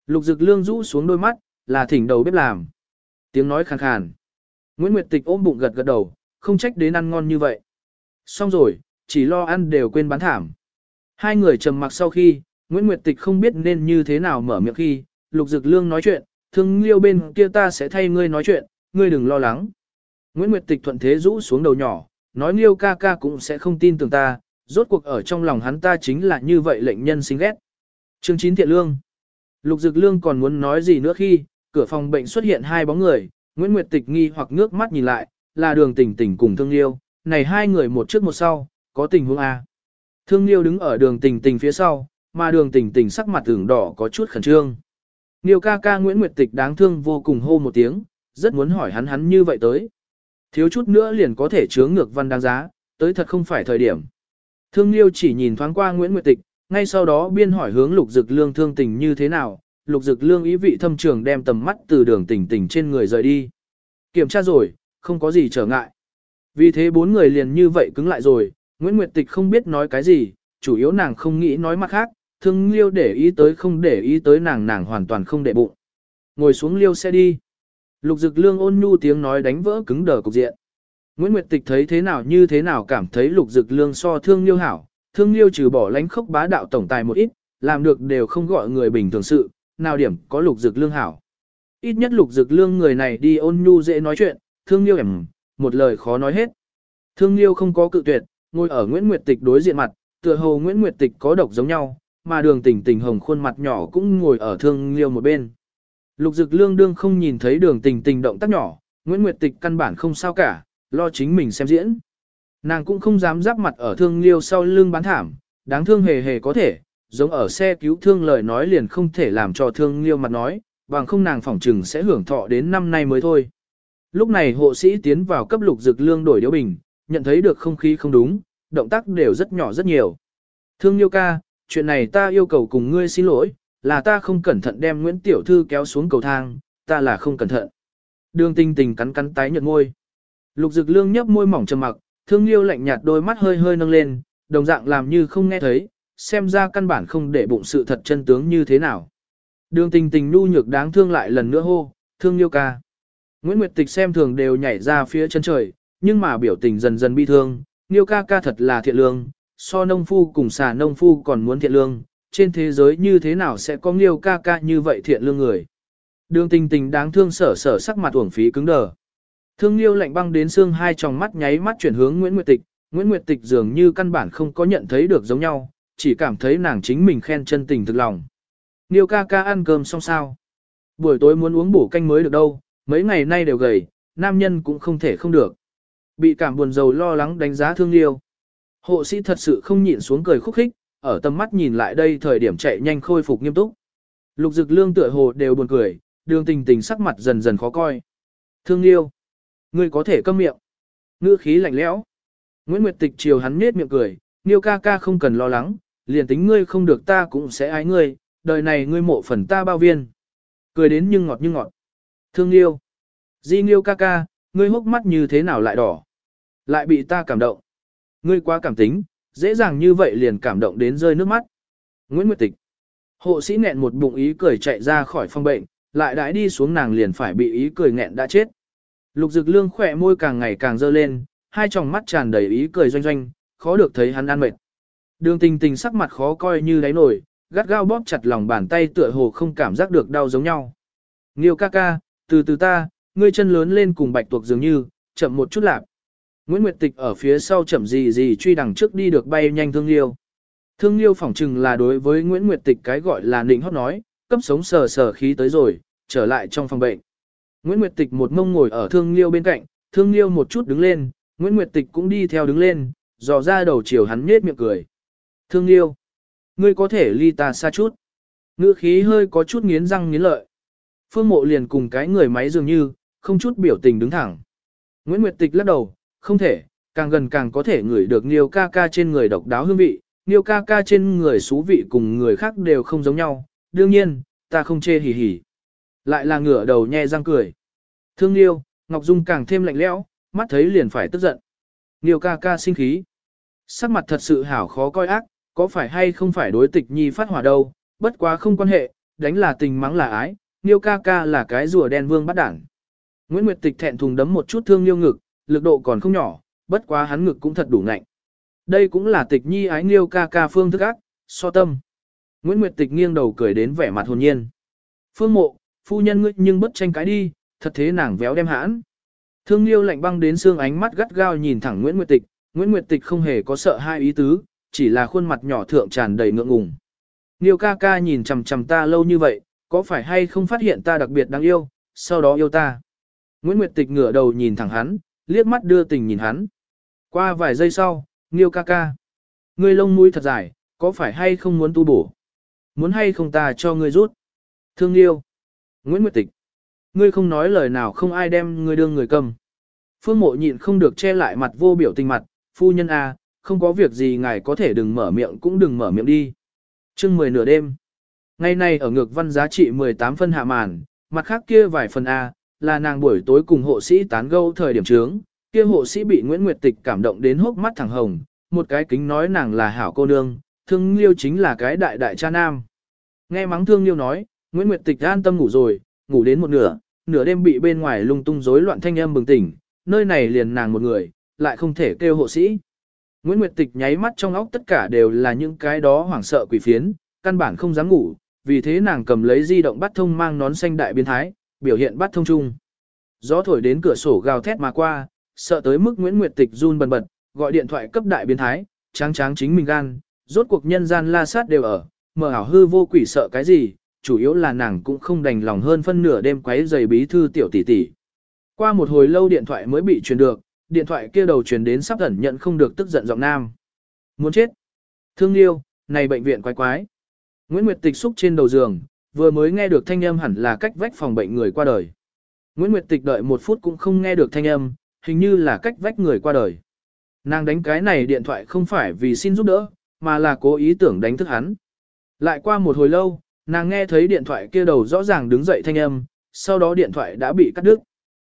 Lục Dực Lương rũ xuống đôi mắt, là thỉnh đầu bếp làm. Tiếng nói khàn khàn. Nguyễn Nguyệt Tịch ôm bụng gật gật đầu, không trách đến ăn ngon như vậy. Xong rồi, chỉ lo ăn đều quên bán thảm. Hai người trầm mặc sau khi, Nguyễn Nguyệt Tịch không biết nên như thế nào mở miệng khi, Lục Dực Lương nói chuyện, thương liêu bên kia ta sẽ thay ngươi nói chuyện, ngươi đừng lo lắng. Nguyễn Nguyệt Tịch thuận thế rũ xuống đầu nhỏ, nói liêu ca ca cũng sẽ không tin tưởng ta, rốt cuộc ở trong lòng hắn ta chính là như vậy lệnh nhân sinh ghét. Chương 9 Thiện Lương Lục Dực Lương còn muốn nói gì nữa khi, cửa phòng bệnh xuất hiện hai bóng người, Nguyễn Nguyệt Tịch nghi hoặc ngước mắt nhìn lại, là đường Tỉnh Tỉnh cùng thương liêu, này hai người một trước một sau, có tình huống A. Thương liêu đứng ở đường Tỉnh Tỉnh phía sau, mà đường Tỉnh Tỉnh sắc mặt tưởng đỏ có chút khẩn trương. Nghiêu ca ca Nguyễn Nguyệt Tịch đáng thương vô cùng hô một tiếng, rất muốn hỏi hắn hắn như vậy tới. Thiếu chút nữa liền có thể chướng ngược văn đáng giá, tới thật không phải thời điểm. Thương Liêu chỉ nhìn thoáng qua Nguyễn Nguyệt Tịch, ngay sau đó biên hỏi hướng Lục Dực Lương thương tình như thế nào, Lục Dực Lương ý vị thâm trường đem tầm mắt từ đường tỉnh tỉnh trên người rời đi. Kiểm tra rồi, không có gì trở ngại. Vì thế bốn người liền như vậy cứng lại rồi, Nguyễn Nguyệt Tịch không biết nói cái gì, chủ yếu nàng không nghĩ nói mặt khác, thương liêu để ý tới không để ý tới nàng nàng hoàn toàn không để bụng. Ngồi xuống liêu xe đi. Lục dực lương ôn nhu tiếng nói đánh vỡ cứng đờ cục diện. Nguyễn Nguyệt Tịch thấy thế nào như thế nào cảm thấy lục dực lương so thương liêu hảo, thương liêu trừ bỏ lánh khốc bá đạo tổng tài một ít, làm được đều không gọi người bình thường sự, nào điểm có lục dực lương hảo. Ít nhất lục dực lương người này đi ôn nhu dễ nói chuyện, thương liêu ẩm, một lời khó nói hết. Thương liêu không có cự tuyệt, ngồi ở Nguyễn Nguyệt Tịch đối diện mặt, tựa hồ Nguyễn Nguyệt Tịch có độc giống nhau, mà đường tình tình hồng khuôn mặt nhỏ cũng ngồi ở thương liêu một bên. Lục dực lương đương không nhìn thấy đường tình tình động tác nhỏ, Nguyễn Nguyệt Tịch căn bản không sao cả, lo chính mình xem diễn. Nàng cũng không dám giáp mặt ở thương liêu sau lưng bán thảm, đáng thương hề hề có thể, giống ở xe cứu thương lời nói liền không thể làm cho thương liêu mặt nói, bằng không nàng phỏng trừng sẽ hưởng thọ đến năm nay mới thôi. Lúc này hộ sĩ tiến vào cấp lục Dực lương đổi điếu bình, nhận thấy được không khí không đúng, động tác đều rất nhỏ rất nhiều. Thương liêu ca, chuyện này ta yêu cầu cùng ngươi xin lỗi, là ta không cẩn thận đem Nguyễn Tiểu Thư kéo xuống cầu thang, ta là không cẩn thận. Đường tinh tình cắn cắn tái nhợt môi. Lục dực lương nhấp môi mỏng trầm mặc, thương liêu lạnh nhạt đôi mắt hơi hơi nâng lên, đồng dạng làm như không nghe thấy, xem ra căn bản không để bụng sự thật chân tướng như thế nào. Đường tình tình nu nhược đáng thương lại lần nữa hô, thương liêu ca. Nguyễn Nguyệt Tịch xem thường đều nhảy ra phía chân trời, nhưng mà biểu tình dần dần bi thương, liêu ca ca thật là thiện lương, so nông phu cùng xà nông phu còn muốn thiện lương, trên thế giới như thế nào sẽ có nghiêu ca ca như vậy thiện lương người. Đường tình tình đáng thương sở sở sắc mặt uổng phí cứng đờ. Thương liêu lạnh băng đến xương hai tròng mắt nháy mắt chuyển hướng Nguyễn Nguyệt Tịch, Nguyễn Nguyệt Tịch dường như căn bản không có nhận thấy được giống nhau, chỉ cảm thấy nàng chính mình khen chân tình thực lòng. Liêu ca ca ăn cơm xong sao? Buổi tối muốn uống bổ canh mới được đâu, mấy ngày nay đều gầy, nam nhân cũng không thể không được. Bị cảm buồn rầu lo lắng đánh giá thương liêu. Hộ sĩ thật sự không nhịn xuống cười khúc khích, ở tầm mắt nhìn lại đây thời điểm chạy nhanh khôi phục nghiêm túc. Lục dực lương tựa hồ đều buồn cười, đường tình tình sắc mặt dần dần khó coi. Thương liêu, ngươi có thể câm miệng. Ngữ khí lạnh lẽo. Nguyễn Nguyệt Tịch chiều hắn nết miệng cười, Niêu ca ca không cần lo lắng, liền tính ngươi không được ta cũng sẽ ái ngươi, đời này ngươi mộ phần ta bao viên. Cười đến nhưng ngọt nhưng ngọt. Thương yêu, Di Niêu ca ca, ngươi hốc mắt như thế nào lại đỏ. Lại bị ta cảm động. Ngươi quá cảm tính, dễ dàng như vậy liền cảm động đến rơi nước mắt. Nguyễn Nguyệt Tịch. Hộ sĩ nghẹn một bụng ý cười chạy ra khỏi phòng bệnh, lại đãi đi xuống nàng liền phải bị ý cười nghẹn đã chết. Lục Dực Lương khỏe môi càng ngày càng dơ lên, hai tròng mắt tràn đầy ý cười doanh doanh, khó được thấy hắn ăn mệt. Đường tình tình sắc mặt khó coi như đáy nổi, gắt gao bóp chặt lòng bàn tay tựa hồ không cảm giác được đau giống nhau. Nghiêu ca ca, từ từ ta, ngươi chân lớn lên cùng bạch tuộc dường như, chậm một chút lạp. Nguyễn Nguyệt Tịch ở phía sau chậm gì gì truy đằng trước đi được bay nhanh thương liêu. Thương liêu phỏng chừng là đối với Nguyễn Nguyệt Tịch cái gọi là nịnh hót nói, cấp sống sờ sờ khí tới rồi, trở lại trong phòng bệnh. Nguyễn Nguyệt Tịch một mông ngồi ở thương liêu bên cạnh, thương liêu một chút đứng lên, Nguyễn Nguyệt Tịch cũng đi theo đứng lên, dò ra đầu chiều hắn nhết miệng cười. Thương liêu, ngươi có thể ly ta xa chút. Ngữ khí hơi có chút nghiến răng nghiến lợi. Phương mộ liền cùng cái người máy dường như, không chút biểu tình đứng thẳng. Nguyễn Nguyệt Tịch lắc đầu, không thể, càng gần càng có thể ngửi được Niêu ca ca trên người độc đáo hương vị, Niêu ca ca trên người xú vị cùng người khác đều không giống nhau, đương nhiên, ta không chê hỉ hỉ. Lại là ngửa đầu nhe răng cười. Thương Niêu, Ngọc Dung càng thêm lạnh lẽo, mắt thấy liền phải tức giận. Niêu ca ca sinh khí. Sắc mặt thật sự hảo khó coi ác, có phải hay không phải đối tịch nhi phát hỏa đâu, bất quá không quan hệ, đánh là tình mắng là ái, Niêu ca ca là cái rùa đen vương bắt đảng. Nguyễn Nguyệt Tịch thẹn thùng đấm một chút thương Niêu ngực, lực độ còn không nhỏ, bất quá hắn ngực cũng thật đủ ngạnh. Đây cũng là tịch nhi ái Niêu ca ca phương thức ác, so tâm. Nguyễn Nguyệt Tịch nghiêng đầu cười đến vẻ mặt hồn nhiên. Phương mộ, phu nhân ngươi nhưng bất tranh cái đi, thật thế nàng véo đem hãn. Thương Liêu lạnh băng đến xương ánh mắt gắt gao nhìn thẳng Nguyễn Nguyệt Tịch, Nguyễn Nguyệt Tịch không hề có sợ hai ý tứ, chỉ là khuôn mặt nhỏ thượng tràn đầy ngượng ngùng. Liêu ca ca nhìn chằm chằm ta lâu như vậy, có phải hay không phát hiện ta đặc biệt đáng yêu, sau đó yêu ta. Nguyễn Nguyệt Tịch ngửa đầu nhìn thẳng hắn, liếc mắt đưa tình nhìn hắn. Qua vài giây sau, Nghiêu ca ca. Ngươi lông mũi thật dài, có phải hay không muốn tu bổ? Muốn hay không ta cho ngươi rút? Thương Nghiêu. Nguyễn Nguyệt Tịch. Ngươi không nói lời nào không ai đem ngươi đương người cầm. Phương mộ nhịn không được che lại mặt vô biểu tình mặt, phu nhân a, à, không có việc gì ngài có thể đừng mở miệng cũng đừng mở miệng đi. Trưng 10 nửa đêm. Ngày nay ở ngược văn giá trị 18 phân hạ màn, mặt khác kia vài phần A, là nàng buổi tối cùng hộ sĩ tán gẫu thời điểm trướng, kia hộ sĩ bị Nguyễn Nguyệt Tịch cảm động đến hốc mắt thẳng hồng, một cái kính nói nàng là hảo cô nương, thương liêu chính là cái đại đại cha nam. Nghe mắng thương liêu nói, Nguyễn Nguyệt Tịch an tâm ngủ rồi, ngủ đến một nửa, nửa đêm bị bên ngoài lung tung rối loạn thanh âm bừng tỉnh, nơi này liền nàng một người, lại không thể kêu hộ sĩ. Nguyễn Nguyệt Tịch nháy mắt trong óc tất cả đều là những cái đó hoảng sợ quỷ phiến, căn bản không dám ngủ, vì thế nàng cầm lấy di động bắt thông mang nón xanh đại biến thái, biểu hiện bắt thông chung. Gió thổi đến cửa sổ gào thét mà qua, sợ tới mức Nguyễn Nguyệt Tịch run bần bật, gọi điện thoại cấp đại biến thái, tráng tráng chính mình gan, rốt cuộc nhân gian la sát đều ở, mở ảo hư vô quỷ sợ cái gì, chủ yếu là nàng cũng không đành lòng hơn phân nửa đêm quấy giày bí thư tiểu tỷ tỷ. Qua một hồi lâu điện thoại mới bị truyền được, điện thoại kia đầu truyền đến sắp ẩn nhận không được tức giận giọng nam. Muốn chết. Thương Liêu, này bệnh viện quái quái. Nguyễn Nguyệt Tịch xúc trên đầu giường, vừa mới nghe được thanh âm hẳn là cách vách phòng bệnh người qua đời. Nguyễn Nguyệt Tịch đợi một phút cũng không nghe được thanh âm, hình như là cách vách người qua đời. Nàng đánh cái này điện thoại không phải vì xin giúp đỡ, mà là cố ý tưởng đánh thức hắn. Lại qua một hồi lâu, nàng nghe thấy điện thoại kia đầu rõ ràng đứng dậy thanh âm, sau đó điện thoại đã bị cắt đứt.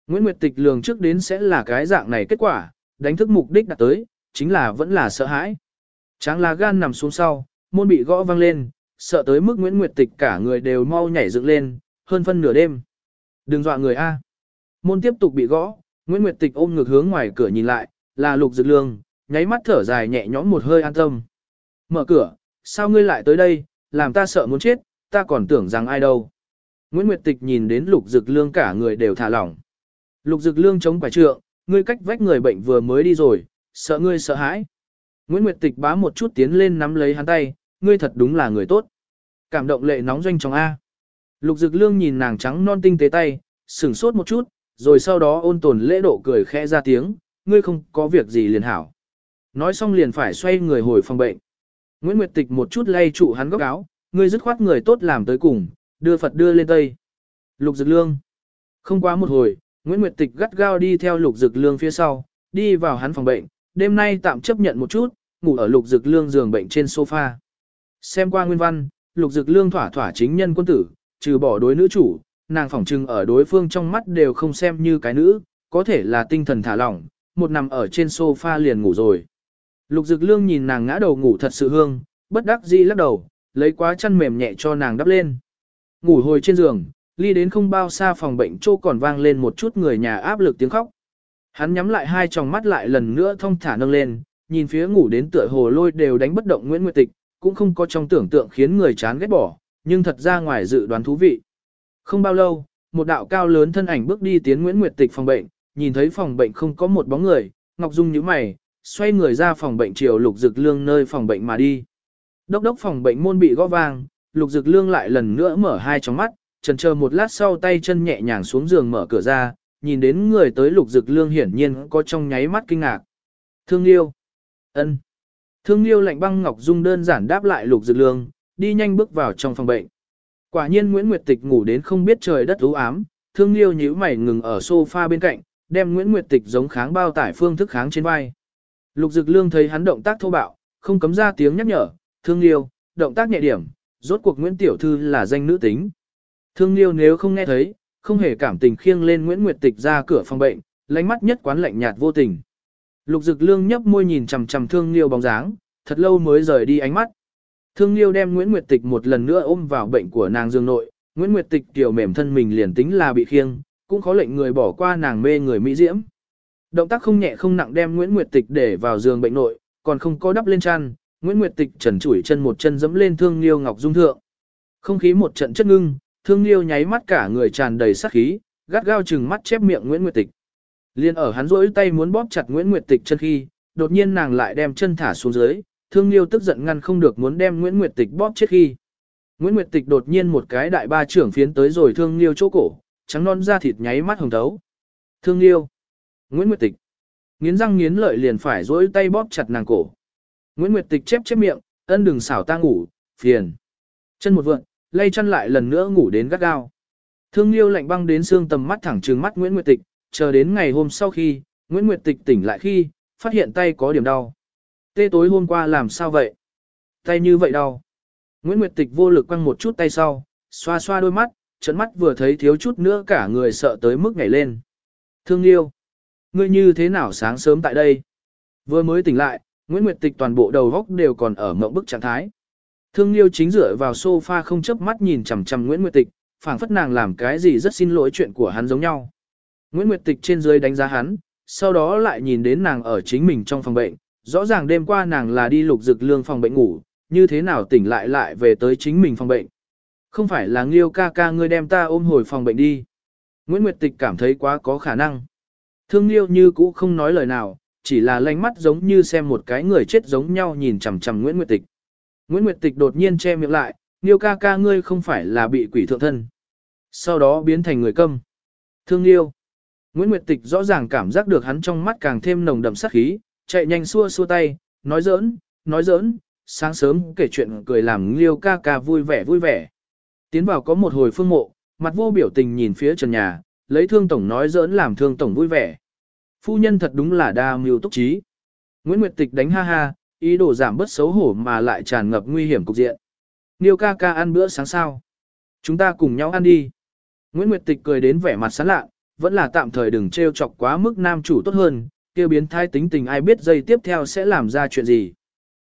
Nguyễn Nguyệt Tịch lường trước đến sẽ là cái dạng này kết quả, đánh thức mục đích đạt tới, chính là vẫn là sợ hãi. Tráng lá gan nằm xuống sau, môn bị gõ vang lên, sợ tới mức Nguyễn Nguyệt Tịch cả người đều mau nhảy dựng lên, hơn phân nửa đêm. Đừng dọa người A. Môn tiếp tục bị gõ, Nguyễn Nguyệt Tịch ôm ngược hướng ngoài cửa nhìn lại, là Lục Dực Lương, nháy mắt thở dài nhẹ nhõm một hơi an tâm. Mở cửa, sao ngươi lại tới đây, làm ta sợ muốn chết, ta còn tưởng rằng ai đâu. Nguyễn Nguyệt Tịch nhìn đến Lục Dực Lương cả người đều thả lỏng. Lục Dực Lương chống quả trượng, ngươi cách vách người bệnh vừa mới đi rồi, sợ ngươi sợ hãi. Nguyễn Nguyệt Tịch bá một chút tiến lên nắm lấy hắn tay, ngươi thật đúng là người tốt. Cảm động lệ nóng doanh trong A. Lục Dực Lương nhìn nàng trắng non tinh tế tay, sửng sốt một chút, rồi sau đó ôn tồn lễ độ cười khẽ ra tiếng, ngươi không có việc gì liền hảo. Nói xong liền phải xoay người hồi phòng bệnh. Nguyễn Nguyệt Tịch một chút lay trụ hắn góc áo, ngươi dứt khoát người tốt làm tới cùng, đưa Phật đưa lên Tây. Lục Dực Lương. Không quá một hồi, Nguyễn Nguyệt Tịch gắt gao đi theo Lục Dực Lương phía sau, đi vào hắn phòng bệnh, đêm nay tạm chấp nhận một chút, ngủ ở Lục Dực Lương giường bệnh trên sofa. Xem qua nguyên văn, Lục Dực Lương thỏa thỏa chính nhân quân tử, trừ bỏ đối nữ chủ, nàng phỏng trừng ở đối phương trong mắt đều không xem như cái nữ, có thể là tinh thần thả lỏng, một nằm ở trên sofa liền ngủ rồi. Lục Dực Lương nhìn nàng ngã đầu ngủ thật sự hương, bất đắc dĩ lắc đầu, lấy quá chăn mềm nhẹ cho nàng đắp lên. Ngủ hồi trên giường, ly đến không bao xa phòng bệnh chỗ còn vang lên một chút người nhà áp lực tiếng khóc. Hắn nhắm lại hai tròng mắt lại lần nữa thông thả nâng lên, nhìn phía ngủ đến tựa hồ lôi đều đánh bất động Nguyễn Nguyệt Tịch, cũng không có trong tưởng tượng khiến người chán ghét bỏ, nhưng thật ra ngoài dự đoán thú vị. Không bao lâu, một đạo cao lớn thân ảnh bước đi tiến Nguyễn Nguyệt Tịch phòng bệnh, nhìn thấy phòng bệnh không có một bóng người, Ngọc Dung nhíu mày, xoay người ra phòng bệnh chiều Lục Dực Lương nơi phòng bệnh mà đi. Đốc đốc phòng bệnh môn bị gõ vang, Lục Dực Lương lại lần nữa mở hai tròng mắt, chần chờ một lát sau tay chân nhẹ nhàng xuống giường mở cửa ra, nhìn đến người tới Lục Dực Lương hiển nhiên có trong nháy mắt kinh ngạc. Thương yêu ân. Thương Liêu lạnh băng Ngọc Dung đơn giản đáp lại Lục Dực Lương, đi nhanh bước vào trong phòng bệnh. Quả nhiên Nguyễn Nguyệt Tịch ngủ đến không biết trời đất u ám, Thương Liêu nhíu mày ngừng ở sofa bên cạnh, đem Nguyễn Nguyệt Tịch giống kháng bao tải phương thức kháng trên vai. Lục Dực Lương thấy hắn động tác thô bạo, không cấm ra tiếng nhắc nhở, "Thương Liêu, động tác nhẹ điểm, rốt cuộc Nguyễn tiểu thư là danh nữ tính." Thương Liêu nếu không nghe thấy, không hề cảm tình khiêng lên Nguyễn Nguyệt Tịch ra cửa phòng bệnh, lánh mắt nhất quán lạnh nhạt vô tình. Lục Dực Lương nhấp môi nhìn chằm chằm Thương Liêu bóng dáng, thật lâu mới rời đi ánh mắt. Thương Liêu đem Nguyễn Nguyệt Tịch một lần nữa ôm vào bệnh của nàng dương nội, Nguyễn Nguyệt Tịch tiểu mềm thân mình liền tính là bị khiêng, cũng khó lệnh người bỏ qua nàng mê người mỹ diễm. Động tác không nhẹ không nặng đem Nguyễn Nguyệt Tịch để vào giường bệnh nội, còn không có đắp lên chăn, Nguyễn Nguyệt Tịch trần chủi chân một chân dẫm lên Thương Liêu Ngọc Dung thượng. Không khí một trận chất ngưng, Thương Liêu nháy mắt cả người tràn đầy sát khí, gắt gao chừng mắt chép miệng Nguyễn Nguyệt Tịch. Liên ở hắn rỗi tay muốn bóp chặt Nguyễn Nguyệt Tịch chân khi, đột nhiên nàng lại đem chân thả xuống dưới, Thương Liêu tức giận ngăn không được muốn đem Nguyễn Nguyệt Tịch bóp chết khi. Nguyễn Nguyệt Tịch đột nhiên một cái đại ba trưởng phiến tới rồi Thương Liêu chỗ cổ, trắng non da thịt nháy mắt hồng thấu. Thương Liêu. Nguyễn Nguyệt Tịch. Nghiến răng nghiến lợi liền phải rỗi tay bóp chặt nàng cổ. Nguyễn Nguyệt Tịch chép chép miệng, ân đừng xảo ta ngủ, phiền. Chân một vượn, lay chân lại lần nữa ngủ đến gắt gao. Thương Liêu lạnh băng đến xương tầm mắt thẳng trừng mắt Nguyễn Nguyệt Tịch, chờ đến ngày hôm sau khi, Nguyễn Nguyệt Tịch tỉnh lại khi, phát hiện tay có điểm đau. Tê tối hôm qua làm sao vậy? Tay như vậy đau. Nguyễn Nguyệt Tịch vô lực quăng một chút tay sau, xoa xoa đôi mắt, trận mắt vừa thấy thiếu chút nữa cả người sợ tới mức nhảy lên. Thương Liêu, ngươi như thế nào sáng sớm tại đây? Vừa mới tỉnh lại, Nguyễn Nguyệt Tịch toàn bộ đầu góc đều còn ở mộng bức trạng thái. Thương Liêu chính dựa vào sofa không chớp mắt nhìn chằm chằm Nguyễn Nguyệt Tịch, phảng phất nàng làm cái gì rất xin lỗi chuyện của hắn giống nhau. Nguyễn Nguyệt Tịch trên dưới đánh giá hắn, sau đó lại nhìn đến nàng ở chính mình trong phòng bệnh, rõ ràng đêm qua nàng là đi lục dực lương phòng bệnh ngủ, như thế nào tỉnh lại lại về tới chính mình phòng bệnh. Không phải là Nghiêu ca ca ngươi đem ta ôm hồi phòng bệnh đi. Nguyễn Nguyệt Tịch cảm thấy quá có khả năng. Thương Liêu như cũ không nói lời nào, chỉ là lanh mắt giống như xem một cái người chết giống nhau nhìn chằm chằm Nguyễn Nguyệt Tịch. Nguyễn Nguyệt Tịch đột nhiên che miệng lại, Nghiêu ca ca ngươi không phải là bị quỷ thượng thân. Sau đó biến thành người câm. Thương Liêu. Nguyễn Nguyệt Tịch rõ ràng cảm giác được hắn trong mắt càng thêm nồng đậm sát khí, chạy nhanh xua xua tay, nói giỡn, nói giỡn, sáng sớm kể chuyện cười làm Liêu ca ca vui vẻ vui vẻ. Tiến vào có một hồi phương mộ, mặt vô biểu tình nhìn phía trần nhà, lấy thương tổng nói giỡn làm thương tổng vui vẻ. Phu nhân thật đúng là đa mưu túc trí. Nguyễn Nguyệt Tịch đánh ha ha, ý đồ giảm bớt xấu hổ mà lại tràn ngập nguy hiểm cục diện. Niêu ca ca ăn bữa sáng sao? Chúng ta cùng nhau ăn đi. Nguyễn Nguyệt Tịch cười đến vẻ mặt sán lạ, vẫn là tạm thời đừng trêu chọc quá mức nam chủ tốt hơn, kia biến thái tính tình ai biết dây tiếp theo sẽ làm ra chuyện gì.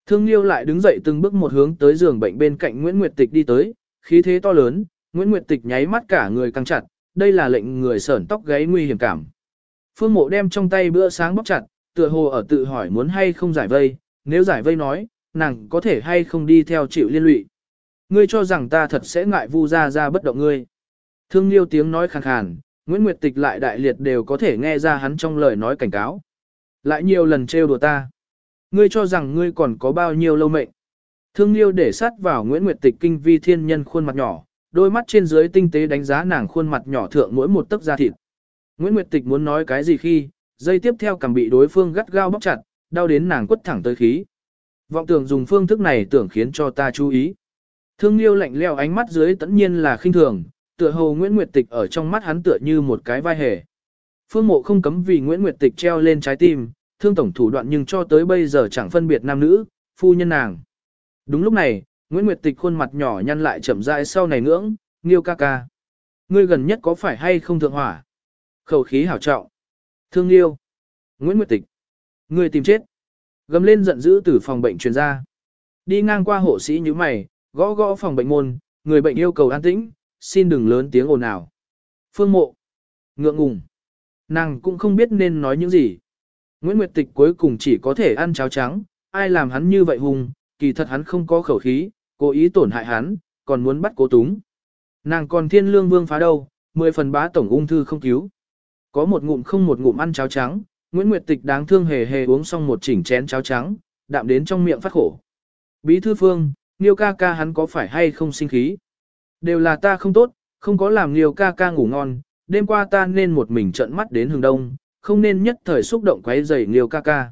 Thương Liêu lại đứng dậy từng bước một hướng tới giường bệnh bên cạnh Nguyễn Nguyệt Tịch đi tới, khí thế to lớn, Nguyễn Nguyệt Tịch nháy mắt cả người căng chặt, đây là lệnh người sởn tóc gáy nguy hiểm cảm. Phương Mộ đem trong tay bữa sáng bóc chặt, tựa hồ ở tự hỏi muốn hay không giải vây, nếu giải vây nói, nàng có thể hay không đi theo chịu liên lụy. Ngươi cho rằng ta thật sẽ ngại vu ra ra bất động ngươi. Thương Liêu tiếng nói khàn khàn, Nguyễn Nguyệt Tịch lại đại liệt đều có thể nghe ra hắn trong lời nói cảnh cáo. Lại nhiều lần trêu đùa ta. Ngươi cho rằng ngươi còn có bao nhiêu lâu mệnh. Thương Liêu để sát vào Nguyễn Nguyệt Tịch kinh vi thiên nhân khuôn mặt nhỏ, đôi mắt trên dưới tinh tế đánh giá nàng khuôn mặt nhỏ thượng mỗi một tấc da thịt. Nguyễn Nguyệt Tịch muốn nói cái gì khi, dây tiếp theo cầm bị đối phương gắt gao bóc chặt, đau đến nàng quất thẳng tới khí. Vọng tưởng dùng phương thức này tưởng khiến cho ta chú ý. Thương Liêu lạnh lẽo ánh mắt dưới tất nhiên là khinh thường, tựa hồ Nguyễn Nguyệt Tịch ở trong mắt hắn tựa như một cái vai hề. Phương Mộ không cấm vì Nguyễn Nguyệt Tịch treo lên trái tim, thương tổng thủ đoạn nhưng cho tới bây giờ chẳng phân biệt nam nữ, phu nhân nàng. Đúng lúc này, Nguyễn Nguyệt Tịch khuôn mặt nhỏ nhăn lại chậm rãi sau này ngưỡng, nghiêu ca ca. Ngươi gần nhất có phải hay không thượng hỏa? Khẩu khí hảo trọng. Thương nghiêu. Nguyễn Nguyệt Tịch. Ngươi tìm chết. Gầm lên giận dữ từ phòng bệnh truyền ra. Đi ngang qua hộ sĩ như mày, gõ gõ phòng bệnh môn, người bệnh yêu cầu an tĩnh, xin đừng lớn tiếng ồn ào. Phương mộ. Ngượng ngùng. Nàng cũng không biết nên nói những gì. Nguyễn Nguyệt Tịch cuối cùng chỉ có thể ăn cháo trắng, ai làm hắn như vậy hùng, kỳ thật hắn không có khẩu khí, cố ý tổn hại hắn, còn muốn bắt cố túng. Nàng còn thiên lương vương phá đâu, mười phần bá tổng ung thư không cứu. Có một ngụm không một ngụm ăn cháo trắng, Nguyễn Nguyệt Tịch đáng thương hề hề uống xong một chỉnh chén cháo trắng, đạm đến trong miệng phát khổ. Bí thư phương, Niêu ca ca hắn có phải hay không sinh khí? Đều là ta không tốt, không có làm nhiều ca ca ngủ ngon, đêm qua ta nên một mình trợn mắt đến hừng đông, không nên nhất thời xúc động quấy rầy nhiều ca ca.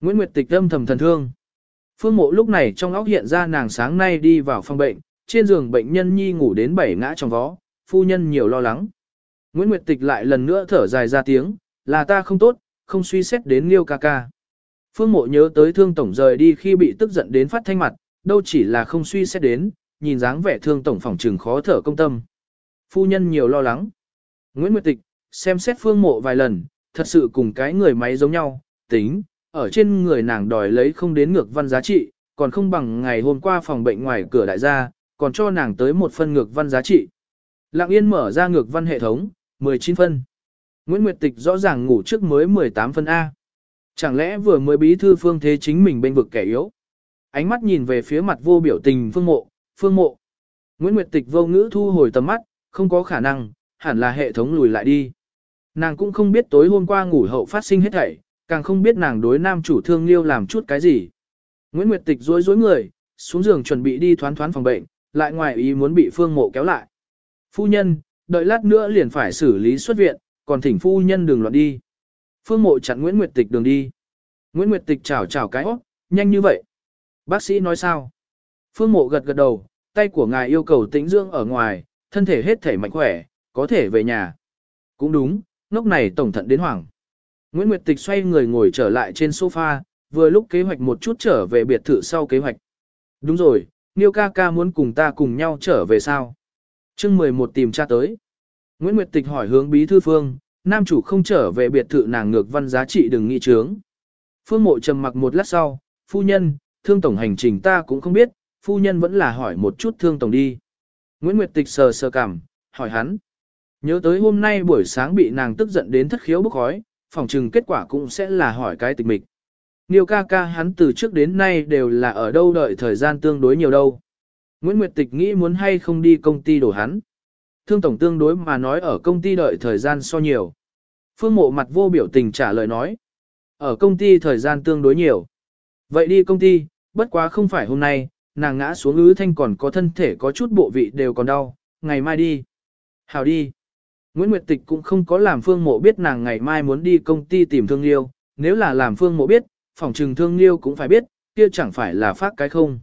Nguyễn Nguyệt Tịch âm thầm thần thương. Phương mộ lúc này trong óc hiện ra nàng sáng nay đi vào phòng bệnh, trên giường bệnh nhân nhi ngủ đến bảy ngã trong vó, phu nhân nhiều lo lắng. Nguyễn Nguyệt Tịch lại lần nữa thở dài ra tiếng, là ta không tốt, không suy xét đến Liêu ca ca. Phương mộ nhớ tới thương tổng rời đi khi bị tức giận đến phát thanh mặt, đâu chỉ là không suy xét đến, nhìn dáng vẻ thương tổng phòng trừng khó thở công tâm. Phu nhân nhiều lo lắng. Nguyễn Nguyệt Tịch, xem xét phương mộ vài lần, thật sự cùng cái người máy giống nhau, tính, ở trên người nàng đòi lấy không đến ngược văn giá trị, còn không bằng ngày hôm qua phòng bệnh ngoài cửa đại gia, còn cho nàng tới một phân ngược văn giá trị. Lặng yên mở ra ngược văn hệ thống, 19 phân. Nguyễn Nguyệt Tịch rõ ràng ngủ trước mới 18 phân A. Chẳng lẽ vừa mới bí thư phương thế chính mình bên vực kẻ yếu? Ánh mắt nhìn về phía mặt vô biểu tình phương mộ, phương mộ. Nguyễn Nguyệt Tịch vô ngữ thu hồi tầm mắt, không có khả năng, hẳn là hệ thống lùi lại đi. Nàng cũng không biết tối hôm qua ngủ hậu phát sinh hết thảy, càng không biết nàng đối nam chủ thương liêu làm chút cái gì. Nguyễn Nguyệt Tịch rối rối người, xuống giường chuẩn bị đi thoán thoán phòng bệnh, lại ngoài ý muốn bị phương mộ kéo lại. Phu nhân, đợi lát nữa liền phải xử lý xuất viện, còn thỉnh phu nhân đừng loạn đi. Phương mộ chặn Nguyễn Nguyệt Tịch đường đi. Nguyễn Nguyệt Tịch chào chào cái óc, nhanh như vậy. Bác sĩ nói sao? Phương mộ gật gật đầu, tay của ngài yêu cầu tĩnh dưỡng ở ngoài, thân thể hết thể mạnh khỏe, có thể về nhà. Cũng đúng, lúc này tổng thận đến hoảng. Nguyễn Nguyệt Tịch xoay người ngồi trở lại trên sofa, vừa lúc kế hoạch một chút trở về biệt thự sau kế hoạch. Đúng rồi, Niêu ca ca muốn cùng ta cùng nhau trở về sao? chương 11 tìm cha tới. Nguyễn Nguyệt Tịch hỏi hướng bí thư phương, nam chủ không trở về biệt thự nàng ngược văn giá trị đừng nghi trướng. Phương mộ trầm mặc một lát sau, phu nhân, thương tổng hành trình ta cũng không biết, phu nhân vẫn là hỏi một chút thương tổng đi. Nguyễn Nguyệt Tịch sờ sờ cảm, hỏi hắn. Nhớ tới hôm nay buổi sáng bị nàng tức giận đến thất khiếu bốc khói, phòng trừng kết quả cũng sẽ là hỏi cái tịch mịch. Niêu ca ca hắn từ trước đến nay đều là ở đâu đợi thời gian tương đối nhiều đâu. Nguyễn Nguyệt Tịch nghĩ muốn hay không đi công ty đổ hắn. Thương tổng tương đối mà nói ở công ty đợi thời gian so nhiều. Phương mộ mặt vô biểu tình trả lời nói. Ở công ty thời gian tương đối nhiều. Vậy đi công ty, bất quá không phải hôm nay, nàng ngã xuống ứ thanh còn có thân thể có chút bộ vị đều còn đau, ngày mai đi. Hào đi. Nguyễn Nguyệt Tịch cũng không có làm Phương Mộ biết nàng ngày mai muốn đi công ty tìm Thương Liêu, nếu là làm Phương Mộ biết, phòng trừng Thương Liêu cũng phải biết, kia chẳng phải là phát cái không.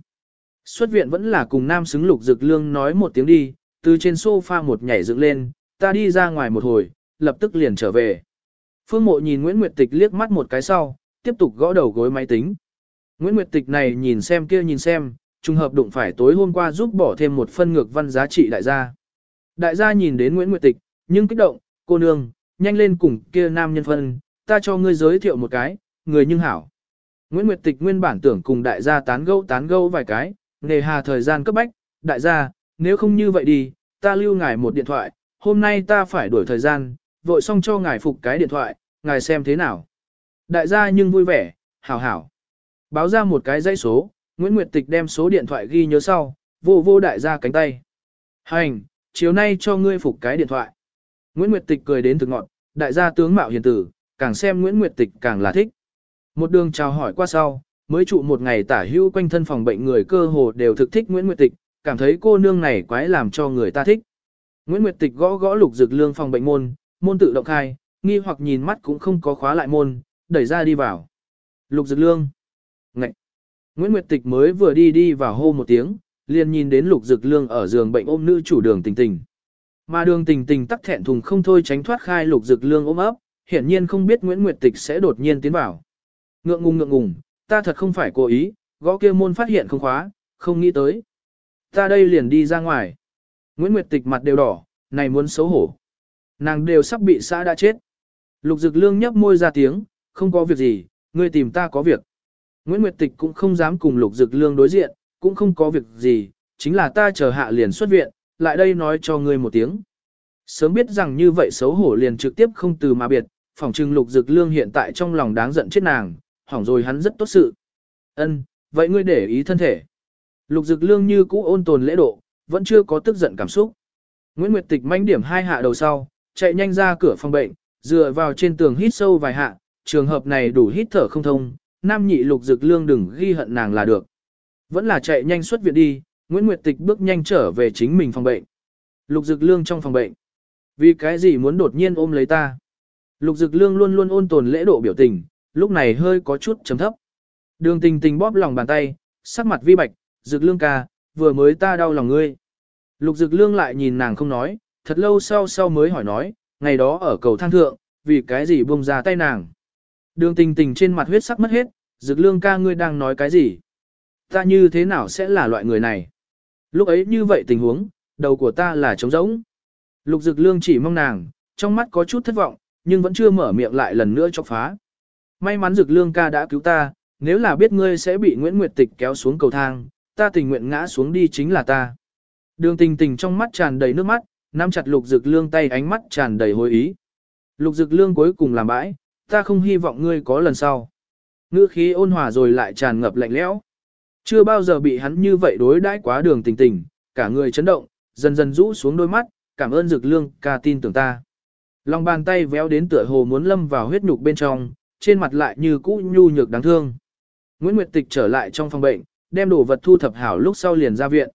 Xuất viện vẫn là cùng nam xứng lục dực lương nói một tiếng đi, từ trên sofa một nhảy dựng lên, ta đi ra ngoài một hồi, lập tức liền trở về. Phương mộ nhìn Nguyễn Nguyệt Tịch liếc mắt một cái sau, tiếp tục gõ đầu gối máy tính. Nguyễn Nguyệt Tịch này nhìn xem kia nhìn xem, trùng hợp đụng phải tối hôm qua giúp bỏ thêm một phân ngược văn giá trị đại gia. Đại gia nhìn đến Nguyễn Nguyệt Tịch, nhưng kích động, cô nương, nhanh lên cùng kia nam nhân phân, ta cho ngươi giới thiệu một cái, người nhưng hảo. Nguyễn Nguyệt Tịch nguyên bản tưởng cùng đại gia tán gẫu tán gẫu vài cái, nề hà thời gian cấp bách, đại gia, nếu không như vậy đi, ta lưu ngài một điện thoại, hôm nay ta phải đuổi thời gian, vội xong cho ngài phục cái điện thoại, ngài xem thế nào. Đại gia nhưng vui vẻ, hảo hảo. Báo ra một cái dãy số, Nguyễn Nguyệt Tịch đem số điện thoại ghi nhớ sau, vô vô đại gia cánh tay. Hành, chiều nay cho ngươi phục cái điện thoại. Nguyễn Nguyệt Tịch cười đến thực ngọn, đại gia tướng mạo hiền tử, càng xem Nguyễn Nguyệt Tịch càng là thích. Một đường chào hỏi qua sau, mới trụ một ngày tả hữu quanh thân phòng bệnh người cơ hồ đều thực thích Nguyễn Nguyệt Tịch, cảm thấy cô nương này quái làm cho người ta thích. Nguyễn Nguyệt Tịch gõ gõ lục dược lương phòng bệnh môn, môn tự động khai, nghi hoặc nhìn mắt cũng không có khóa lại môn, đẩy ra đi vào. Lục dược lương. Nguyễn Nguyệt Tịch mới vừa đi đi vào hô một tiếng, liền nhìn đến lục Dực lương ở giường bệnh ôm nữ chủ đường tình tình. Mà đường tình tình tắc thẹn thùng không thôi tránh thoát khai lục Dực lương ôm ấp, hiển nhiên không biết Nguyễn Nguyệt Tịch sẽ đột nhiên tiến vào. Ngượng ngùng ngượng ngùng, ta thật không phải cố ý, gõ kia môn phát hiện không khóa, không nghĩ tới. Ta đây liền đi ra ngoài. Nguyễn Nguyệt Tịch mặt đều đỏ, này muốn xấu hổ. Nàng đều sắp bị xã đã chết. Lục Dực Lương nhấp môi ra tiếng, không có việc gì, ngươi tìm ta có việc. Nguyễn Nguyệt Tịch cũng không dám cùng Lục Dực Lương đối diện, cũng không có việc gì, chính là ta chờ hạ liền xuất viện, lại đây nói cho ngươi một tiếng. Sớm biết rằng như vậy xấu hổ liền trực tiếp không từ mà biệt, phòng trưng Lục Dực Lương hiện tại trong lòng đáng giận chết nàng, hỏng rồi hắn rất tốt sự. Ân, vậy ngươi để ý thân thể. Lục Dực Lương như cũ ôn tồn lễ độ, vẫn chưa có tức giận cảm xúc. Nguyễn Nguyệt Tịch manh điểm hai hạ đầu sau, chạy nhanh ra cửa phòng bệnh, dựa vào trên tường hít sâu vài hạ, trường hợp này đủ hít thở không thông, nam nhị Lục Dực Lương đừng ghi hận nàng là được. Vẫn là chạy nhanh xuất viện đi, Nguyễn Nguyệt Tịch bước nhanh trở về chính mình phòng bệnh. Lục Dực Lương trong phòng bệnh. Vì cái gì muốn đột nhiên ôm lấy ta? Lục Dực Lương luôn luôn ôn tồn lễ độ biểu tình, lúc này hơi có chút chấm thấp. Đường tình tình bóp lòng bàn tay, sắc mặt vi bạch, Dực Lương ca, vừa mới ta đau lòng ngươi. Lục Dực Lương lại nhìn nàng không nói, thật lâu sau sau mới hỏi nói, ngày đó ở cầu thang thượng, vì cái gì buông ra tay nàng. Đường tình tình trên mặt huyết sắc mất hết, Dực Lương ca ngươi đang nói cái gì? Ta như thế nào sẽ là loại người này? Lúc ấy như vậy tình huống, đầu của ta là trống rỗng. Lục Dực Lương chỉ mong nàng, trong mắt có chút thất vọng, nhưng vẫn chưa mở miệng lại lần nữa chọc phá. May mắn Dực Lương ca đã cứu ta, nếu là biết ngươi sẽ bị Nguyễn Nguyệt Tịch kéo xuống cầu thang, ta tình nguyện ngã xuống đi chính là ta. Đường tình tình trong mắt tràn đầy nước mắt, nắm chặt lục dực lương tay ánh mắt tràn đầy hối ý. Lục dực lương cuối cùng làm bãi, ta không hy vọng ngươi có lần sau. Ngữ khí ôn hòa rồi lại tràn ngập lạnh lẽo. Chưa bao giờ bị hắn như vậy đối đãi quá đường tình tình, cả người chấn động, dần dần rũ xuống đôi mắt, cảm ơn dực lương ca tin tưởng ta. Lòng bàn tay véo đến tựa hồ muốn lâm vào huyết nhục bên trong, trên mặt lại như cũ nhu nhược đáng thương. Nguyễn Nguyệt Tịch trở lại trong phòng bệnh, đem đồ vật thu thập hảo lúc sau liền ra viện.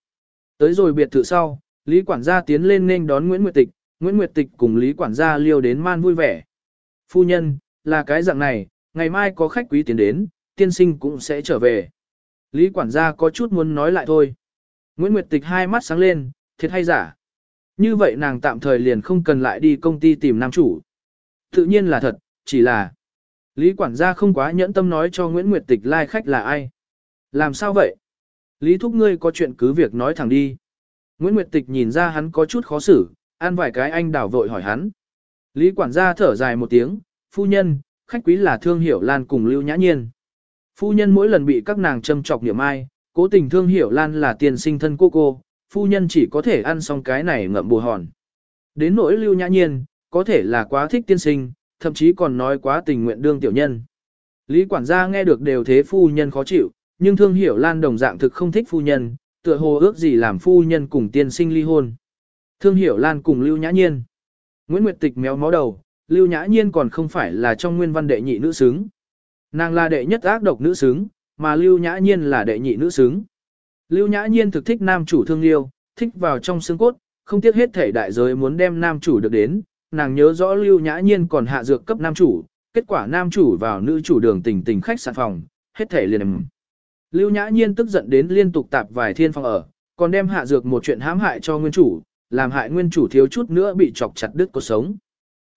Tới rồi biệt thự sau, Lý quản gia tiến lên nên đón Nguyễn Nguyệt Tịch, Nguyễn Nguyệt Tịch cùng Lý quản gia liêu đến man vui vẻ. Phu nhân, là cái dạng này, ngày mai có khách quý tiến đến, tiên sinh cũng sẽ trở về. Lý quản gia có chút muốn nói lại thôi. Nguyễn Nguyệt Tịch hai mắt sáng lên, thiệt hay giả. Như vậy nàng tạm thời liền không cần lại đi công ty tìm nam chủ. Tự nhiên là thật, chỉ là... Lý quản gia không quá nhẫn tâm nói cho Nguyễn Nguyệt Tịch lai like khách là ai. Làm sao vậy? Lý thúc ngươi có chuyện cứ việc nói thẳng đi. Nguyễn Nguyệt Tịch nhìn ra hắn có chút khó xử, ăn vài cái anh đảo vội hỏi hắn. Lý quản gia thở dài một tiếng, phu nhân, khách quý là thương hiểu lan cùng lưu nhã nhiên. Phu nhân mỗi lần bị các nàng châm chọc niệm ai, cố tình thương hiểu lan là tiền sinh thân cô cô, phu nhân chỉ có thể ăn xong cái này ngậm bù hòn. Đến nỗi lưu nhã nhiên, có thể là quá thích tiên sinh, thậm chí còn nói quá tình nguyện đương tiểu nhân. Lý quản gia nghe được đều thế phu nhân khó chịu, nhưng thương hiểu lan đồng dạng thực không thích phu nhân, tựa hồ ước gì làm phu nhân cùng tiên sinh ly hôn. Thương hiểu lan cùng Lưu Nhã Nhiên. Nguyễn Nguyệt Tịch méo mó đầu, Lưu Nhã Nhiên còn không phải là trong nguyên văn đệ nhị nữ xứng. Nàng là đệ nhất ác độc nữ xứng, mà Lưu Nhã Nhiên là đệ nhị nữ xứng. Lưu Nhã Nhiên thực thích nam chủ thương liêu, thích vào trong xương cốt, không tiếc hết thể đại giới muốn đem nam chủ được đến. Nàng nhớ rõ Lưu Nhã Nhiên còn hạ dược cấp nam chủ, kết quả nam chủ vào nữ chủ đường tình tình khách sạn phòng, hết thể liền Lưu Nhã Nhiên tức giận đến liên tục tạp vài thiên phòng ở, còn đem hạ dược một chuyện hãm hại cho nguyên chủ, làm hại nguyên chủ thiếu chút nữa bị chọc chặt đứt cuộc sống.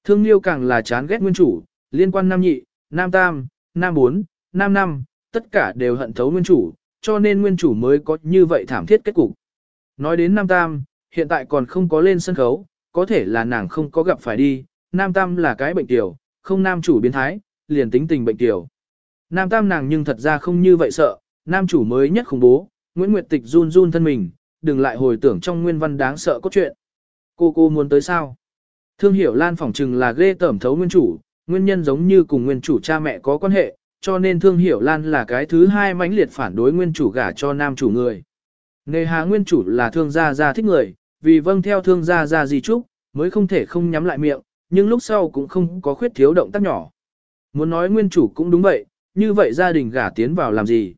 Thương Liêu càng là chán ghét nguyên chủ, liên quan nam nhị, nam tam, nam bốn, nam năm, tất cả đều hận thấu nguyên chủ, cho nên nguyên chủ mới có như vậy thảm thiết kết cục. Nói đến nam tam, hiện tại còn không có lên sân khấu, có thể là nàng không có gặp phải đi, nam tam là cái bệnh tiểu, không nam chủ biến thái, liền tính tình bệnh tiểu. Nam tam nàng nhưng thật ra không như vậy sợ, nam chủ mới nhất khủng bố, Nguyễn Nguyệt Tịch run run thân mình, đừng lại hồi tưởng trong nguyên văn đáng sợ có chuyện. Cô cô muốn tới sao? Thương hiểu Lan phỏng trừng là ghê tẩm thấu nguyên chủ, nguyên nhân giống như cùng nguyên chủ cha mẹ có quan hệ, cho nên thương hiểu Lan là cái thứ hai mãnh liệt phản đối nguyên chủ gả cho nam chủ người. Nề hà nguyên chủ là thương gia gia thích người, vì vâng theo thương gia gia gì chúc, mới không thể không nhắm lại miệng, nhưng lúc sau cũng không có khuyết thiếu động tác nhỏ. Muốn nói nguyên chủ cũng đúng vậy, như vậy gia đình gả tiến vào làm gì?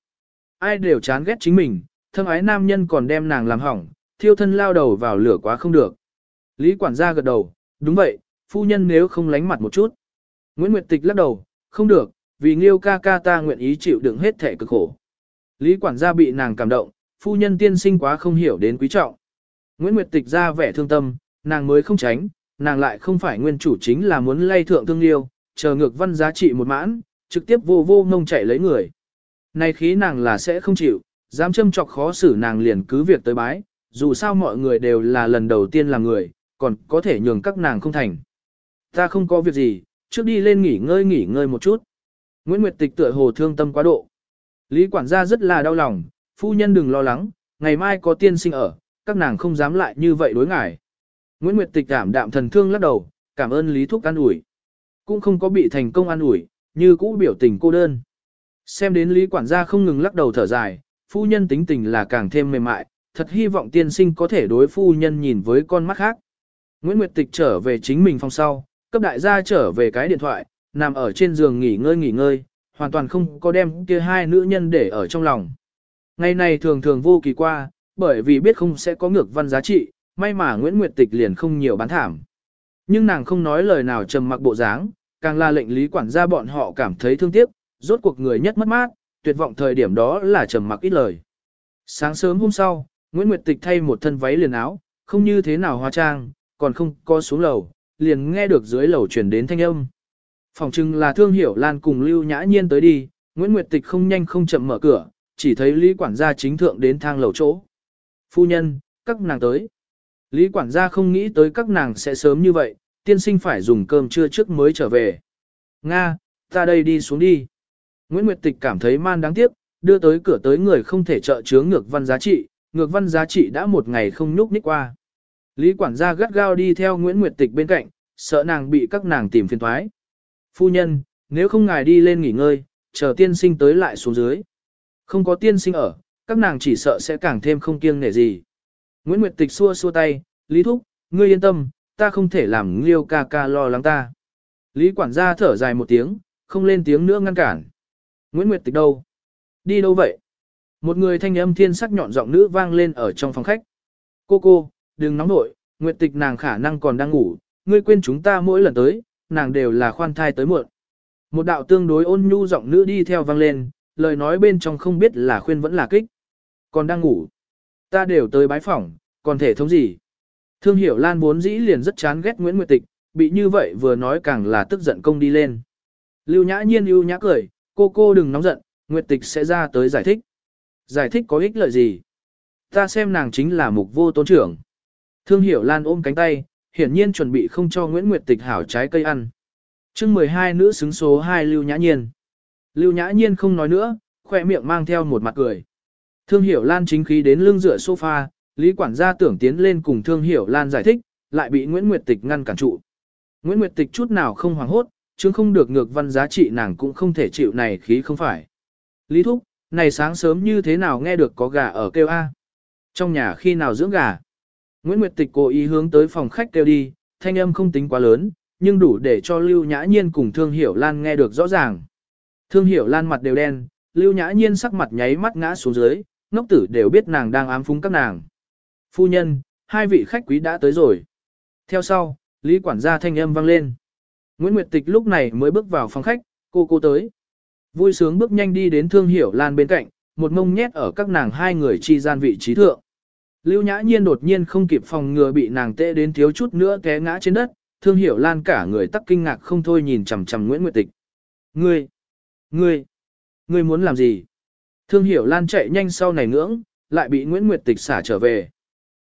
Ai đều chán ghét chính mình, thân ái nam nhân còn đem nàng làm hỏng, thiêu thân lao đầu vào lửa quá không được. Lý quản gia gật đầu, đúng vậy, phu nhân nếu không lánh mặt một chút. Nguyễn Nguyệt Tịch lắc đầu, không được, vì nghiêu ca ca ta nguyện ý chịu đựng hết thể cực khổ. Lý quản gia bị nàng cảm động, phu nhân tiên sinh quá không hiểu đến quý trọng. Nguyễn Nguyệt Tịch ra vẻ thương tâm, nàng mới không tránh, nàng lại không phải nguyên chủ chính là muốn lay thượng thương liêu, chờ ngược văn giá trị một mãn, trực tiếp vô vô ngông chạy lấy người. Này khí nàng là sẽ không chịu, dám châm chọc khó xử nàng liền cứ việc tới bái, dù sao mọi người đều là lần đầu tiên làm người, còn có thể nhường các nàng không thành. Ta không có việc gì, trước đi lên nghỉ ngơi nghỉ ngơi một chút. Nguyễn Nguyệt Tịch tựa hồ thương tâm quá độ. Lý quản gia rất là đau lòng, phu nhân đừng lo lắng, ngày mai có tiên sinh ở, các nàng không dám lại như vậy đối ngại. Nguyễn Nguyệt Tịch cảm đạm thần thương lắc đầu, cảm ơn Lý Thúc an ủi. Cũng không có bị thành công an ủi, như cũ biểu tình cô đơn. Xem đến Lý quản gia không ngừng lắc đầu thở dài, phu nhân tính tình là càng thêm mềm mại, thật hy vọng tiên sinh có thể đối phu nhân nhìn với con mắt khác. Nguyễn Nguyệt Tịch trở về chính mình phòng sau, cấp đại gia trở về cái điện thoại, nằm ở trên giường nghỉ ngơi nghỉ ngơi, hoàn toàn không có đem kia hai nữ nhân để ở trong lòng. Ngày này thường thường vô kỳ qua, bởi vì biết không sẽ có ngược văn giá trị, may mà Nguyễn Nguyệt Tịch liền không nhiều bán thảm. Nhưng nàng không nói lời nào trầm mặc bộ dáng, càng là lệnh lý quản gia bọn họ cảm thấy thương tiếc, rốt cuộc người nhất mất mát, tuyệt vọng thời điểm đó là trầm mặc ít lời. Sáng sớm hôm sau, Nguyễn Nguyệt Tịch thay một thân váy liền áo, không như thế nào hóa trang, còn không có xuống lầu, liền nghe được dưới lầu truyền đến thanh âm. Phòng trưng là thương hiểu Lan cùng Lưu Nhã Nhiên tới đi, Nguyễn Nguyệt Tịch không nhanh không chậm mở cửa, chỉ thấy Lý quản gia chính thượng đến thang lầu chỗ. Phu nhân, các nàng tới. Lý quản gia không nghĩ tới các nàng sẽ sớm như vậy, tiên sinh phải dùng cơm trưa trước mới trở về. Nga, ta đây đi xuống đi. Nguyễn Nguyệt Tịch cảm thấy man đáng tiếc, đưa tới cửa tới người không thể trợ chướng ngược văn giá trị, ngược văn giá trị đã một ngày không nhúc nhích qua. Lý quản gia gắt gao đi theo Nguyễn Nguyệt Tịch bên cạnh, sợ nàng bị các nàng tìm phiền thoái. Phu nhân, nếu không ngài đi lên nghỉ ngơi, chờ tiên sinh tới lại xuống dưới. Không có tiên sinh ở, các nàng chỉ sợ sẽ càng thêm không kiêng nể gì. Nguyễn Nguyệt Tịch xua xua tay, Lý Thúc, ngươi yên tâm, ta không thể làm liêu ca ca lo lắng ta. Lý quản gia thở dài một tiếng, không lên tiếng nữa ngăn cản. Nguyễn Nguyệt Tịch đâu? Đi đâu vậy? Một người thanh âm thiên sắc nhọn giọng nữ vang lên ở trong phòng khách. Cô cô, đừng nóng nội, Nguyệt Tịch nàng khả năng còn đang ngủ, ngươi quên chúng ta mỗi lần tới, nàng đều là khoan thai tới muộn. Một đạo tương đối ôn nhu giọng nữ đi theo vang lên, lời nói bên trong không biết là khuyên vẫn là kích. Còn đang ngủ. Ta đều tới bái phỏng, còn thể thống gì? Thương hiểu Lan vốn dĩ liền rất chán ghét Nguyễn Nguyệt Tịch, bị như vậy vừa nói càng là tức giận công đi lên. Lưu nhã nhiên lưu nhã cười, cô cô đừng nóng giận, Nguyệt Tịch sẽ ra tới giải thích. Giải thích có ích lợi gì? Ta xem nàng chính là mục vô tôn trưởng. Thương hiểu Lan ôm cánh tay, hiển nhiên chuẩn bị không cho Nguyễn Nguyệt Tịch hảo trái cây ăn. chương 12 nữ xứng số 2 Lưu Nhã Nhiên. Lưu Nhã Nhiên không nói nữa, khỏe miệng mang theo một mặt cười. Thương Hiểu Lan chính khí đến lưng dựa sofa, Lý quản gia tưởng tiến lên cùng Thương Hiểu Lan giải thích, lại bị Nguyễn Nguyệt Tịch ngăn cản trụ. Nguyễn Nguyệt Tịch chút nào không hoảng hốt, chứ không được ngược văn giá trị nàng cũng không thể chịu này khí không phải. Lý Thúc, này sáng sớm như thế nào nghe được có gà ở kêu A? Trong nhà khi nào dưỡng gà? Nguyễn Nguyệt Tịch cố ý hướng tới phòng khách kêu đi, thanh âm không tính quá lớn, nhưng đủ để cho Lưu Nhã Nhiên cùng Thương Hiểu Lan nghe được rõ ràng. Thương Hiểu Lan mặt đều đen, Lưu Nhã Nhiên sắc mặt nháy mắt ngã xuống dưới, ngốc tử đều biết nàng đang ám phúng các nàng. Phu nhân, hai vị khách quý đã tới rồi. Theo sau, Lý quản gia thanh âm vang lên. Nguyễn Nguyệt Tịch lúc này mới bước vào phòng khách, cô cô tới. Vui sướng bước nhanh đi đến Thương Hiểu Lan bên cạnh, một mông nhét ở các nàng hai người chi gian vị trí thượng. Lưu Nhã Nhiên đột nhiên không kịp phòng ngừa bị nàng tệ đến thiếu chút nữa té ngã trên đất, Thương Hiểu Lan cả người tắc kinh ngạc không thôi nhìn chằm chằm Nguyễn Nguyệt Tịch. "Ngươi, ngươi, ngươi muốn làm gì?" Thương Hiểu Lan chạy nhanh sau này ngưỡng, lại bị Nguyễn Nguyệt Tịch xả trở về.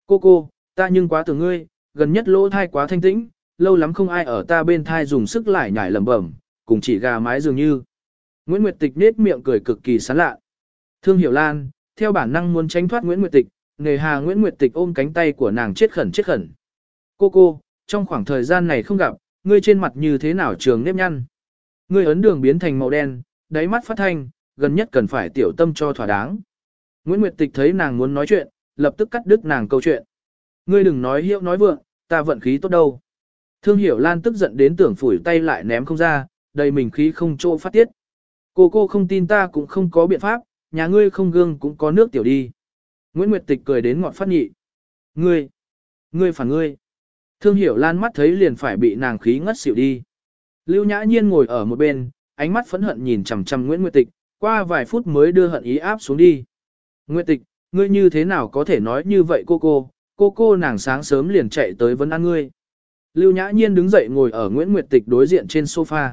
"Cô cô, ta nhưng quá tưởng ngươi, gần nhất lỗ thai quá thanh tĩnh, lâu lắm không ai ở ta bên thai dùng sức lại nhảy lẩm bẩm, cùng chỉ gà mái dường như." Nguyễn Nguyệt Tịch nết miệng cười cực kỳ sán lạ. Thương Hiểu Lan, theo bản năng muốn tránh thoát Nguyễn Nguyệt Tịch, nề hà Nguyễn Nguyệt Tịch ôm cánh tay của nàng chết khẩn chết khẩn. Cô cô, trong khoảng thời gian này không gặp, ngươi trên mặt như thế nào trường nếp nhăn. Ngươi ấn đường biến thành màu đen, đáy mắt phát thanh, gần nhất cần phải tiểu tâm cho thỏa đáng. Nguyễn Nguyệt Tịch thấy nàng muốn nói chuyện, lập tức cắt đứt nàng câu chuyện. Ngươi đừng nói hiệu nói vượng, ta vận khí tốt đâu. Thương Hiểu Lan tức giận đến tưởng phủi tay lại ném không ra, đầy mình khí không chỗ phát tiết. Cô cô không tin ta cũng không có biện pháp, nhà ngươi không gương cũng có nước tiểu đi. Nguyễn Nguyệt Tịch cười đến ngọt phát nhị. Ngươi, ngươi phản ngươi. Thương hiểu lan mắt thấy liền phải bị nàng khí ngất xỉu đi. Lưu Nhã Nhiên ngồi ở một bên, ánh mắt phẫn hận nhìn chằm chằm Nguyễn Nguyệt Tịch, qua vài phút mới đưa hận ý áp xuống đi. Nguyệt Tịch, ngươi như thế nào có thể nói như vậy cô cô, cô cô nàng sáng sớm liền chạy tới vấn an ngươi. Lưu Nhã Nhiên đứng dậy ngồi ở Nguyễn Nguyệt Tịch đối diện trên sofa.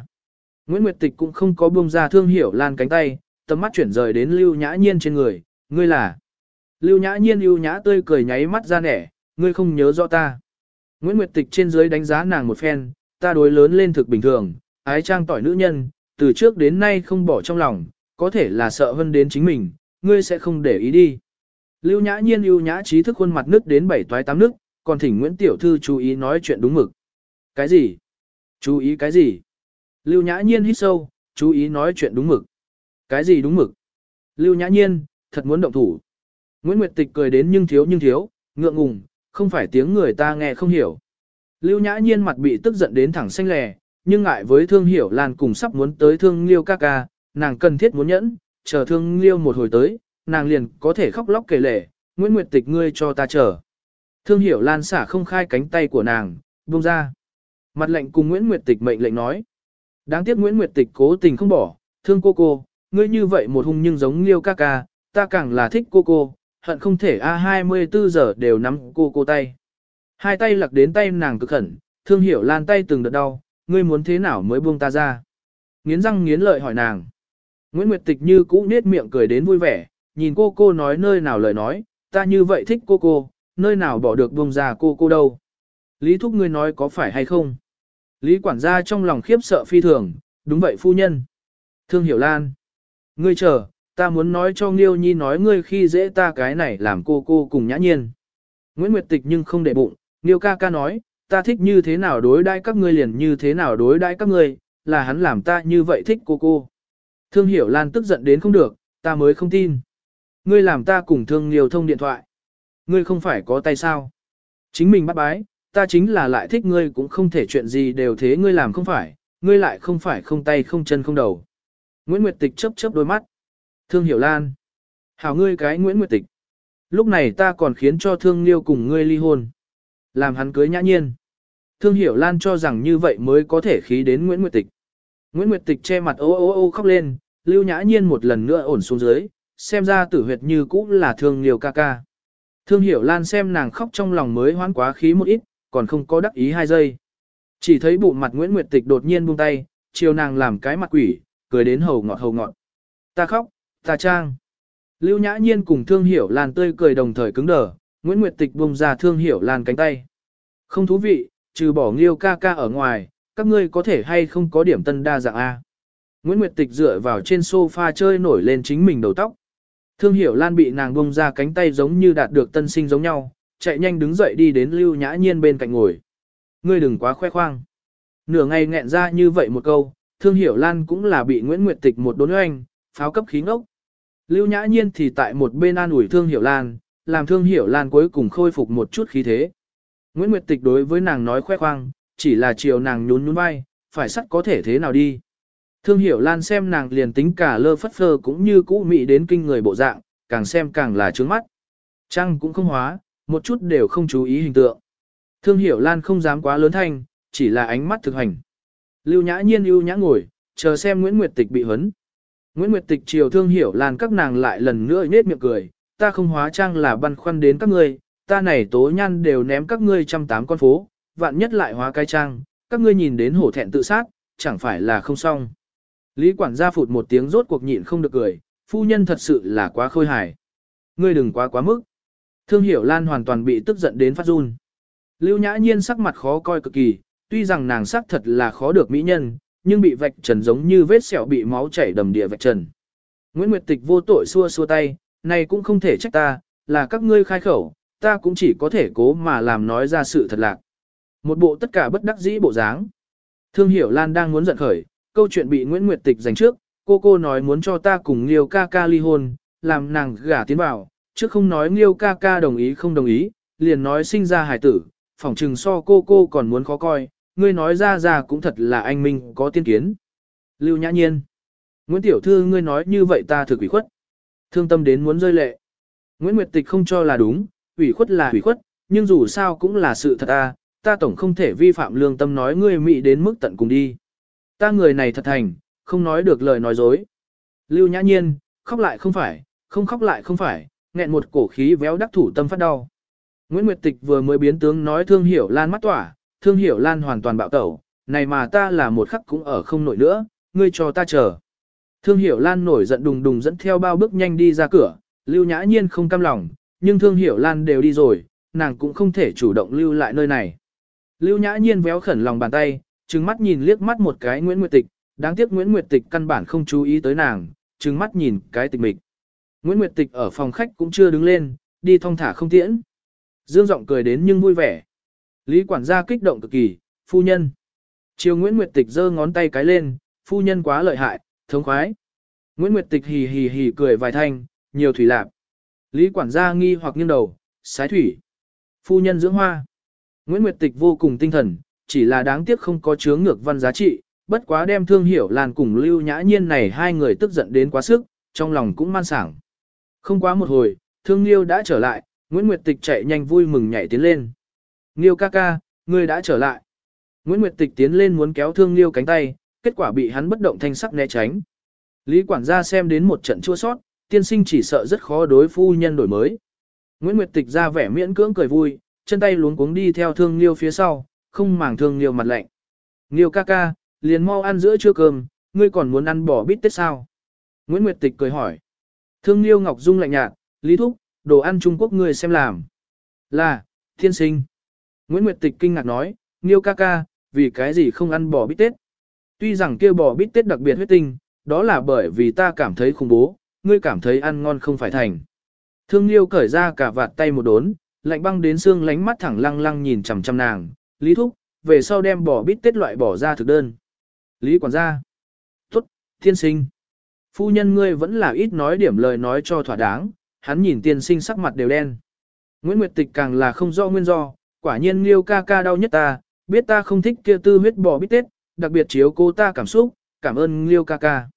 Nguyễn Nguyệt Tịch cũng không có buông ra thương hiểu lan cánh tay, tầm mắt chuyển rời đến Lưu Nhã Nhiên trên người, ngươi là. Lưu Nhã Nhiên ưu nhã tươi cười nháy mắt ra nẻ, ngươi không nhớ rõ ta. Nguyễn Nguyệt Tịch trên dưới đánh giá nàng một phen, ta đối lớn lên thực bình thường, ái trang tỏi nữ nhân, từ trước đến nay không bỏ trong lòng, có thể là sợ hơn đến chính mình, ngươi sẽ không để ý đi. Lưu Nhã Nhiên ưu nhã trí thức khuôn mặt nước đến bảy toái tám nước, còn thỉnh Nguyễn Tiểu Thư chú ý nói chuyện đúng mực. Cái gì? Chú ý cái gì? Lưu Nhã Nhiên hít sâu, chú ý nói chuyện đúng mực. Cái gì đúng mực? Lưu Nhã Nhiên, thật muốn động thủ. Nguyễn Nguyệt Tịch cười đến nhưng thiếu nhưng thiếu, ngượng ngùng, không phải tiếng người ta nghe không hiểu. Lưu Nhã Nhiên mặt bị tức giận đến thẳng xanh lè, nhưng ngại với thương hiểu Lan cùng sắp muốn tới thương liêu ca ca, nàng cần thiết muốn nhẫn, chờ thương liêu một hồi tới, nàng liền có thể khóc lóc kể lể, Nguyễn Nguyệt Tịch ngươi cho ta chờ. Thương hiểu Lan xả không khai cánh tay của nàng, buông ra. Mặt lệnh cùng Nguyễn Nguyệt Tịch mệnh lệnh nói. Đáng tiếc Nguyễn Nguyệt Tịch cố tình không bỏ, thương cô cô, ngươi như vậy một hung nhưng giống liêu ca ca, ta càng là thích cô cô, hận không thể A24 giờ đều nắm cô cô tay. Hai tay lặc đến tay nàng cực khẩn, thương hiểu lan tay từng đợt đau, ngươi muốn thế nào mới buông ta ra. Nghiến răng nghiến lợi hỏi nàng. Nguyễn Nguyệt Tịch như cũ nết miệng cười đến vui vẻ, nhìn cô cô nói nơi nào lời nói, ta như vậy thích cô cô, nơi nào bỏ được buông ra cô cô đâu. Lý Thúc ngươi nói có phải hay không? Lý quản gia trong lòng khiếp sợ phi thường, đúng vậy phu nhân. Thương hiểu lan. Ngươi chờ, ta muốn nói cho Nghiêu Nhi nói ngươi khi dễ ta cái này làm cô cô cùng nhã nhiên. Nguyễn Nguyệt Tịch nhưng không để bụng, Nghiêu ca ca nói, ta thích như thế nào đối đãi các ngươi liền như thế nào đối đãi các ngươi, là hắn làm ta như vậy thích cô cô. Thương Hiểu Lan tức giận đến không được, ta mới không tin. Ngươi làm ta cùng Thương Nghiêu thông điện thoại. Ngươi không phải có tay sao? Chính mình bắt bái, ta chính là lại thích ngươi cũng không thể chuyện gì đều thế ngươi làm không phải, ngươi lại không phải không tay không chân không đầu. Nguyễn Nguyệt Tịch chớp chớp đôi mắt. Thương Hiểu Lan. Hảo ngươi cái Nguyễn Nguyệt Tịch. Lúc này ta còn khiến cho Thương Liêu cùng ngươi ly hôn. Làm hắn cưới nhã nhiên. Thương Hiểu Lan cho rằng như vậy mới có thể khí đến Nguyễn Nguyệt Tịch. Nguyễn Nguyệt Tịch che mặt ô ô ô khóc lên, Lưu Nhã Nhiên một lần nữa ổn xuống dưới, xem ra tử huyệt như cũ là Thương Liêu ca ca. Thương Hiểu Lan xem nàng khóc trong lòng mới hoán quá khí một ít, còn không có đắc ý hai giây. Chỉ thấy bụng mặt Nguyễn Nguyệt Tịch đột nhiên buông tay, chiều nàng làm cái mặt quỷ, cười đến hầu ngọt hầu ngọt. Ta khóc, Ta trang. Lưu Nhã Nhiên cùng Thương Hiểu Lan tươi cười đồng thời cứng đờ, Nguyễn Nguyệt Tịch buông ra Thương Hiểu Lan cánh tay. Không thú vị, trừ bỏ Nghiêu ca ca ở ngoài, các ngươi có thể hay không có điểm tân đa dạng A. Nguyễn Nguyệt Tịch dựa vào trên sofa chơi nổi lên chính mình đầu tóc. Thương Hiểu Lan bị nàng buông ra cánh tay giống như đạt được tân sinh giống nhau, chạy nhanh đứng dậy đi đến Lưu Nhã Nhiên bên cạnh ngồi. Ngươi đừng quá khoe khoang. Nửa ngày nghẹn ra như vậy một câu, Thương Hiểu Lan cũng là bị Nguyễn Nguyệt Tịch một đốn oanh, pháo cấp khí ngốc. Lưu Nhã Nhiên thì tại một bên an ủi Thương Hiểu Lan, làm Thương Hiểu Lan cuối cùng khôi phục một chút khí thế. Nguyễn Nguyệt Tịch đối với nàng nói khoe khoang, chỉ là chiều nàng nhún nhún vai, phải sắt có thể thế nào đi. Thương Hiểu Lan xem nàng liền tính cả lơ phất phơ cũng như cũ mị đến kinh người bộ dạng, càng xem càng là trướng mắt. Trăng cũng không hóa, một chút đều không chú ý hình tượng. Thương Hiểu Lan không dám quá lớn thanh, chỉ là ánh mắt thực hành. Lưu Nhã Nhiên ưu nhã ngồi, chờ xem Nguyễn Nguyệt Tịch bị hấn. Nguyễn Nguyệt Tịch chiều thương hiểu làn các nàng lại lần nữa nhết miệng cười, ta không hóa trang là băn khoăn đến các ngươi, ta này tố nhan đều ném các ngươi trăm tám con phố, vạn nhất lại hóa cái trang, các ngươi nhìn đến hổ thẹn tự sát, chẳng phải là không xong. Lý quản gia phụt một tiếng rốt cuộc nhịn không được cười, phu nhân thật sự là quá khôi hài. Ngươi đừng quá quá mức. Thương hiểu lan hoàn toàn bị tức giận đến phát run. Lưu nhã nhiên sắc mặt khó coi cực kỳ, tuy rằng nàng sắc thật là khó được mỹ nhân, nhưng bị vạch trần giống như vết sẹo bị máu chảy đầm địa vạch trần. Nguyễn Nguyệt Tịch vô tội xua xua tay, này cũng không thể trách ta, là các ngươi khai khẩu, ta cũng chỉ có thể cố mà làm nói ra sự thật lạc. Một bộ tất cả bất đắc dĩ bộ dáng. Thương Hiểu Lan đang muốn giận khởi, câu chuyện bị Nguyễn Nguyệt Tịch giành trước, cô cô nói muốn cho ta cùng Liêu ca ca ly hôn, làm nàng gả tiến vào, chứ không nói Liêu ca ca đồng ý không đồng ý, liền nói sinh ra hài tử, phỏng trừng so cô cô còn muốn khó coi, ngươi nói ra ra cũng thật là anh minh có tiên kiến. Lưu Nhã Nhiên. Nguyễn Tiểu Thư ngươi nói như vậy ta thực ủy khuất. Thương tâm đến muốn rơi lệ. Nguyễn Nguyệt Tịch không cho là đúng, ủy khuất là ủy khuất, nhưng dù sao cũng là sự thật à, ta tổng không thể vi phạm lương tâm nói ngươi mị đến mức tận cùng đi. Ta người này thật thành, không nói được lời nói dối. Lưu Nhã Nhiên, khóc lại không phải, không khóc lại không phải, nghẹn một cổ khí véo đắc thủ tâm phát đau. Nguyễn Nguyệt Tịch vừa mới biến tướng nói thương hiểu lan mắt tỏa, thương hiểu lan hoàn toàn bạo tẩu, này mà ta là một khắc cũng ở không nổi nữa, ngươi cho ta chờ. Thương hiểu lan nổi giận đùng đùng dẫn theo bao bước nhanh đi ra cửa, lưu nhã nhiên không cam lòng, nhưng thương hiểu lan đều đi rồi, nàng cũng không thể chủ động lưu lại nơi này. Lưu nhã nhiên véo khẩn lòng bàn tay, trừng mắt nhìn liếc mắt một cái Nguyễn Nguyệt Tịch, đáng tiếc Nguyễn Nguyệt Tịch căn bản không chú ý tới nàng, trừng mắt nhìn cái tịch mịch. Nguyễn Nguyệt Tịch ở phòng khách cũng chưa đứng lên, đi thong thả không tiễn. Dương giọng cười đến nhưng vui vẻ. Lý quản gia kích động cực kỳ, phu nhân. Chiều Nguyễn Nguyệt Tịch giơ ngón tay cái lên, phu nhân quá lợi hại, thống khoái. Nguyễn Nguyệt Tịch hì hì hì cười vài thanh, nhiều thủy lạp. Lý quản gia nghi hoặc nghiêng đầu, sái thủy. Phu nhân dưỡng hoa. Nguyễn Nguyệt Tịch vô cùng tinh thần, chỉ là đáng tiếc không có chướng ngược văn giá trị, bất quá đem thương hiểu làn cùng lưu nhã nhiên này hai người tức giận đến quá sức, trong lòng cũng man sảng. Không quá một hồi, thương liêu đã trở lại, Nguyễn Nguyệt Tịch chạy nhanh vui mừng nhảy tiến lên. Nghiêu ca ca, ngươi đã trở lại. Nguyễn Nguyệt Tịch tiến lên muốn kéo thương Nghiêu cánh tay, kết quả bị hắn bất động thanh sắc né tránh. Lý quản gia xem đến một trận chua sót, tiên sinh chỉ sợ rất khó đối phu nhân đổi mới. Nguyễn Nguyệt Tịch ra vẻ miễn cưỡng cười vui, chân tay luống cuống đi theo thương Nghiêu phía sau, không màng thương Nghiêu mặt lạnh. Nghiêu ca ca, liền mau ăn giữa trưa cơm, ngươi còn muốn ăn bỏ bít tết sao? Nguyễn Nguyệt Tịch cười hỏi. Thương Nghiêu Ngọc Dung lạnh nhạt, Lý Thúc, đồ ăn Trung Quốc ngươi xem làm. Là, thiên sinh. Nguyễn Nguyệt Tịch kinh ngạc nói, Nghiêu ca ca, vì cái gì không ăn bò bít tết? Tuy rằng kia bò bít tết đặc biệt huyết tinh, đó là bởi vì ta cảm thấy khủng bố, ngươi cảm thấy ăn ngon không phải thành. Thương Nghiêu cởi ra cả vạt tay một đốn, lạnh băng đến xương lánh mắt thẳng lăng lăng nhìn chằm chằm nàng, Lý Thúc, về sau đem bò bít tết loại bỏ ra thực đơn. Lý quản gia. Tốt, thiên sinh. Phu nhân ngươi vẫn là ít nói điểm lời nói cho thỏa đáng, hắn nhìn tiên sinh sắc mặt đều đen. Nguyễn Nguyệt Tịch càng là không do nguyên do, quả nhiên Liêu ca ca đau nhất ta, biết ta không thích kia tư huyết bò bít tết, đặc biệt chiếu cô ta cảm xúc, cảm ơn Liêu ca ca.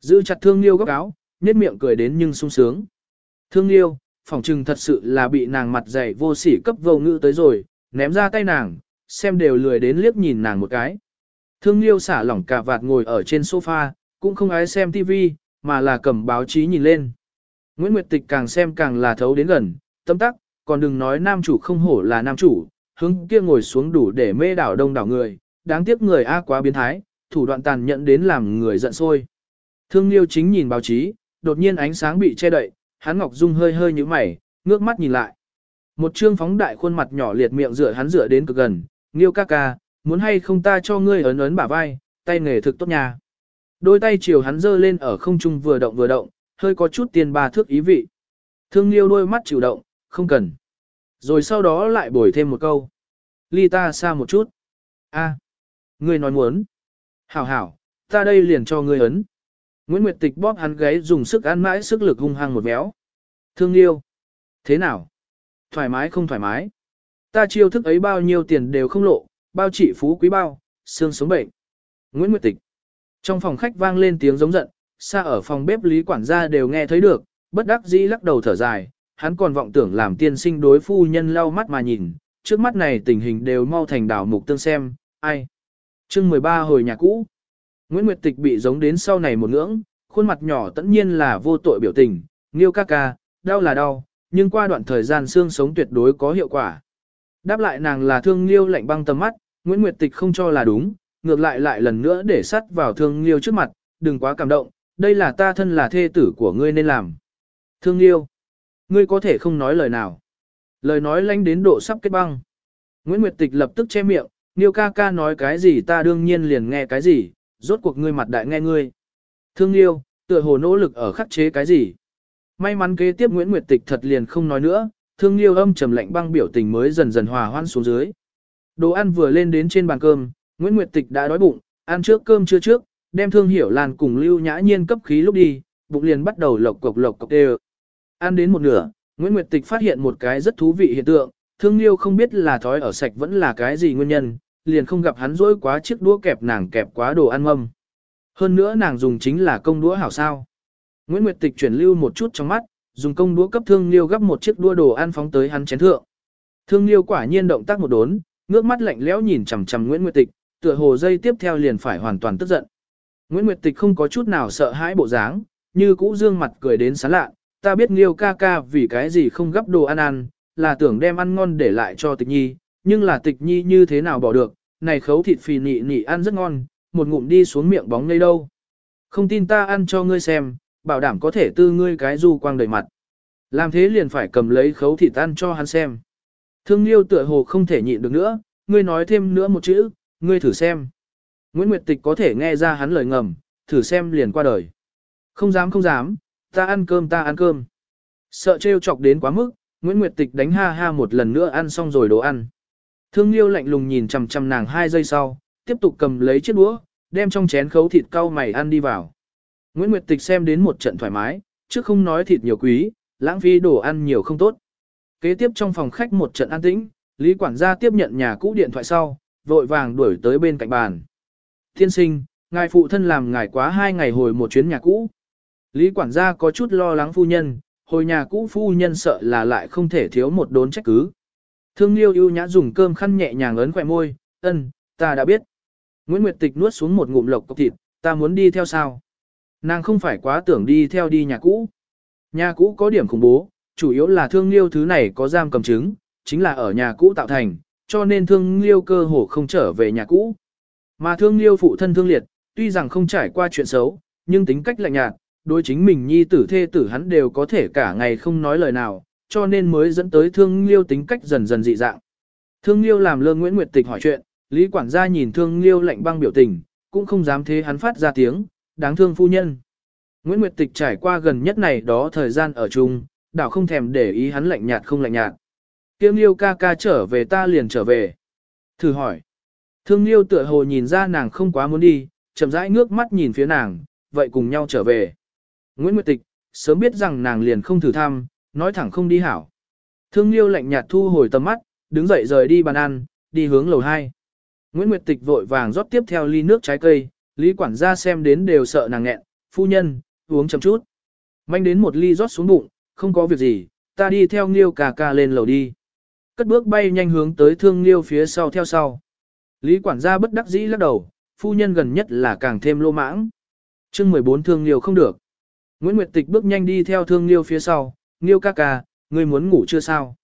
Giữ chặt thương Liêu góc áo, nét miệng cười đến nhưng sung sướng. Thương Liêu, phỏng trừng thật sự là bị nàng mặt dày vô sỉ cấp vô ngữ tới rồi, ném ra tay nàng, xem đều lười đến liếc nhìn nàng một cái. Thương Liêu xả lỏng cả vạt ngồi ở trên sofa, cũng không ái xem TV, mà là cầm báo chí nhìn lên. Nguyễn Nguyệt Tịch càng xem càng là thấu đến gần, tâm tắc, còn đừng nói nam chủ không hổ là nam chủ, hướng kia ngồi xuống đủ để mê đảo đông đảo người, đáng tiếc người A quá biến thái, thủ đoạn tàn nhẫn đến làm người giận sôi. Thương Liêu chính nhìn báo chí, đột nhiên ánh sáng bị che đậy, hắn Ngọc Dung hơi hơi như mày, ngước mắt nhìn lại. Một trương phóng đại khuôn mặt nhỏ liệt miệng rửa hắn rửa đến cực gần, Liêu ca ca, muốn hay không ta cho ngươi ấn ấn bả vai, tay nghề thực tốt nhà. Đôi tay chiều hắn giơ lên ở không trung vừa động vừa động, hơi có chút tiền ba thước ý vị. Thương Liêu đôi mắt chịu động, không cần. Rồi sau đó lại bồi thêm một câu. Ly ta xa một chút. a ngươi nói muốn. Hảo hảo, ta đây liền cho ngươi ấn. Nguyễn Nguyệt Tịch bóp hắn gáy dùng sức ăn mãi sức lực hung hăng một béo. Thương yêu. Thế nào? Thoải mái không thoải mái? Ta chiêu thức ấy bao nhiêu tiền đều không lộ, bao trị phú quý bao, xương sống bệnh. Nguyễn Nguyệt Tịch. Trong phòng khách vang lên tiếng giống giận, xa ở phòng bếp lý quản gia đều nghe thấy được, bất đắc dĩ lắc đầu thở dài, hắn còn vọng tưởng làm tiên sinh đối phu nhân lau mắt mà nhìn, trước mắt này tình hình đều mau thành đảo mục tương xem, ai. chương 13 hồi nhà cũ, Nguyễn Nguyệt Tịch bị giống đến sau này một ngưỡng, khuôn mặt nhỏ tất nhiên là vô tội biểu tình, nghiêu ca ca, đau là đau, nhưng qua đoạn thời gian xương sống tuyệt đối có hiệu quả. Đáp lại nàng là thương liêu lạnh băng tầm mắt, Nguyễn Nguyệt Tịch không cho là đúng, ngược lại lại lần nữa để sắt vào thương liêu trước mặt, đừng quá cảm động, đây là ta thân là thê tử của ngươi nên làm. Thương liêu, ngươi có thể không nói lời nào. Lời nói lanh đến độ sắp kết băng. Nguyễn Nguyệt Tịch lập tức che miệng, Niêu ca ca nói cái gì ta đương nhiên liền nghe cái gì, rốt cuộc ngươi mặt đại nghe ngươi. Thương Niêu, tựa hồ nỗ lực ở khắc chế cái gì. May mắn kế tiếp Nguyễn Nguyệt Tịch thật liền không nói nữa, Thương Niêu âm trầm lạnh băng biểu tình mới dần dần hòa hoan xuống dưới. Đồ ăn vừa lên đến trên bàn cơm, Nguyễn Nguyệt Tịch đã đói bụng, ăn trước cơm chưa trước, đem Thương Hiểu Lan cùng Lưu Nhã Nhiên cấp khí lúc đi, bụng liền bắt đầu lộc cộc lộc cộc đều. Ăn đến một nửa, Nguyễn Nguyệt Tịch phát hiện một cái rất thú vị hiện tượng, Thương Liêu không biết là thói ở sạch vẫn là cái gì nguyên nhân, liền không gặp hắn dỗi quá chiếc đũa kẹp nàng kẹp quá đồ ăn mâm. Hơn nữa nàng dùng chính là công đũa hảo sao. Nguyễn Nguyệt Tịch chuyển lưu một chút trong mắt, dùng công đũa cấp Thương Liêu gấp một chiếc đũa đồ ăn phóng tới hắn chén thượng. Thương Liêu quả nhiên động tác một đốn, ngước mắt lạnh lẽo nhìn chằm chằm Nguyễn Nguyệt Tịch, tựa hồ dây tiếp theo liền phải hoàn toàn tức giận. Nguyễn Nguyệt Tịch không có chút nào sợ hãi bộ dáng, như cũ dương mặt cười đến sán lạ, ta biết Nghiêu ca ca vì cái gì không gấp đồ ăn ăn, là tưởng đem ăn ngon để lại cho tịch nhi, nhưng là tịch nhi như thế nào bỏ được, này khấu thịt phì nị nị ăn rất ngon, một ngụm đi xuống miệng bóng ngây đâu. Không tin ta ăn cho ngươi xem, bảo đảm có thể tư ngươi cái du quang đầy mặt. Làm thế liền phải cầm lấy khấu thịt ăn cho hắn xem. Thương Liêu tựa hồ không thể nhịn được nữa, ngươi nói thêm nữa một chữ, ngươi thử xem. Nguyễn Nguyệt Tịch có thể nghe ra hắn lời ngầm, thử xem liền qua đời. Không dám không dám, ta ăn cơm ta ăn cơm. Sợ trêu chọc đến quá mức, Nguyễn Nguyệt Tịch đánh ha ha một lần nữa ăn xong rồi đồ ăn. Thương Liêu lạnh lùng nhìn chằm chằm nàng hai giây sau, tiếp tục cầm lấy chiếc đũa, đem trong chén khấu thịt cau mày ăn đi vào. Nguyễn Nguyệt Tịch xem đến một trận thoải mái, trước không nói thịt nhiều quý, lãng phí đồ ăn nhiều không tốt. Kế tiếp trong phòng khách một trận an tĩnh, Lý quản gia tiếp nhận nhà cũ điện thoại sau, vội vàng đuổi tới bên cạnh bàn. Thiên sinh, ngài phụ thân làm ngài quá hai ngày hồi một chuyến nhà cũ. Lý quản gia có chút lo lắng phu nhân, hồi nhà cũ phu nhân sợ là lại không thể thiếu một đốn trách cứ. Thương Liêu ưu nhã dùng cơm khăn nhẹ nhàng ấn khỏe môi, ân, ta đã biết. Nguyễn Nguyệt Tịch nuốt xuống một ngụm lộc cốc thịt, ta muốn đi theo sao? Nàng không phải quá tưởng đi theo đi nhà cũ. Nhà cũ có điểm khủng bố, chủ yếu là thương liêu thứ này có giam cầm chứng, chính là ở nhà cũ tạo thành, cho nên thương liêu cơ hồ không trở về nhà cũ. Mà thương liêu phụ thân thương liệt, tuy rằng không trải qua chuyện xấu, nhưng tính cách lạnh nhạt, đối chính mình nhi tử thê tử hắn đều có thể cả ngày không nói lời nào, cho nên mới dẫn tới thương liêu tính cách dần dần dị dạng. Thương liêu làm lơ Nguyễn Nguyệt Tịch hỏi chuyện, Lý quản gia nhìn thương liêu lạnh băng biểu tình, cũng không dám thế hắn phát ra tiếng, đáng thương phu nhân. Nguyễn Nguyệt Tịch trải qua gần nhất này đó thời gian ở chung, đảo không thèm để ý hắn lạnh nhạt không lạnh nhạt. Kiêm liêu ca ca trở về ta liền trở về. Thử hỏi. Thương liêu tựa hồ nhìn ra nàng không quá muốn đi, chậm rãi ngước mắt nhìn phía nàng, vậy cùng nhau trở về. Nguyễn Nguyệt Tịch, sớm biết rằng nàng liền không thử thăm, nói thẳng không đi hảo. Thương Liêu lạnh nhạt thu hồi tầm mắt, đứng dậy rời đi bàn ăn, đi hướng lầu 2. Nguyễn Nguyệt Tịch vội vàng rót tiếp theo ly nước trái cây, Lý quản gia xem đến đều sợ nàng nghẹn, phu nhân, uống chậm chút. Manh đến một ly rót xuống bụng, không có việc gì, ta đi theo Liêu cà ca lên lầu đi. Cất bước bay nhanh hướng tới thương Liêu phía sau theo sau. Lý quản gia bất đắc dĩ lắc đầu, phu nhân gần nhất là càng thêm lô mãng. chương 14 thương Liêu không được. Nguyễn Nguyệt Tịch bước nhanh đi theo Thương Liêu phía sau, Liêu ca ca, ngươi muốn ngủ chưa sao?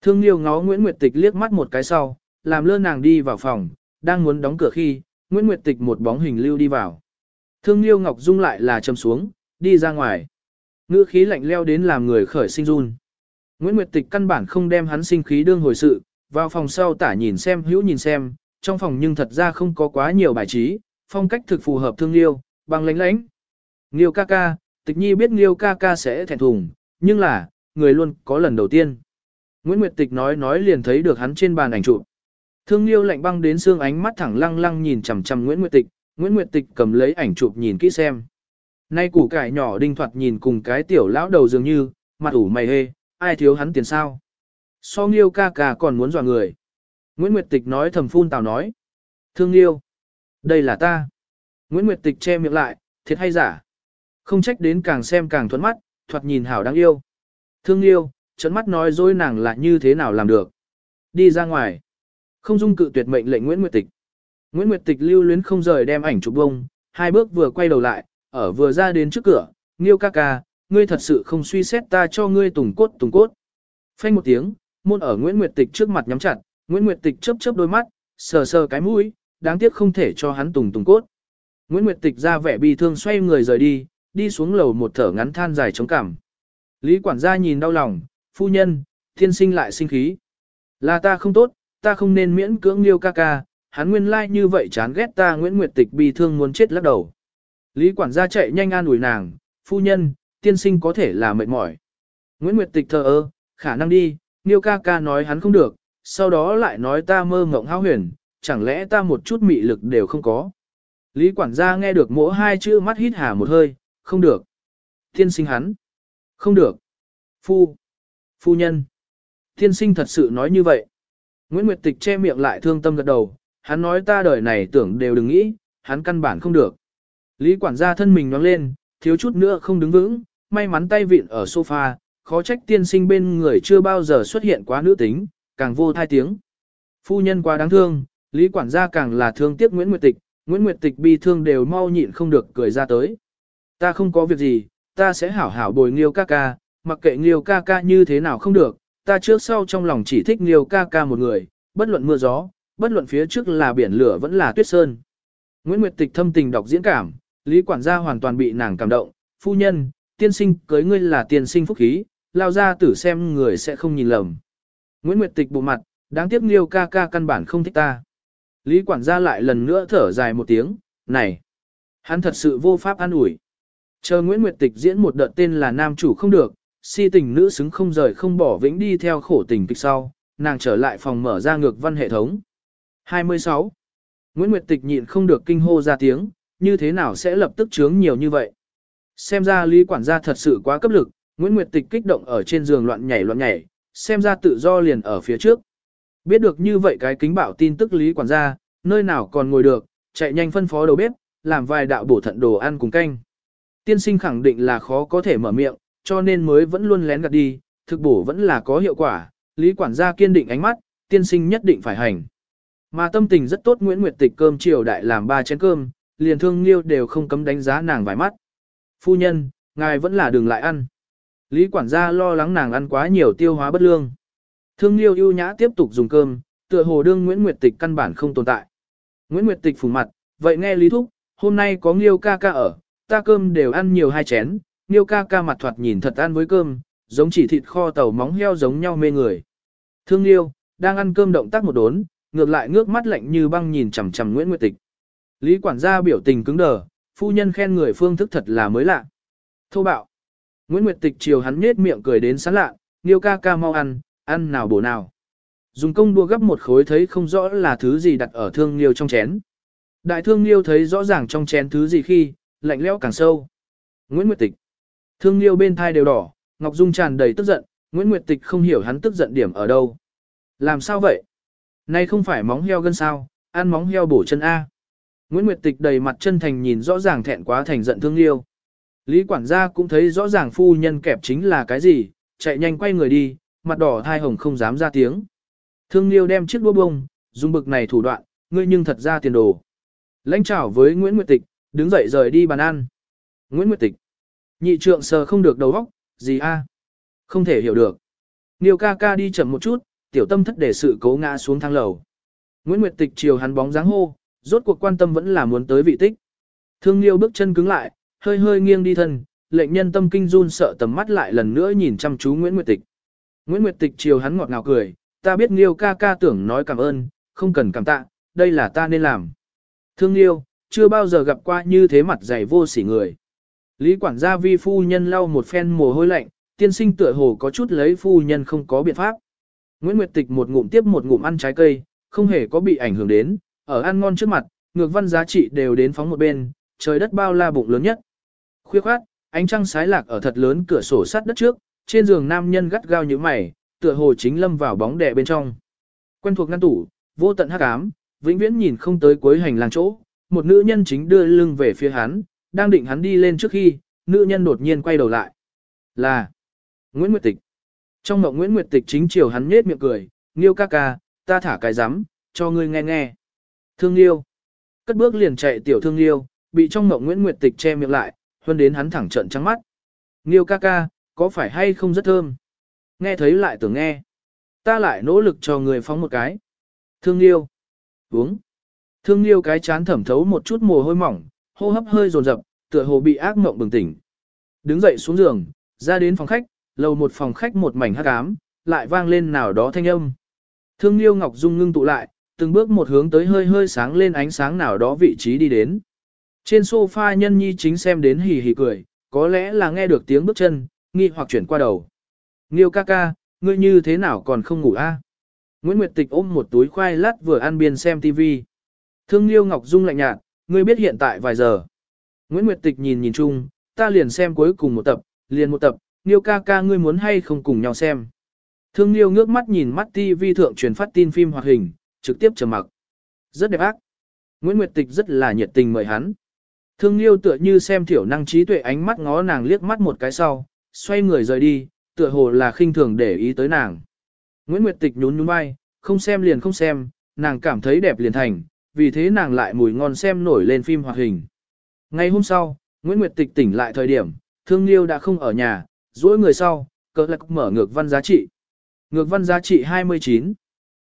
Thương Liêu ngó Nguyễn Nguyệt Tịch liếc mắt một cái sau, làm lơ nàng đi vào phòng, đang muốn đóng cửa khi, Nguyễn Nguyệt Tịch một bóng hình lưu đi vào. Thương Liêu Ngọc Dung lại là châm xuống, đi ra ngoài. Ngữ khí lạnh leo đến làm người khởi sinh run. Nguyễn Nguyệt Tịch căn bản không đem hắn sinh khí đương hồi sự, vào phòng sau tả nhìn xem hữu nhìn xem, trong phòng nhưng thật ra không có quá nhiều bài trí, phong cách thực phù hợp Thương Liêu, bằng lánh lánh. Liêu ca ca, tịch nhi biết Nghiêu ca ca sẽ thẹn thùng, nhưng là, người luôn có lần đầu tiên. Nguyễn Nguyệt Tịch nói nói liền thấy được hắn trên bàn ảnh chụp. Thương Liêu lạnh băng đến xương ánh mắt thẳng lăng lăng nhìn chằm chằm Nguyễn Nguyệt Tịch, Nguyễn Nguyệt Tịch cầm lấy ảnh chụp nhìn kỹ xem. Nay củ cải nhỏ đinh thoạt nhìn cùng cái tiểu lão đầu dường như, mặt ủ mày hê, ai thiếu hắn tiền sao? So Nghiêu ca ca còn muốn dọa người. Nguyễn Nguyệt Tịch nói thầm phun tào nói. Thương Liêu, đây là ta. Nguyễn Nguyệt Tịch che miệng lại, thiệt hay giả? Không trách đến càng xem càng thuẫn mắt, thoạt nhìn hảo đáng yêu. Thương yêu, trấn mắt nói dối nàng là như thế nào làm được. Đi ra ngoài. Không dung cự tuyệt mệnh lệnh Nguyễn Nguyệt Tịch. Nguyễn Nguyệt Tịch lưu luyến không rời đem ảnh chụp bông, hai bước vừa quay đầu lại, ở vừa ra đến trước cửa, Nghiêu ca ca, ngươi thật sự không suy xét ta cho ngươi tùng cốt tùng cốt. Phanh một tiếng, môn ở Nguyễn Nguyệt Tịch trước mặt nhắm chặt, Nguyễn Nguyệt Tịch chớp chớp đôi mắt, sờ sờ cái mũi, đáng tiếc không thể cho hắn tùng tùng cốt. Nguyễn Nguyệt Tịch ra vẻ bi thương xoay người rời đi, đi xuống lầu một thở ngắn than dài chống cảm. Lý quản gia nhìn đau lòng, phu nhân, thiên sinh lại sinh khí. Là ta không tốt, ta không nên miễn cưỡng liêu ca ca, hắn nguyên lai like như vậy chán ghét ta Nguyễn Nguyệt Tịch bi thương muốn chết lắc đầu. Lý quản gia chạy nhanh an ủi nàng, phu nhân, tiên sinh có thể là mệt mỏi. Nguyễn Nguyệt Tịch thờ ơ, khả năng đi, Niêu ca ca nói hắn không được, sau đó lại nói ta mơ ngộng hao huyền, chẳng lẽ ta một chút mị lực đều không có. Lý quản gia nghe được mỗi hai chữ mắt hít hà một hơi, không được. Tiên sinh hắn, không được. Phu, phu nhân. Tiên sinh thật sự nói như vậy. Nguyễn Nguyệt Tịch che miệng lại thương tâm gật đầu, hắn nói ta đời này tưởng đều đừng nghĩ, hắn căn bản không được. Lý quản gia thân mình nhoáng lên, thiếu chút nữa không đứng vững, may mắn tay vịn ở sofa, khó trách tiên sinh bên người chưa bao giờ xuất hiện quá nữ tính, càng vô thai tiếng. Phu nhân quá đáng thương, Lý quản gia càng là thương tiếc Nguyễn Nguyệt Tịch, Nguyễn Nguyệt Tịch bi thương đều mau nhịn không được cười ra tới. Ta không có việc gì, ta sẽ hảo hảo bồi Nghiêu ca ca, mặc kệ Nghiêu ca ca như thế nào không được, ta trước sau trong lòng chỉ thích Nghiêu ca ca một người, bất luận mưa gió, bất luận phía trước là biển lửa vẫn là tuyết sơn. Nguyễn Nguyệt Tịch thâm tình đọc diễn cảm, Lý quản gia hoàn toàn bị nàng cảm động, phu nhân, tiên sinh cưới ngươi là tiên sinh phúc khí, lao ra tử xem người sẽ không nhìn lầm. Nguyễn Nguyệt Tịch bộ mặt, đáng tiếc Nghiêu ca ca căn bản không thích ta. Lý quản gia lại lần nữa thở dài một tiếng, này, hắn thật sự vô pháp an ủi. Chờ Nguyễn Nguyệt Tịch diễn một đợt tên là nam chủ không được, si tình nữ xứng không rời không bỏ vĩnh đi theo khổ tình kịch sau, nàng trở lại phòng mở ra ngược văn hệ thống. 26. Nguyễn Nguyệt Tịch nhịn không được kinh hô ra tiếng, như thế nào sẽ lập tức chướng nhiều như vậy. Xem ra Lý quản gia thật sự quá cấp lực, Nguyễn Nguyệt Tịch kích động ở trên giường loạn nhảy loạn nhảy, xem ra tự do liền ở phía trước. Biết được như vậy cái kính bảo tin tức Lý quản gia, nơi nào còn ngồi được, chạy nhanh phân phó đầu bếp, làm vài đạo bổ thận đồ ăn cùng canh. Tiên sinh khẳng định là khó có thể mở miệng, cho nên mới vẫn luôn lén gạt đi, thực bổ vẫn là có hiệu quả, Lý quản gia kiên định ánh mắt, tiên sinh nhất định phải hành. Mà tâm tình rất tốt Nguyễn Nguyệt Tịch cơm chiều đại làm ba chén cơm, liền thương liêu đều không cấm đánh giá nàng vài mắt. Phu nhân, ngài vẫn là đừng lại ăn. Lý quản gia lo lắng nàng ăn quá nhiều tiêu hóa bất lương. Thương liêu ưu nhã tiếp tục dùng cơm, tựa hồ đương Nguyễn Nguyệt Tịch căn bản không tồn tại. Nguyễn Nguyệt Tịch phủ mặt, vậy nghe Lý Thúc, hôm nay có Nghiêu ca ca ở, ta cơm đều ăn nhiều hai chén, Nghiêu ca ca mặt thoạt nhìn thật ăn với cơm, giống chỉ thịt kho tàu móng heo giống nhau mê người. Thương liêu đang ăn cơm động tác một đốn, ngược lại ngước mắt lạnh như băng nhìn chằm chằm Nguyễn Nguyệt Tịch. Lý quản gia biểu tình cứng đờ, phu nhân khen người phương thức thật là mới lạ. Thô bạo. Nguyễn Nguyệt Tịch chiều hắn nhếch miệng cười đến sán lạ, Nghiêu ca ca mau ăn, ăn nào bổ nào. Dùng công đua gấp một khối thấy không rõ là thứ gì đặt ở thương liêu trong chén. Đại thương liêu thấy rõ ràng trong chén thứ gì khi, lạnh lẽo càng sâu. Nguyễn Nguyệt Tịch. Thương liêu bên thai đều đỏ, Ngọc Dung tràn đầy tức giận, Nguyễn Nguyệt Tịch không hiểu hắn tức giận điểm ở đâu. Làm sao vậy? Nay không phải móng heo gân sao, ăn móng heo bổ chân A. Nguyễn Nguyệt Tịch đầy mặt chân thành nhìn rõ ràng thẹn quá thành giận thương liêu. Lý quản gia cũng thấy rõ ràng phu nhân kẹp chính là cái gì, chạy nhanh quay người đi, mặt đỏ thai hồng không dám ra tiếng. Thương Liêu đem chiếc đũa bông, dùng bực này thủ đoạn, ngươi nhưng thật ra tiền đồ. Lãnh trảo với Nguyễn Nguyệt Tịch, đứng dậy rời đi bàn ăn. Nguyễn Nguyệt Tịch. Nhị trượng sờ không được đầu óc, gì a? Không thể hiểu được. Niêu ca ca đi chậm một chút, tiểu tâm thất để sự cố ngã xuống thang lầu. Nguyễn Nguyệt Tịch chiều hắn bóng dáng hô, rốt cuộc quan tâm vẫn là muốn tới vị tích. Thương Liêu bước chân cứng lại, hơi hơi nghiêng đi thân, lệnh nhân tâm kinh run sợ tầm mắt lại lần nữa nhìn chăm chú Nguyễn Nguyệt Tịch. Nguyễn Nguyệt Tịch chiều hắn ngọt ngào cười, ta biết Nghiêu ca ca tưởng nói cảm ơn, không cần cảm tạ, đây là ta nên làm. Thương liêu chưa bao giờ gặp qua như thế mặt dày vô sỉ người. Lý quản gia vi phu nhân lau một phen mồ hôi lạnh, tiên sinh tựa hồ có chút lấy phu nhân không có biện pháp. Nguyễn Nguyệt Tịch một ngụm tiếp một ngụm ăn trái cây, không hề có bị ảnh hưởng đến, ở ăn ngon trước mặt, ngược văn giá trị đều đến phóng một bên, trời đất bao la bụng lớn nhất. Khuya khoát, ánh trăng sái lạc ở thật lớn cửa sổ sắt đất trước, trên giường nam nhân gắt gao như mày, tựa hồ chính lâm vào bóng đè bên trong. Quen thuộc ngăn tủ, vô tận hắc ám, vĩnh viễn nhìn không tới cuối hành lang chỗ, một nữ nhân chính đưa lưng về phía hắn, đang định hắn đi lên trước khi, nữ nhân đột nhiên quay đầu lại. Là Nguyễn Nguyệt Tịch. Trong mộng Nguyễn Nguyệt Tịch chính chiều hắn nhếch miệng cười, "Nghiêu ca ca, ta thả cái rắm, cho ngươi nghe nghe." Thương Nghiêu. Cất bước liền chạy tiểu Thương Nghiêu, bị trong mộng Nguyễn Nguyệt Tịch che miệng lại, hơn đến hắn thẳng trận trắng mắt. Nghiêu ca ca, có phải hay không rất thơm? Nghe thấy lại tưởng nghe. Ta lại nỗ lực cho người phóng một cái. Thương Liêu. Uống. Thương Liêu cái chán thẩm thấu một chút mồ hôi mỏng, hô hấp hơi dồn dập, tựa hồ bị ác mộng bừng tỉnh. Đứng dậy xuống giường, ra đến phòng khách, lầu một phòng khách một mảnh hắc ám, lại vang lên nào đó thanh âm. Thương Liêu Ngọc Dung ngưng tụ lại, từng bước một hướng tới hơi hơi sáng lên ánh sáng nào đó vị trí đi đến. Trên sofa nhân nhi chính xem đến hì hì cười, có lẽ là nghe được tiếng bước chân, nghi hoặc chuyển qua đầu. Nghiêu ca ca, ngươi như thế nào còn không ngủ a? Nguyễn Nguyệt Tịch ôm một túi khoai lát vừa ăn biên xem TV. Thương Liêu Ngọc Dung lạnh nhạt, ngươi biết hiện tại vài giờ. Nguyễn Nguyệt Tịch nhìn nhìn chung, ta liền xem cuối cùng một tập, liền một tập, Liêu ca ca ngươi muốn hay không cùng nhau xem. Thương Liêu ngước mắt nhìn mắt TV thượng truyền phát tin phim hoạt hình, trực tiếp trầm mặc. Rất đẹp ác. Nguyễn Nguyệt Tịch rất là nhiệt tình mời hắn. Thương Liêu tựa như xem thiểu năng trí tuệ ánh mắt ngó nàng liếc mắt một cái sau, xoay người rời đi, tựa hồ là khinh thường để ý tới nàng. Nguyễn Nguyệt Tịch nhún nhún vai, không xem liền không xem, nàng cảm thấy đẹp liền thành, vì thế nàng lại mùi ngon xem nổi lên phim hoạt hình. Ngày hôm sau, Nguyễn Nguyệt Tịch tỉnh lại thời điểm, Thương Liêu đã không ở nhà, duỗi người sau, cỡ lạc mở ngược văn giá trị. Ngược văn giá trị 29.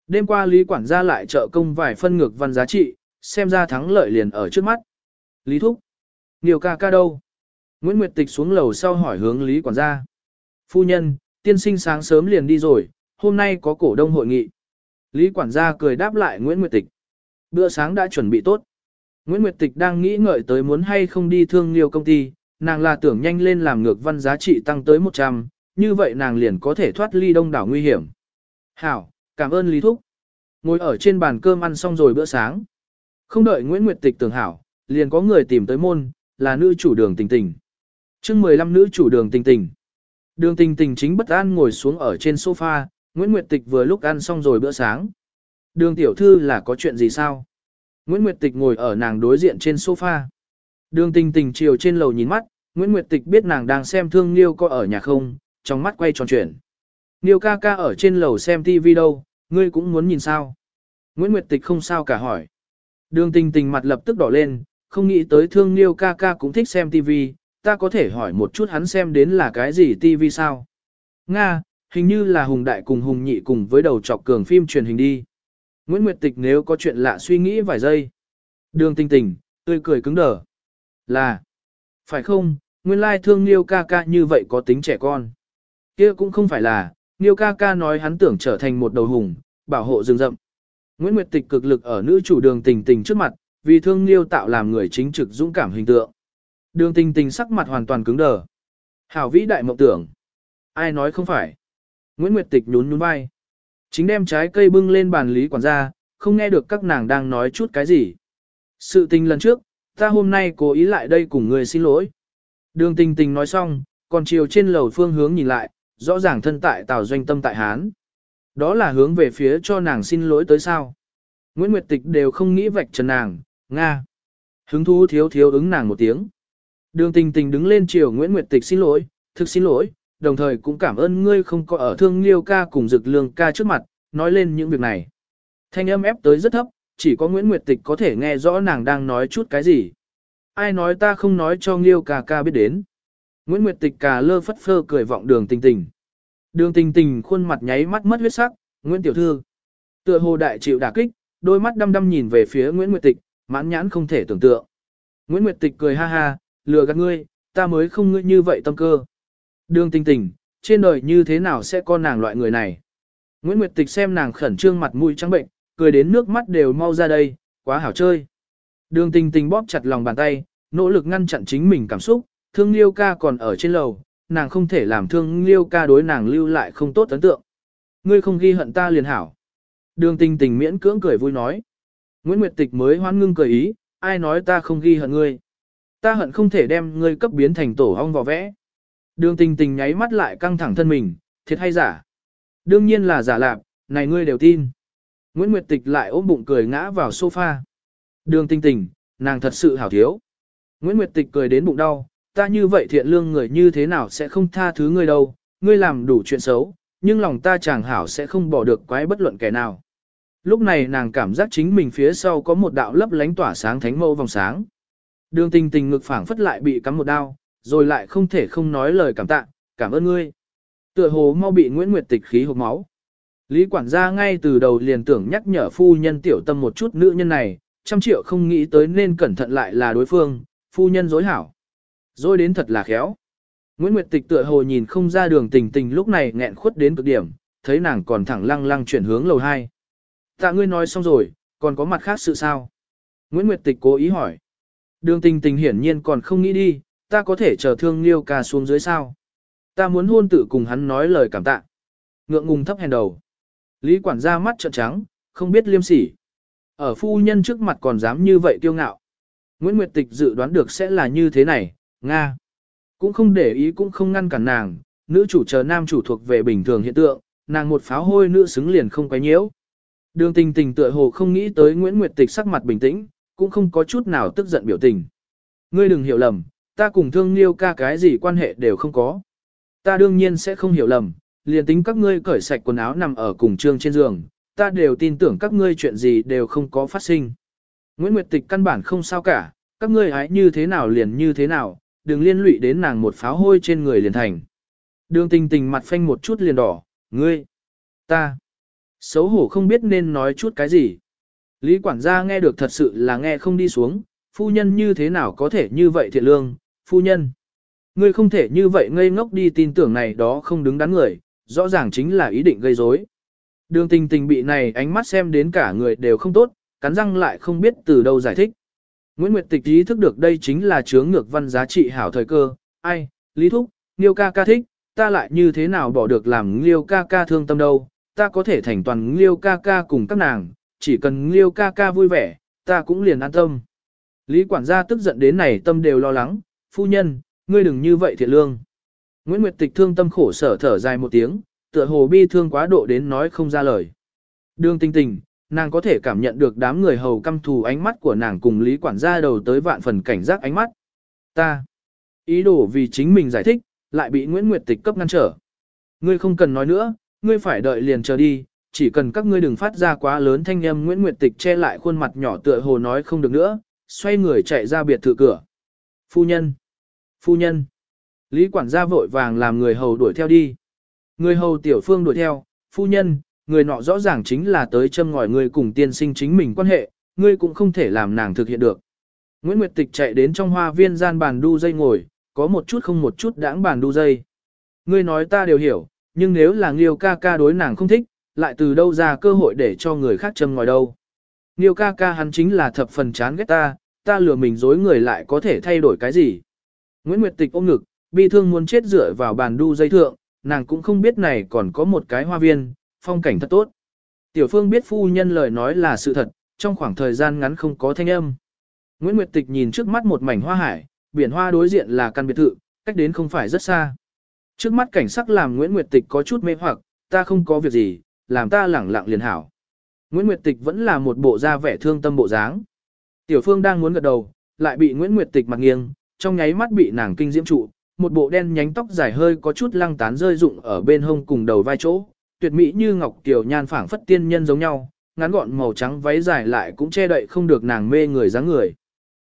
Đêm qua Lý quản gia lại trợ công vài phân ngược văn giá trị, xem ra thắng lợi liền ở trước mắt. Lý Thúc. Nhiều ca ca đâu? Nguyễn Nguyệt Tịch xuống lầu sau hỏi hướng Lý quản gia. Phu nhân, tiên sinh sáng sớm liền đi rồi, hôm nay có cổ đông hội nghị. Lý quản gia cười đáp lại Nguyễn Nguyệt Tịch. Bữa sáng đã chuẩn bị tốt. Nguyễn Nguyệt Tịch đang nghĩ ngợi tới muốn hay không đi thương liêu công ty, nàng là tưởng nhanh lên làm ngược văn giá trị tăng tới 100, như vậy nàng liền có thể thoát ly đông đảo nguy hiểm. Hảo, cảm ơn Lý Thúc. Ngồi ở trên bàn cơm ăn xong rồi bữa sáng. Không đợi Nguyễn Nguyệt Tịch tưởng hảo, liền có người tìm tới môn, là nữ chủ đường tình tình. chương 15 nữ chủ đường tình tình. Đường tình tình chính bất an ngồi xuống ở trên sofa, Nguyễn Nguyệt Tịch vừa lúc ăn xong rồi bữa sáng. Đường tiểu thư là có chuyện gì sao? Nguyễn Nguyệt Tịch ngồi ở nàng đối diện trên sofa. Đường tình tình chiều trên lầu nhìn mắt, Nguyễn Nguyệt Tịch biết nàng đang xem thương Niêu có ở nhà không, trong mắt quay tròn chuyển. Niêu ca ca ở trên lầu xem TV đâu, ngươi cũng muốn nhìn sao? Nguyễn Nguyệt Tịch không sao cả hỏi. Đường tình tình mặt lập tức đỏ lên, không nghĩ tới thương Niêu ca ca cũng thích xem TV, ta có thể hỏi một chút hắn xem đến là cái gì TV sao? Nga, hình như là Hùng Đại cùng Hùng Nhị cùng với đầu chọc cường phim truyền hình đi. Nguyễn Nguyệt Tịch nếu có chuyện lạ suy nghĩ vài giây. Đường tinh tình, tươi cười cứng đờ. Là, phải không, nguyên lai thương Niêu ca ca như vậy có tính trẻ con. kia cũng không phải là, Niêu ca ca nói hắn tưởng trở thành một đầu hùng, bảo hộ rừng rậm. Nguyễn Nguyệt Tịch cực lực ở nữ chủ đường tình tình trước mặt, vì thương Niêu tạo làm người chính trực dũng cảm hình tượng. Đường tình tình sắc mặt hoàn toàn cứng đờ. Hảo vĩ đại mộng tưởng. Ai nói không phải. Nguyễn Nguyệt Tịch nhún nhún vai. Chính đem trái cây bưng lên bàn lý quản gia, không nghe được các nàng đang nói chút cái gì. Sự tình lần trước, ta hôm nay cố ý lại đây cùng người xin lỗi. Đường tình tình nói xong, còn chiều trên lầu phương hướng nhìn lại, rõ ràng thân tại tào doanh tâm tại Hán. Đó là hướng về phía cho nàng xin lỗi tới sao. Nguyễn Nguyệt Tịch đều không nghĩ vạch trần nàng, Nga. Hứng thú thiếu thiếu ứng nàng một tiếng. Đường tình tình đứng lên chiều Nguyễn Nguyệt Tịch xin lỗi, thực xin lỗi, đồng thời cũng cảm ơn ngươi không có ở thương liêu ca cùng dực lương ca trước mặt, nói lên những việc này. Thanh âm ép tới rất thấp, chỉ có Nguyễn Nguyệt Tịch có thể nghe rõ nàng đang nói chút cái gì. Ai nói ta không nói cho liêu ca ca biết đến. Nguyễn Nguyệt Tịch cà lơ phất phơ cười vọng đường tình tình. Đường tình tình khuôn mặt nháy mắt mất huyết sắc, Nguyễn Tiểu Thư. Tựa hồ đại chịu đả kích, đôi mắt đăm đăm nhìn về phía Nguyễn Nguyệt Tịch, mãn nhãn không thể tưởng tượng. Nguyễn Nguyệt Tịch cười ha ha, lừa gạt ngươi, ta mới không ngươi như vậy tâm cơ. Đường tình tình, trên đời như thế nào sẽ có nàng loại người này? Nguyễn Nguyệt Tịch xem nàng khẩn trương mặt mũi trắng bệnh, cười đến nước mắt đều mau ra đây, quá hảo chơi. Đường tình tình bóp chặt lòng bàn tay, nỗ lực ngăn chặn chính mình cảm xúc, thương liêu ca còn ở trên lầu, nàng không thể làm thương liêu ca đối nàng lưu lại không tốt ấn tượng. Ngươi không ghi hận ta liền hảo. Đường tình tình miễn cưỡng cười vui nói. Nguyễn Nguyệt Tịch mới hoan ngưng cười ý, ai nói ta không ghi hận ngươi. Ta hận không thể đem ngươi cấp biến thành tổ ong vò vẽ. Đường tình tình nháy mắt lại căng thẳng thân mình, thiệt hay giả? Đương nhiên là giả lạp, này ngươi đều tin. Nguyễn Nguyệt Tịch lại ôm bụng cười ngã vào sofa. Đường tình tình, nàng thật sự hảo thiếu. Nguyễn Nguyệt Tịch cười đến bụng đau, ta như vậy thiện lương người như thế nào sẽ không tha thứ ngươi đâu, ngươi làm đủ chuyện xấu, nhưng lòng ta chàng hảo sẽ không bỏ được quái bất luận kẻ nào. Lúc này nàng cảm giác chính mình phía sau có một đạo lấp lánh tỏa sáng thánh mâu vòng sáng. Đường tình tình ngực phảng phất lại bị cắm một đao, rồi lại không thể không nói lời cảm tạ, cảm ơn ngươi. Tựa hồ mau bị Nguyễn Nguyệt Tịch khí hộp máu. Lý quản gia ngay từ đầu liền tưởng nhắc nhở phu nhân tiểu tâm một chút nữ nhân này, trăm triệu không nghĩ tới nên cẩn thận lại là đối phương, phu nhân dối hảo. rồi đến thật là khéo. Nguyễn Nguyệt Tịch tựa hồ nhìn không ra đường tình tình lúc này nghẹn khuất đến cực điểm, thấy nàng còn thẳng lăng lăng chuyển hướng lầu 2. Tạ ngươi nói xong rồi, còn có mặt khác sự sao? Nguyễn Nguyệt Tịch cố ý hỏi. Đường tình tình hiển nhiên còn không nghĩ đi, ta có thể chờ thương liêu ca xuống dưới sao? Ta muốn hôn tử cùng hắn nói lời cảm tạ. Ngượng ngùng thấp hèn đầu. Lý quản gia mắt trợn trắng, không biết liêm sỉ. Ở phu nhân trước mặt còn dám như vậy kiêu ngạo. Nguyễn Nguyệt Tịch dự đoán được sẽ là như thế này, Nga. Cũng không để ý cũng không ngăn cản nàng, nữ chủ chờ nam chủ thuộc về bình thường hiện tượng, nàng một pháo hôi nữ xứng liền không quấy nhiễu. Đường tình tình tựa hồ không nghĩ tới Nguyễn Nguyệt Tịch sắc mặt bình tĩnh, cũng không có chút nào tức giận biểu tình. Ngươi đừng hiểu lầm, ta cùng thương liêu ca cái gì quan hệ đều không có. Ta đương nhiên sẽ không hiểu lầm, liền tính các ngươi cởi sạch quần áo nằm ở cùng trương trên giường, ta đều tin tưởng các ngươi chuyện gì đều không có phát sinh. Nguyễn Nguyệt Tịch căn bản không sao cả, các ngươi hãy như thế nào liền như thế nào, đừng liên lụy đến nàng một pháo hôi trên người liền thành. Đường tình tình mặt phanh một chút liền đỏ, ngươi, ta, xấu hổ không biết nên nói chút cái gì. Lý quản gia nghe được thật sự là nghe không đi xuống, phu nhân như thế nào có thể như vậy thiện lương, phu nhân. Ngươi không thể như vậy ngây ngốc đi tin tưởng này đó không đứng đắn người, rõ ràng chính là ý định gây rối. Đường tình tình bị này ánh mắt xem đến cả người đều không tốt, cắn răng lại không biết từ đâu giải thích. Nguyễn Nguyệt Tịch ý thức được đây chính là chướng ngược văn giá trị hảo thời cơ, ai, Lý Thúc, Nghiêu ca ca thích, ta lại như thế nào bỏ được làm Nghiêu ca ca thương tâm đâu, ta có thể thành toàn Nghiêu ca ca cùng các nàng, chỉ cần Nghiêu ca ca vui vẻ, ta cũng liền an tâm. Lý quản gia tức giận đến này tâm đều lo lắng, phu nhân, ngươi đừng như vậy thiệt lương. Nguyễn Nguyệt Tịch thương tâm khổ sở thở dài một tiếng, tựa hồ bi thương quá độ đến nói không ra lời. Đường tinh tình, nàng có thể cảm nhận được đám người hầu căm thù ánh mắt của nàng cùng lý quản gia đầu tới vạn phần cảnh giác ánh mắt. Ta, ý đồ vì chính mình giải thích, lại bị Nguyễn Nguyệt Tịch cấp ngăn trở. Ngươi không cần nói nữa, ngươi phải đợi liền chờ đi, chỉ cần các ngươi đừng phát ra quá lớn thanh âm Nguyễn Nguyệt Tịch che lại khuôn mặt nhỏ tựa hồ nói không được nữa, xoay người chạy ra biệt thự cửa. Phu nhân, phu nhân, Lý quản gia vội vàng làm người hầu đuổi theo đi. Người hầu tiểu phương đuổi theo, phu nhân, người nọ rõ ràng chính là tới châm ngòi người cùng tiên sinh chính mình quan hệ, ngươi cũng không thể làm nàng thực hiện được. Nguyễn Nguyệt Tịch chạy đến trong hoa viên gian bàn đu dây ngồi, có một chút không một chút đãng bàn đu dây. Ngươi nói ta đều hiểu, nhưng nếu là Nghiêu ca ca đối nàng không thích, lại từ đâu ra cơ hội để cho người khác châm ngòi đâu. Niêu ca ca hắn chính là thập phần chán ghét ta, ta lừa mình dối người lại có thể thay đổi cái gì. Nguyễn Nguyệt Tịch ôm ngực, bi thương muốn chết dựa vào bàn đu dây thượng, nàng cũng không biết này còn có một cái hoa viên, phong cảnh thật tốt. Tiểu Phương biết phu nhân lời nói là sự thật, trong khoảng thời gian ngắn không có thanh âm. Nguyễn Nguyệt Tịch nhìn trước mắt một mảnh hoa hải, biển hoa đối diện là căn biệt thự, cách đến không phải rất xa. Trước mắt cảnh sắc làm Nguyễn Nguyệt Tịch có chút mê hoặc, ta không có việc gì, làm ta lẳng lặng liền hảo. Nguyễn Nguyệt Tịch vẫn là một bộ da vẻ thương tâm bộ dáng. Tiểu Phương đang muốn gật đầu, lại bị Nguyễn Nguyệt Tịch mặt nghiêng, trong nháy mắt bị nàng kinh diễm trụ, một bộ đen nhánh tóc dài hơi có chút lăng tán rơi rụng ở bên hông cùng đầu vai chỗ, tuyệt mỹ như ngọc tiểu nhan phảng phất tiên nhân giống nhau, ngắn gọn màu trắng váy dài lại cũng che đậy không được nàng mê người dáng người.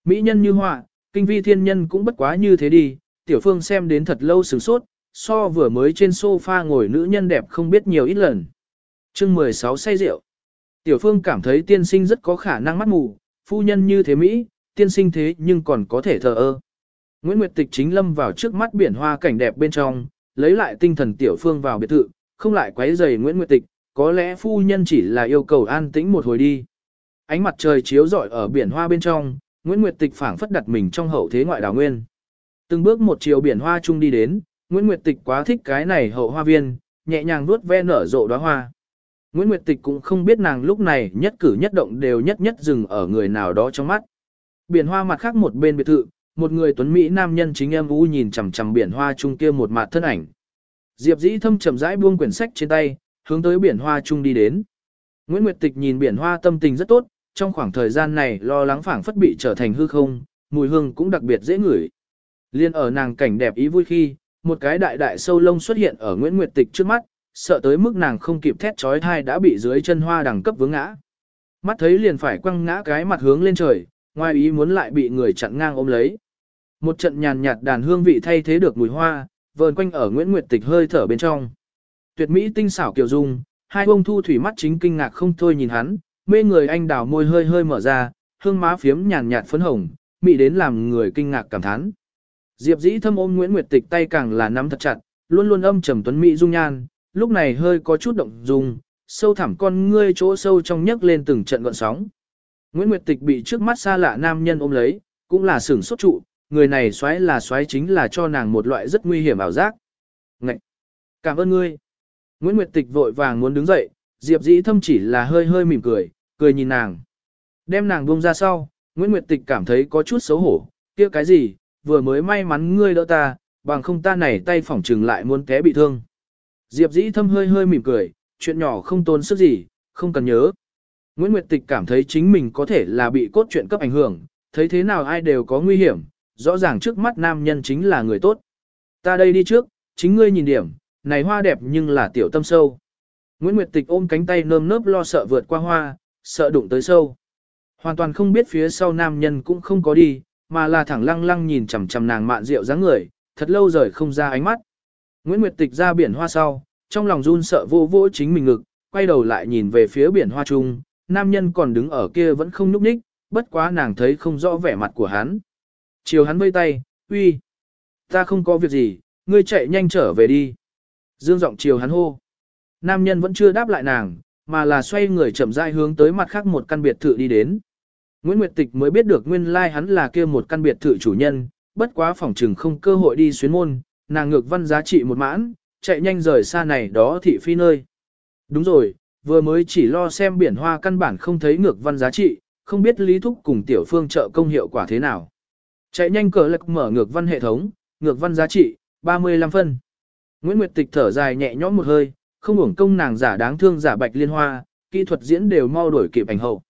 Mỹ nhân như họa, kinh vi thiên nhân cũng bất quá như thế đi, tiểu phương xem đến thật lâu sửng sốt, so vừa mới trên sofa ngồi nữ nhân đẹp không biết nhiều ít lần. chương 16 say rượu. Tiểu phương cảm thấy tiên sinh rất có khả năng mắt mù, phu nhân như thế Mỹ, tiên sinh thế nhưng còn có thể thờ ơ. Nguyễn Nguyệt Tịch chính lâm vào trước mắt biển hoa cảnh đẹp bên trong, lấy lại tinh thần tiểu phương vào biệt thự, không lại quấy rầy Nguyễn Nguyệt Tịch, có lẽ phu nhân chỉ là yêu cầu an tĩnh một hồi đi. Ánh mặt trời chiếu rọi ở biển hoa bên trong, Nguyễn Nguyệt Tịch phảng phất đặt mình trong hậu thế ngoại đảo nguyên. Từng bước một chiều biển hoa chung đi đến, Nguyễn Nguyệt Tịch quá thích cái này hậu hoa viên, nhẹ nhàng vuốt ve nở rộ đóa hoa. Nguyễn Nguyệt Tịch cũng không biết nàng lúc này nhất cử nhất động đều nhất nhất dừng ở người nào đó trong mắt. Biển hoa mặt khác một bên biệt thự, một người tuấn mỹ nam nhân chính em u nhìn chằm chằm biển hoa chung kia một mặt thân ảnh. Diệp Dĩ Thâm chậm rãi buông quyển sách trên tay, hướng tới biển hoa chung đi đến. Nguyễn Nguyệt Tịch nhìn biển hoa tâm tình rất tốt, trong khoảng thời gian này lo lắng phảng phất bị trở thành hư không, mùi hương cũng đặc biệt dễ ngửi. Liên ở nàng cảnh đẹp ý vui khi, một cái đại đại sâu lông xuất hiện ở Nguyễn Nguyệt Tịch trước mắt, sợ tới mức nàng không kịp thét chói thai đã bị dưới chân hoa đẳng cấp vướng ngã. Mắt thấy liền phải quăng ngã cái mặt hướng lên trời, ngoài ý muốn lại bị người chặn ngang ôm lấy. Một trận nhàn nhạt đàn hương vị thay thế được mùi hoa, vờn quanh ở Nguyễn Nguyệt Tịch hơi thở bên trong. Tuyệt mỹ tinh xảo kiều dung, hai bông thu thủy mắt chính kinh ngạc không thôi nhìn hắn, mê người anh đào môi hơi hơi mở ra, hương má phiếm nhàn nhạt phấn hồng, mỹ đến làm người kinh ngạc cảm thán. Diệp Dĩ thâm ôm Nguyễn Nguyệt Tịch tay càng là nắm thật chặt, luôn luôn âm trầm tuấn mỹ dung nhan, lúc này hơi có chút động dung, sâu thẳm con ngươi chỗ sâu trong nhấc lên từng trận gợn sóng. Nguyễn Nguyệt Tịch bị trước mắt xa lạ nam nhân ôm lấy, cũng là sửng sốt trụ, người này xoáy là xoáy chính là cho nàng một loại rất nguy hiểm ảo giác. Ngậy! Cảm ơn ngươi! Nguyễn Nguyệt Tịch vội vàng muốn đứng dậy, Diệp Dĩ thâm chỉ là hơi hơi mỉm cười, cười nhìn nàng. Đem nàng buông ra sau, Nguyễn Nguyệt Tịch cảm thấy có chút xấu hổ, kia cái gì, vừa mới may mắn ngươi đỡ ta, bằng không ta này tay phỏng trừng lại muốn té bị thương. Diệp Dĩ thâm hơi hơi mỉm cười, chuyện nhỏ không tốn sức gì, không cần nhớ. Nguyễn Nguyệt Tịch cảm thấy chính mình có thể là bị cốt truyện cấp ảnh hưởng, thấy thế nào ai đều có nguy hiểm, rõ ràng trước mắt nam nhân chính là người tốt. Ta đây đi trước, chính ngươi nhìn điểm, này hoa đẹp nhưng là tiểu tâm sâu. Nguyễn Nguyệt Tịch ôm cánh tay nơm nớp lo sợ vượt qua hoa, sợ đụng tới sâu. Hoàn toàn không biết phía sau nam nhân cũng không có đi, mà là thẳng lăng lăng nhìn chằm chằm nàng mạn rượu dáng người, thật lâu rời không ra ánh mắt. Nguyễn Nguyệt Tịch ra biển hoa sau, trong lòng run sợ vô vô chính mình ngực, quay đầu lại nhìn về phía biển hoa trung, nam nhân còn đứng ở kia vẫn không nhúc nhích, bất quá nàng thấy không rõ vẻ mặt của hắn. Chiều hắn vây tay, uy, ta không có việc gì, ngươi chạy nhanh trở về đi. Dương giọng chiều hắn hô. Nam nhân vẫn chưa đáp lại nàng, mà là xoay người chậm rãi hướng tới mặt khác một căn biệt thự đi đến. Nguyễn Nguyệt Tịch mới biết được nguyên lai like hắn là kia một căn biệt thự chủ nhân, bất quá phòng trừng không cơ hội đi xuyến môn, nàng ngược văn giá trị một mãn, chạy nhanh rời xa này đó thị phi nơi. Đúng rồi, vừa mới chỉ lo xem biển hoa căn bản không thấy ngược văn giá trị, không biết lý thúc cùng tiểu phương trợ công hiệu quả thế nào. Chạy nhanh cờ lực mở ngược văn hệ thống, ngược văn giá trị, 35 phân. Nguyễn Nguyệt Tịch thở dài nhẹ nhõm một hơi, không uổng công nàng giả đáng thương giả bạch liên hoa, kỹ thuật diễn đều mau đổi kịp ảnh hậu.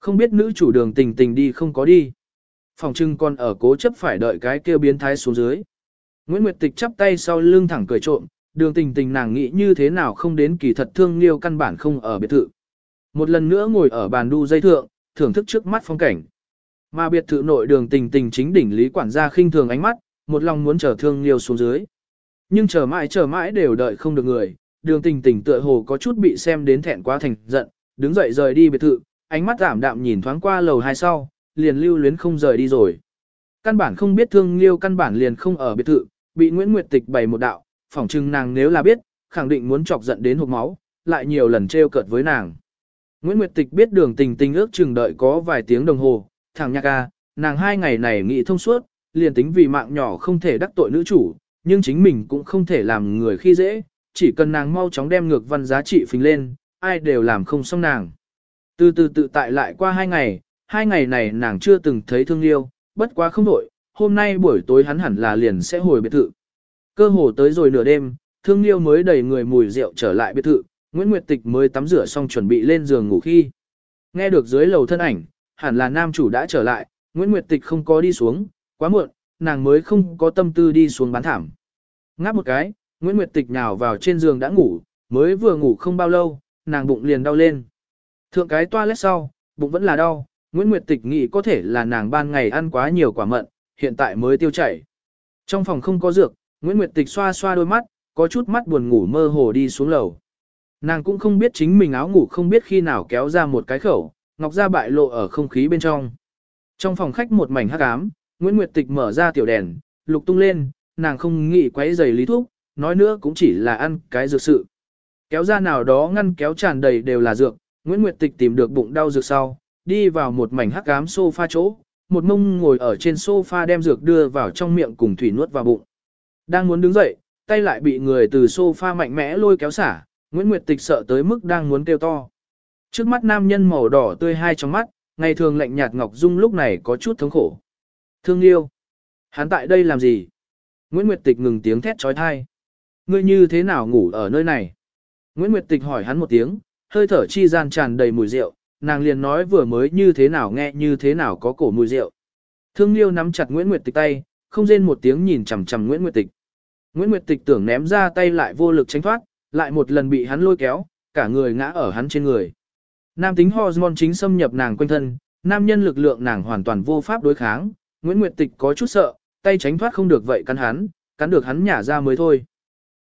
Không biết nữ chủ đường tình tình đi không có đi. Phòng trưng còn ở cố chấp phải đợi cái kêu biến thái xuống dưới. Nguyễn Nguyệt Tịch chắp tay sau lưng thẳng cười trộm, đường tình tình nàng nghĩ như thế nào không đến kỳ thật thương liêu căn bản không ở biệt thự. Một lần nữa ngồi ở bàn đu dây thượng, thưởng thức trước mắt phong cảnh. Mà biệt thự nội đường tình tình chính đỉnh lý quản gia khinh thường ánh mắt, một lòng muốn chờ thương liêu xuống dưới. Nhưng chờ mãi chờ mãi đều đợi không được người, đường tình tình tựa hồ có chút bị xem đến thẹn quá thành giận, đứng dậy rời đi biệt thự, ánh mắt giảm đạm nhìn thoáng qua lầu hai sau, liền lưu luyến không rời đi rồi. Căn bản không biết thương liêu căn bản liền không ở biệt thự, bị Nguyễn Nguyệt Tịch bày một đạo, phỏng chừng nàng nếu là biết, khẳng định muốn chọc giận đến hộc máu, lại nhiều lần trêu cợt với nàng. Nguyễn Nguyệt Tịch biết đường tình tình ước chừng đợi có vài tiếng đồng hồ, thằng nhạc ca, nàng hai ngày này nghĩ thông suốt, liền tính vì mạng nhỏ không thể đắc tội nữ chủ, nhưng chính mình cũng không thể làm người khi dễ, chỉ cần nàng mau chóng đem ngược văn giá trị phình lên, ai đều làm không xong nàng. Từ từ tự tại lại qua hai ngày, hai ngày này nàng chưa từng thấy thương liêu, bất quá không đổi, hôm nay buổi tối hắn hẳn là liền sẽ hồi biệt thự. Cơ hồ tới rồi nửa đêm, thương liêu mới đầy người mùi rượu trở lại biệt thự, Nguyễn Nguyệt Tịch mới tắm rửa xong chuẩn bị lên giường ngủ khi. Nghe được dưới lầu thân ảnh, hẳn là nam chủ đã trở lại, Nguyễn Nguyệt Tịch không có đi xuống, quá muộn, nàng mới không có tâm tư đi xuống bán thảm. Ngáp một cái, Nguyễn Nguyệt Tịch nhào vào trên giường đã ngủ, mới vừa ngủ không bao lâu, nàng bụng liền đau lên. Thượng cái toilet sau, bụng vẫn là đau, Nguyễn Nguyệt Tịch nghĩ có thể là nàng ban ngày ăn quá nhiều quả mận, hiện tại mới tiêu chảy. Trong phòng không có dược, Nguyễn Nguyệt Tịch xoa xoa đôi mắt, có chút mắt buồn ngủ mơ hồ đi xuống lầu. Nàng cũng không biết chính mình áo ngủ không biết khi nào kéo ra một cái khẩu, ngọc ra bại lộ ở không khí bên trong. Trong phòng khách một mảnh hắc ám, Nguyễn Nguyệt Tịch mở ra tiểu đèn, lục tung lên, nàng không nghĩ quấy giày lý thuốc, nói nữa cũng chỉ là ăn cái dược sự. Kéo ra nào đó ngăn kéo tràn đầy đều là dược, Nguyễn Nguyệt Tịch tìm được bụng đau dược sau, đi vào một mảnh hắc ám sofa chỗ, một mông ngồi ở trên sofa đem dược đưa vào trong miệng cùng thủy nuốt vào bụng. Đang muốn đứng dậy, tay lại bị người từ sofa mạnh mẽ lôi kéo xả, Nguyễn Nguyệt Tịch sợ tới mức đang muốn kêu to. Trước mắt nam nhân màu đỏ tươi hai trong mắt, ngày thường lạnh nhạt Ngọc Dung lúc này có chút thống khổ. Thương yêu. Hắn tại đây làm gì? Nguyễn Nguyệt Tịch ngừng tiếng thét trói thai. Ngươi như thế nào ngủ ở nơi này? Nguyễn Nguyệt Tịch hỏi hắn một tiếng, hơi thở chi gian tràn đầy mùi rượu, nàng liền nói vừa mới như thế nào nghe như thế nào có cổ mùi rượu. Thương Liêu nắm chặt Nguyễn Nguyệt Tịch tay, không rên một tiếng nhìn chằm chằm Nguyễn Nguyệt Tịch. Nguyễn Nguyệt Tịch tưởng ném ra tay lại vô lực tránh thoát, lại một lần bị hắn lôi kéo, cả người ngã ở hắn trên người. Nam tính hormone chính xâm nhập nàng quanh thân, nam nhân lực lượng nàng hoàn toàn vô pháp đối kháng, Nguyễn Nguyệt Tịch có chút sợ, tay tránh thoát không được vậy cắn hắn, cắn được hắn nhả ra mới thôi.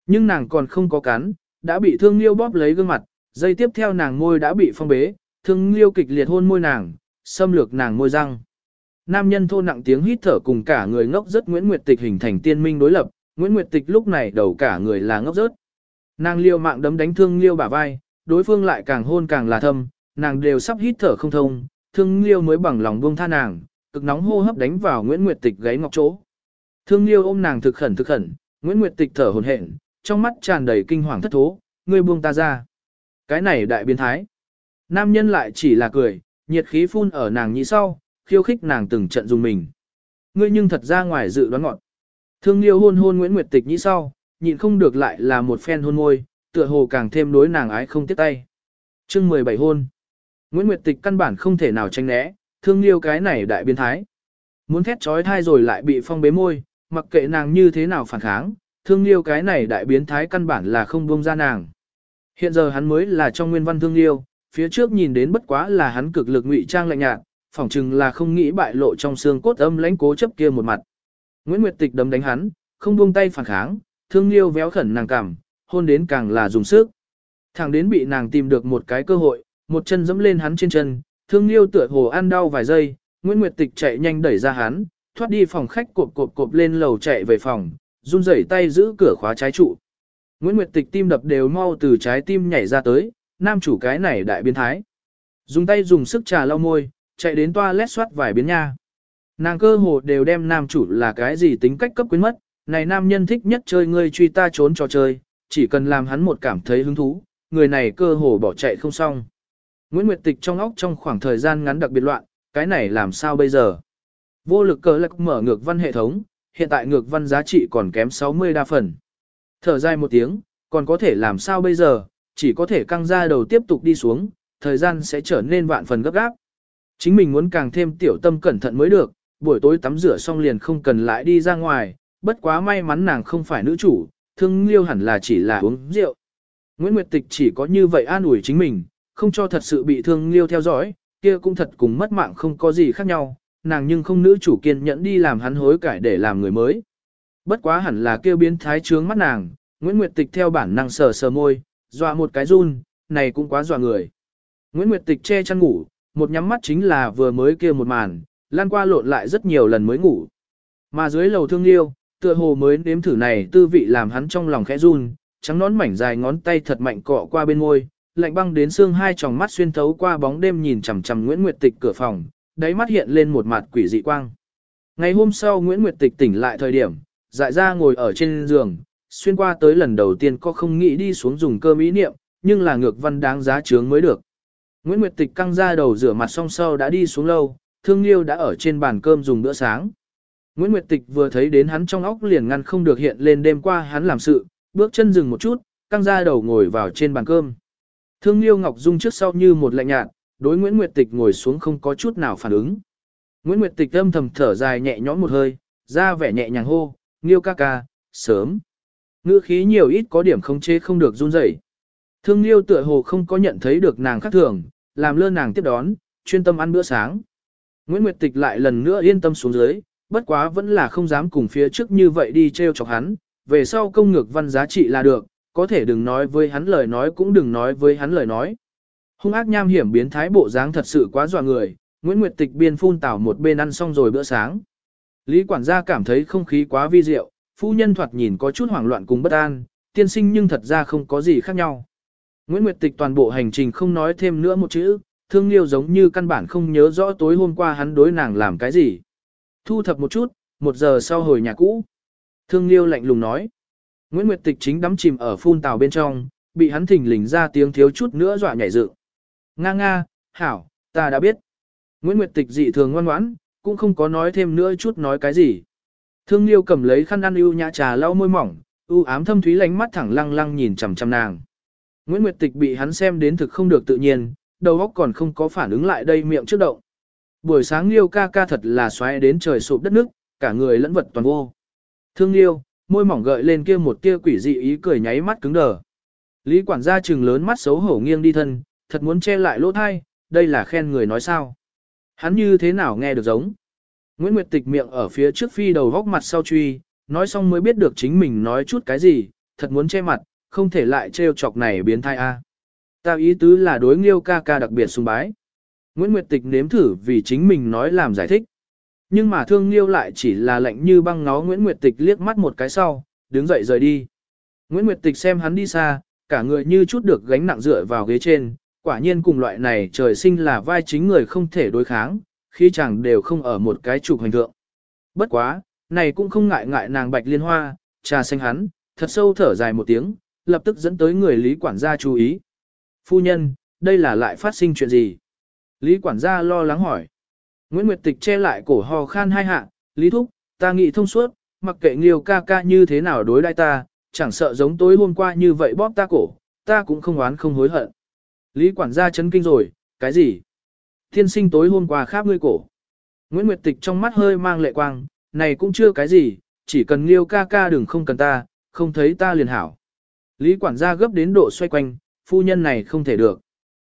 Nhưng nàng còn không có cắn, đã bị thương liêu bóp lấy gương mặt, dây tiếp theo nàng môi đã bị phong bế, thương liêu kịch liệt hôn môi nàng, xâm lược nàng môi răng. Nam nhân thô nặng tiếng hít thở cùng cả người ngốc rất Nguyễn Nguyệt Tịch hình thành tiên minh đối lập, Nguyễn Nguyệt Tịch lúc này đầu cả người là ngốc rớt. Nàng liêu mạng đấm đánh thương liêu bả vai, đối phương lại càng hôn càng là thâm, nàng đều sắp hít thở không thông, thương liêu mới bằng lòng buông tha nàng, cực nóng hô hấp đánh vào Nguyễn Nguyệt Tịch gáy ngọc chỗ. Thương liêu ôm nàng thực khẩn thực khẩn, Nguyễn Nguyệt Tịch thở hổn hển, trong mắt tràn đầy kinh hoàng thất thố, ngươi buông ta ra. Cái này đại biến thái. Nam nhân lại chỉ là cười, nhiệt khí phun ở nàng nhĩ sau, khiêu khích nàng từng trận dùng mình. Ngươi nhưng thật ra ngoài dự đoán ngọn. Thương liêu hôn hôn Nguyễn Nguyệt Tịch nhĩ sau, nhịn không được lại là một phen hôn môi, tựa hồ càng thêm đối nàng ái không tiếc tay. Chương 17 hôn. Nguyễn Nguyệt Tịch căn bản không thể nào tránh né, thương liêu cái này đại biến thái. Muốn thét trói thai rồi lại bị phong bế môi, mặc kệ nàng như thế nào phản kháng, thương liêu cái này đại biến thái căn bản là không buông ra nàng. Hiện giờ hắn mới là trong nguyên văn thương liêu, phía trước nhìn đến bất quá là hắn cực lực ngụy trang lạnh nhạt, phỏng chừng là không nghĩ bại lộ trong xương cốt âm lãnh cố chấp kia một mặt. Nguyễn Nguyệt Tịch đấm đánh hắn, không buông tay phản kháng, thương liêu véo khẩn nàng cảm, hôn đến càng là dùng sức. Thẳng đến bị nàng tìm được một cái cơ hội, một chân dẫm lên hắn trên chân, thương liêu tựa hồ ăn đau vài giây, Nguyễn Nguyệt Tịch chạy nhanh đẩy ra hắn, thoát đi phòng khách cộp cộp cộp lên lầu chạy về phòng, run rẩy tay giữ cửa khóa trái trụ. Nguyễn Nguyệt Tịch tim đập đều mau từ trái tim nhảy ra tới, nam chủ cái này đại biến thái. Dùng tay dùng sức trà lau môi, chạy đến toilet soát vài biến nha. Nàng cơ hồ đều đem nam chủ là cái gì tính cách cấp quyến mất, này nam nhân thích nhất chơi ngươi truy ta trốn trò chơi, chỉ cần làm hắn một cảm thấy hứng thú, người này cơ hồ bỏ chạy không xong. Nguyễn Nguyệt Tịch trong óc trong khoảng thời gian ngắn đặc biệt loạn, cái này làm sao bây giờ? Vô lực cờ lạc mở ngược văn hệ thống, hiện tại ngược văn giá trị còn kém 60 đa phần. Thở dài một tiếng, còn có thể làm sao bây giờ, chỉ có thể căng ra đầu tiếp tục đi xuống, thời gian sẽ trở nên vạn phần gấp gáp. Chính mình muốn càng thêm tiểu tâm cẩn thận mới được, buổi tối tắm rửa xong liền không cần lại đi ra ngoài, bất quá may mắn nàng không phải nữ chủ, thương liêu hẳn là chỉ là uống rượu. Nguyễn Nguyệt Tịch chỉ có như vậy an ủi chính mình, không cho thật sự bị thương liêu theo dõi, kia cũng thật cùng mất mạng không có gì khác nhau, nàng nhưng không nữ chủ kiên nhẫn đi làm hắn hối cải để làm người mới. Bất quá hẳn là kêu biến thái trướng mắt nàng, Nguyễn Nguyệt Tịch theo bản năng sờ sờ môi, dọa một cái run, này cũng quá dọa người. Nguyễn Nguyệt Tịch che chăn ngủ, một nhắm mắt chính là vừa mới kia một màn, lan qua lộn lại rất nhiều lần mới ngủ. Mà dưới lầu thương liêu, tựa hồ mới nếm thử này tư vị làm hắn trong lòng khẽ run, trắng nón mảnh dài ngón tay thật mạnh cọ qua bên môi, lạnh băng đến xương hai tròng mắt xuyên thấu qua bóng đêm nhìn chằm chằm Nguyễn Nguyệt Tịch cửa phòng, đáy mắt hiện lên một mặt quỷ dị quang. Ngày hôm sau Nguyễn Nguyệt Tịch tỉnh lại thời điểm, dại ra ngồi ở trên giường, xuyên qua tới lần đầu tiên có không nghĩ đi xuống dùng cơm ý niệm, nhưng là ngược văn đáng giá chướng mới được. Nguyễn Nguyệt Tịch căng ra đầu rửa mặt xong sau đã đi xuống lâu, Thương Liêu đã ở trên bàn cơm dùng bữa sáng. Nguyễn Nguyệt Tịch vừa thấy đến hắn trong óc liền ngăn không được hiện lên đêm qua hắn làm sự, bước chân dừng một chút, căng ra đầu ngồi vào trên bàn cơm. Thương Liêu Ngọc Dung trước sau như một lạnh nhạt, đối Nguyễn Nguyệt Tịch ngồi xuống không có chút nào phản ứng. Nguyễn Nguyệt Tịch âm thầm thở dài nhẹ nhõm một hơi, ra vẻ nhẹ nhàng hô, Liêu ca ca, sớm. Ngữ khí nhiều ít có điểm không chế không được run rẩy. Thương Liêu tựa hồ không có nhận thấy được nàng khác thường, làm lơ nàng tiếp đón, chuyên tâm ăn bữa sáng. Nguyễn Nguyệt Tịch lại lần nữa yên tâm xuống dưới, bất quá vẫn là không dám cùng phía trước như vậy đi treo chọc hắn, về sau công ngược văn giá trị là được, có thể đừng nói với hắn lời nói cũng đừng nói với hắn lời nói. Hung ác nham hiểm biến thái bộ dáng thật sự quá dọa người, Nguyễn Nguyệt Tịch biên phun tảo một bên ăn xong rồi bữa sáng. Lý quản gia cảm thấy không khí quá vi diệu, phu nhân thoạt nhìn có chút hoảng loạn cùng bất an, tiên sinh nhưng thật ra không có gì khác nhau. Nguyễn Nguyệt Tịch toàn bộ hành trình không nói thêm nữa một chữ, thương liêu giống như căn bản không nhớ rõ tối hôm qua hắn đối nàng làm cái gì. Thu thập một chút, một giờ sau hồi nhà cũ. Thương liêu lạnh lùng nói. Nguyễn Nguyệt Tịch chính đắm chìm ở phun tàu bên trong, bị hắn thỉnh lình ra tiếng thiếu chút nữa dọa nhảy dựng. Nga nga, hảo, ta đã biết. Nguyễn Nguyệt Tịch dị thường ngoan ngoãn, cũng không có nói thêm nữa chút nói cái gì. Thương Liêu cầm lấy khăn ăn ưu nhã trà lau môi mỏng, ưu ám thâm thúy lánh mắt thẳng lăng lăng nhìn chằm chằm nàng. Nguyễn Nguyệt Tịch bị hắn xem đến thực không được tự nhiên, đầu óc còn không có phản ứng lại đây miệng trước động. Buổi sáng Liêu ca ca thật là xoáy đến trời sụp đất nước, cả người lẫn vật toàn vô. Thương Liêu, môi mỏng gợi lên kia một tia quỷ dị ý cười nháy mắt cứng đờ. Lý quản gia trừng lớn mắt xấu hổ nghiêng đi thân, thật muốn che lại lỗ thai, đây là khen người nói sao. Hắn như thế nào nghe được giống. Nguyễn Nguyệt Tịch miệng ở phía trước phi đầu góc mặt sau truy, nói xong mới biết được chính mình nói chút cái gì, thật muốn che mặt, không thể lại trêu chọc này biến thai a. Tao ý tứ là đối nghiêu ca ca đặc biệt sùng bái. Nguyễn Nguyệt Tịch nếm thử vì chính mình nói làm giải thích. Nhưng mà thương nghiêu lại chỉ là lạnh như băng ngó Nguyễn Nguyệt Tịch liếc mắt một cái sau, đứng dậy rời đi. Nguyễn Nguyệt Tịch xem hắn đi xa, cả người như chút được gánh nặng dựa vào ghế trên, quả nhiên cùng loại này trời sinh là vai chính người không thể đối kháng, khi chẳng đều không ở một cái trục hành thượng. Bất quá, này cũng không ngại ngại nàng bạch liên hoa, trà xanh hắn, thật sâu thở dài một tiếng, lập tức dẫn tới người lý quản gia chú ý. Phu nhân, đây là lại phát sinh chuyện gì? Lý quản gia lo lắng hỏi. Nguyễn Nguyệt Tịch che lại cổ hò khan hai hạ, Lý Thúc, ta nghĩ thông suốt, mặc kệ nghiêu ca ca như thế nào đối đãi ta, chẳng sợ giống tối hôm qua như vậy bóp ta cổ, ta cũng không oán không hối hận. Lý quản gia chấn kinh rồi, cái gì? Thiên sinh tối hôm qua kháp ngươi cổ. Nguyễn Nguyệt Tịch trong mắt hơi mang lệ quang, này cũng chưa cái gì, chỉ cần liêu ca ca đừng không cần ta, không thấy ta liền hảo. Lý quản gia gấp đến độ xoay quanh, phu nhân này không thể được.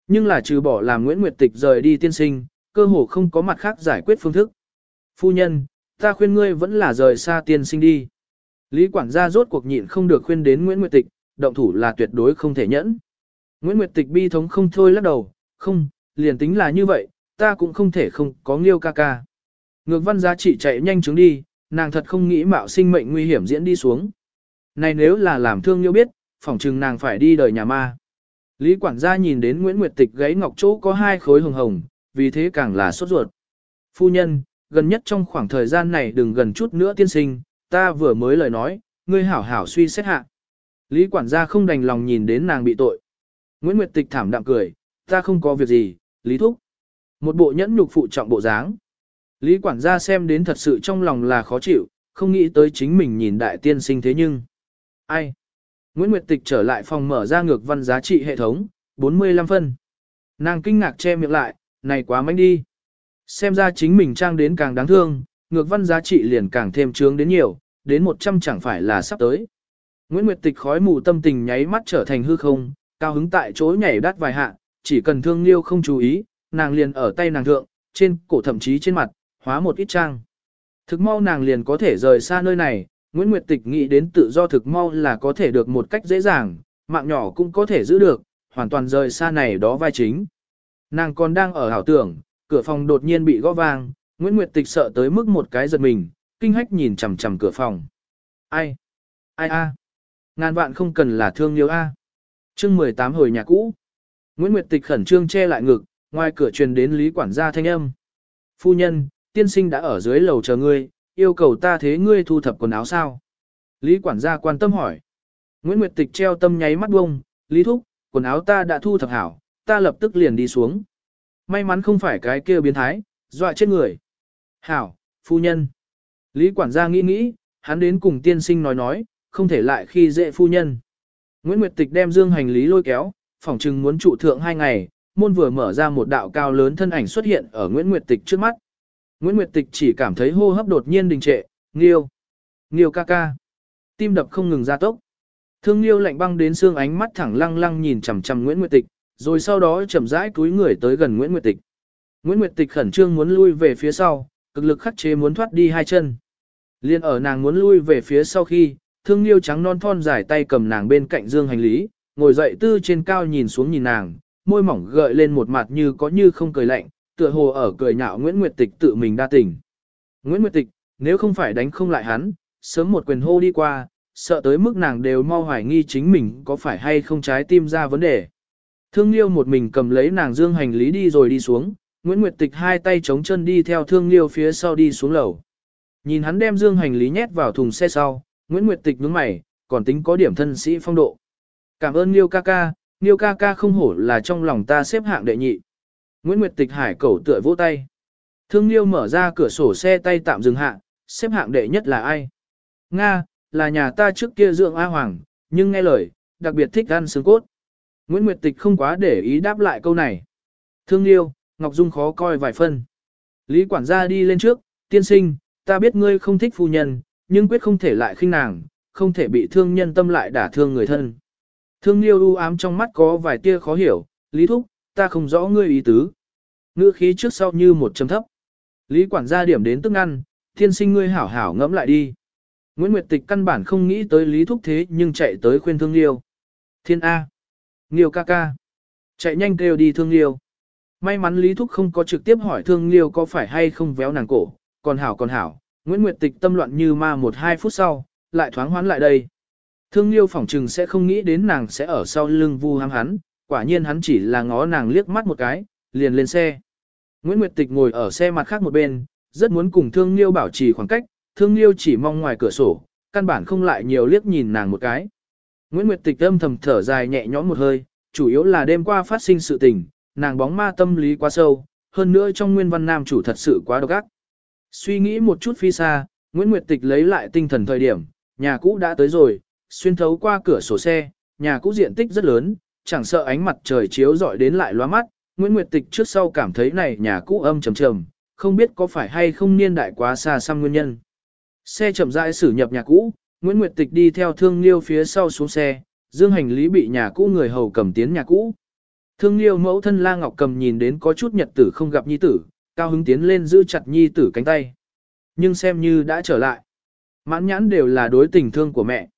Nhưng là trừ bỏ làm Nguyễn Nguyệt Tịch rời đi tiên sinh, cơ hồ không có mặt khác giải quyết phương thức. Phu nhân, ta khuyên ngươi vẫn là rời xa tiên sinh đi. Lý quản gia rốt cuộc nhịn không được khuyên đến Nguyễn Nguyệt Tịch, động thủ là tuyệt đối không thể nhẫn. Nguyễn Nguyệt Tịch bi thống không thôi lắc đầu, không, liền tính là như vậy, ta cũng không thể không có nghiêu ca ca. Ngược văn giá trị chạy nhanh chứng đi, nàng thật không nghĩ mạo sinh mệnh nguy hiểm diễn đi xuống. Này nếu là làm thương nghiêu biết, phỏng chừng nàng phải đi đời nhà ma. Lý quản gia nhìn đến Nguyễn Nguyệt Tịch gáy ngọc chỗ có hai khối hồng hồng, vì thế càng là sốt ruột. Phu nhân, gần nhất trong khoảng thời gian này đừng gần chút nữa tiên sinh, ta vừa mới lời nói, ngươi hảo hảo suy xét hạ. Lý quản gia không đành lòng nhìn đến nàng bị tội. Nguyễn Nguyệt Tịch thảm đạm cười, ta không có việc gì, Lý Thúc. Một bộ nhẫn nhục phụ trọng bộ dáng. Lý quản gia xem đến thật sự trong lòng là khó chịu, không nghĩ tới chính mình nhìn đại tiên sinh thế nhưng. Ai? Nguyễn Nguyệt Tịch trở lại phòng mở ra ngược văn giá trị hệ thống, 45 phân. Nàng kinh ngạc che miệng lại, này quá mánh đi. Xem ra chính mình trang đến càng đáng thương, ngược văn giá trị liền càng thêm trướng đến nhiều, đến 100 chẳng phải là sắp tới. Nguyễn Nguyệt Tịch khói mù tâm tình nháy mắt trở thành hư không, cao hứng tại chỗ nhảy đắt vài hạ, chỉ cần thương liêu không chú ý, nàng liền ở tay nàng thượng, trên cổ thậm chí trên mặt, hóa một ít trang. Thực mau nàng liền có thể rời xa nơi này, Nguyễn Nguyệt Tịch nghĩ đến tự do thực mau là có thể được một cách dễ dàng, mạng nhỏ cũng có thể giữ được, hoàn toàn rời xa này đó vai chính. Nàng còn đang ở hảo tưởng, cửa phòng đột nhiên bị gõ vang, Nguyễn Nguyệt Tịch sợ tới mức một cái giật mình, kinh hách nhìn chằm chằm cửa phòng. Ai? Ai a? Ngàn vạn không cần là thương liêu a. À. Chương 18 hồi nhà cũ. Nguyễn Nguyệt Tịch khẩn trương che lại ngực, ngoài cửa truyền đến Lý quản gia thanh âm. Phu nhân, tiên sinh đã ở dưới lầu chờ ngươi, yêu cầu ta thế ngươi thu thập quần áo sao? Lý quản gia quan tâm hỏi. Nguyễn Nguyệt Tịch treo tâm nháy mắt bông, Lý Thúc, quần áo ta đã thu thập hảo, ta lập tức liền đi xuống. May mắn không phải cái kia biến thái, dọa chết người. Hảo, phu nhân. Lý quản gia nghĩ nghĩ, hắn đến cùng tiên sinh nói nói, không thể lại khi dễ phu nhân. Nguyễn Nguyệt Tịch đem dương hành lý lôi kéo, phỏng chừng muốn trụ thượng hai ngày, môn vừa mở ra một đạo cao lớn thân ảnh xuất hiện ở Nguyễn Nguyệt Tịch trước mắt. Nguyễn Nguyệt Tịch chỉ cảm thấy hô hấp đột nhiên đình trệ, nghiêu, nghiêu ca ca. Tim đập không ngừng ra tốc. Thương nghiêu lạnh băng đến xương ánh mắt thẳng lăng lăng nhìn chằm chằm Nguyễn Nguyệt Tịch, rồi sau đó chậm rãi túi người tới gần Nguyễn Nguyệt Tịch. Nguyễn Nguyệt Tịch khẩn trương muốn lui về phía sau, cực lực khắc chế muốn thoát đi hai chân. Liên ở nàng muốn lui về phía sau khi, thương liêu trắng non thon dài tay cầm nàng bên cạnh dương hành lý, ngồi dậy tư trên cao nhìn xuống nhìn nàng, môi mỏng gợi lên một mặt như có như không cười lạnh, tựa hồ ở cười nhạo Nguyễn Nguyệt Tịch tự mình đa tình. Nguyễn Nguyệt Tịch, nếu không phải đánh không lại hắn, sớm một quyền hô đi qua, sợ tới mức nàng đều mau hoài nghi chính mình có phải hay không trái tim ra vấn đề. Thương Liêu một mình cầm lấy nàng dương hành lý đi rồi đi xuống, Nguyễn Nguyệt Tịch hai tay chống chân đi theo Thương Liêu phía sau đi xuống lầu. Nhìn hắn đem dương hành lý nhét vào thùng xe sau, Nguyễn Nguyệt Tịch nhướng mày, còn tính có điểm thân sĩ phong độ. Cảm ơn Liêu ca ca, Liêu ca ca không hổ là trong lòng ta xếp hạng đệ nhị. Nguyễn Nguyệt Tịch hải cẩu tựa vỗ tay. Thương Liêu mở ra cửa sổ xe tay tạm dừng hạ, xếp hạng đệ nhất là ai? Nga, là nhà ta trước kia dưỡng A Hoàng, nhưng nghe lời, đặc biệt thích ăn xương cốt. Nguyễn Nguyệt Tịch không quá để ý đáp lại câu này. Thương Liêu, Ngọc Dung khó coi vài phân. Lý quản gia đi lên trước, tiên sinh, ta biết ngươi không thích phu nhân, nhưng quyết không thể lại khinh nàng, không thể bị thương nhân tâm lại đả thương người thân. Thương Liêu u ám trong mắt có vài tia khó hiểu, Lý Thúc, ta không rõ ngươi ý tứ. Ngữ khí trước sau như một chấm thấp. Lý quản gia điểm đến tức ăn, thiên sinh ngươi hảo hảo ngẫm lại đi. Nguyễn Nguyệt Tịch căn bản không nghĩ tới Lý Thúc thế nhưng chạy tới khuyên thương liêu. Thiên A. Nghiêu ca ca. Chạy nhanh kêu đi thương liêu. May mắn Lý Thúc không có trực tiếp hỏi thương liêu có phải hay không véo nàng cổ, còn hảo còn hảo, Nguyễn Nguyệt Tịch tâm loạn như ma một hai phút sau, lại thoáng hoán lại đây. Thương liêu phỏng trừng sẽ không nghĩ đến nàng sẽ ở sau lưng vu ham hắn, quả nhiên hắn chỉ là ngó nàng liếc mắt một cái, liền lên xe. Nguyễn Nguyệt Tịch ngồi ở xe mặt khác một bên, rất muốn cùng Thương Liêu bảo trì khoảng cách, Thương Liêu chỉ mong ngoài cửa sổ, căn bản không lại nhiều liếc nhìn nàng một cái. Nguyễn Nguyệt Tịch âm thầm thở dài nhẹ nhõm một hơi, chủ yếu là đêm qua phát sinh sự tình, nàng bóng ma tâm lý quá sâu, hơn nữa trong nguyên văn nam chủ thật sự quá độc ác. Suy nghĩ một chút phi xa, Nguyễn Nguyệt Tịch lấy lại tinh thần thời điểm, nhà cũ đã tới rồi, xuyên thấu qua cửa sổ xe, nhà cũ diện tích rất lớn, chẳng sợ ánh mặt trời chiếu rọi đến lại loa mắt, Nguyễn Nguyệt Tịch trước sau cảm thấy này nhà cũ âm trầm trầm, không biết có phải hay không niên đại quá xa xăm nguyên nhân. Xe chậm rãi xử nhập nhà cũ, Nguyễn Nguyệt Tịch đi theo Thương Liêu phía sau xuống xe, dương hành lý bị nhà cũ người hầu cầm tiến nhà cũ. Thương Liêu mẫu thân La Ngọc cầm nhìn đến có chút nhật tử không gặp nhi tử, cao hứng tiến lên giữ chặt nhi tử cánh tay. Nhưng xem như đã trở lại. Mãn nhãn đều là đối tình thương của mẹ.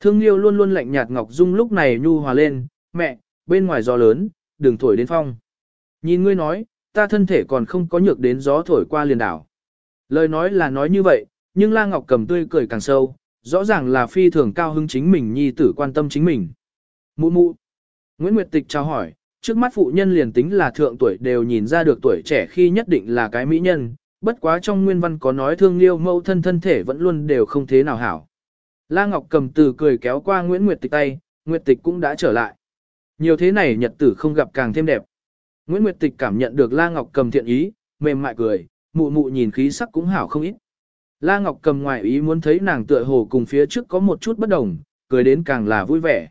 Thương Liêu luôn luôn lạnh nhạt Ngọc Dung lúc này nhu hòa lên, mẹ, bên ngoài gió lớn, đừng thổi đến phong. Nhìn ngươi nói, ta thân thể còn không có nhược đến gió thổi qua liền đảo. Lời nói là nói như vậy, nhưng La Ngọc cầm tươi cười càng sâu, rõ ràng là phi thường cao hứng chính mình nhi tử quan tâm chính mình. Mụ mụ. Nguyễn Nguyệt Tịch chào hỏi, trước mắt phụ nhân liền tính là thượng tuổi đều nhìn ra được tuổi trẻ khi nhất định là cái mỹ nhân, bất quá trong nguyên văn có nói thương liêu mâu thân thân thể vẫn luôn đều không thế nào hảo. La Ngọc cầm từ cười kéo qua Nguyễn Nguyệt Tịch tay, Nguyệt Tịch cũng đã trở lại. Nhiều thế này nhật tử không gặp càng thêm đẹp. Nguyễn Nguyệt Tịch cảm nhận được La Ngọc cầm thiện ý, mềm mại cười, mụ mụ nhìn khí sắc cũng hảo không ít. La Ngọc cầm ngoài ý muốn thấy nàng tựa hồ cùng phía trước có một chút bất đồng, cười đến càng là vui vẻ.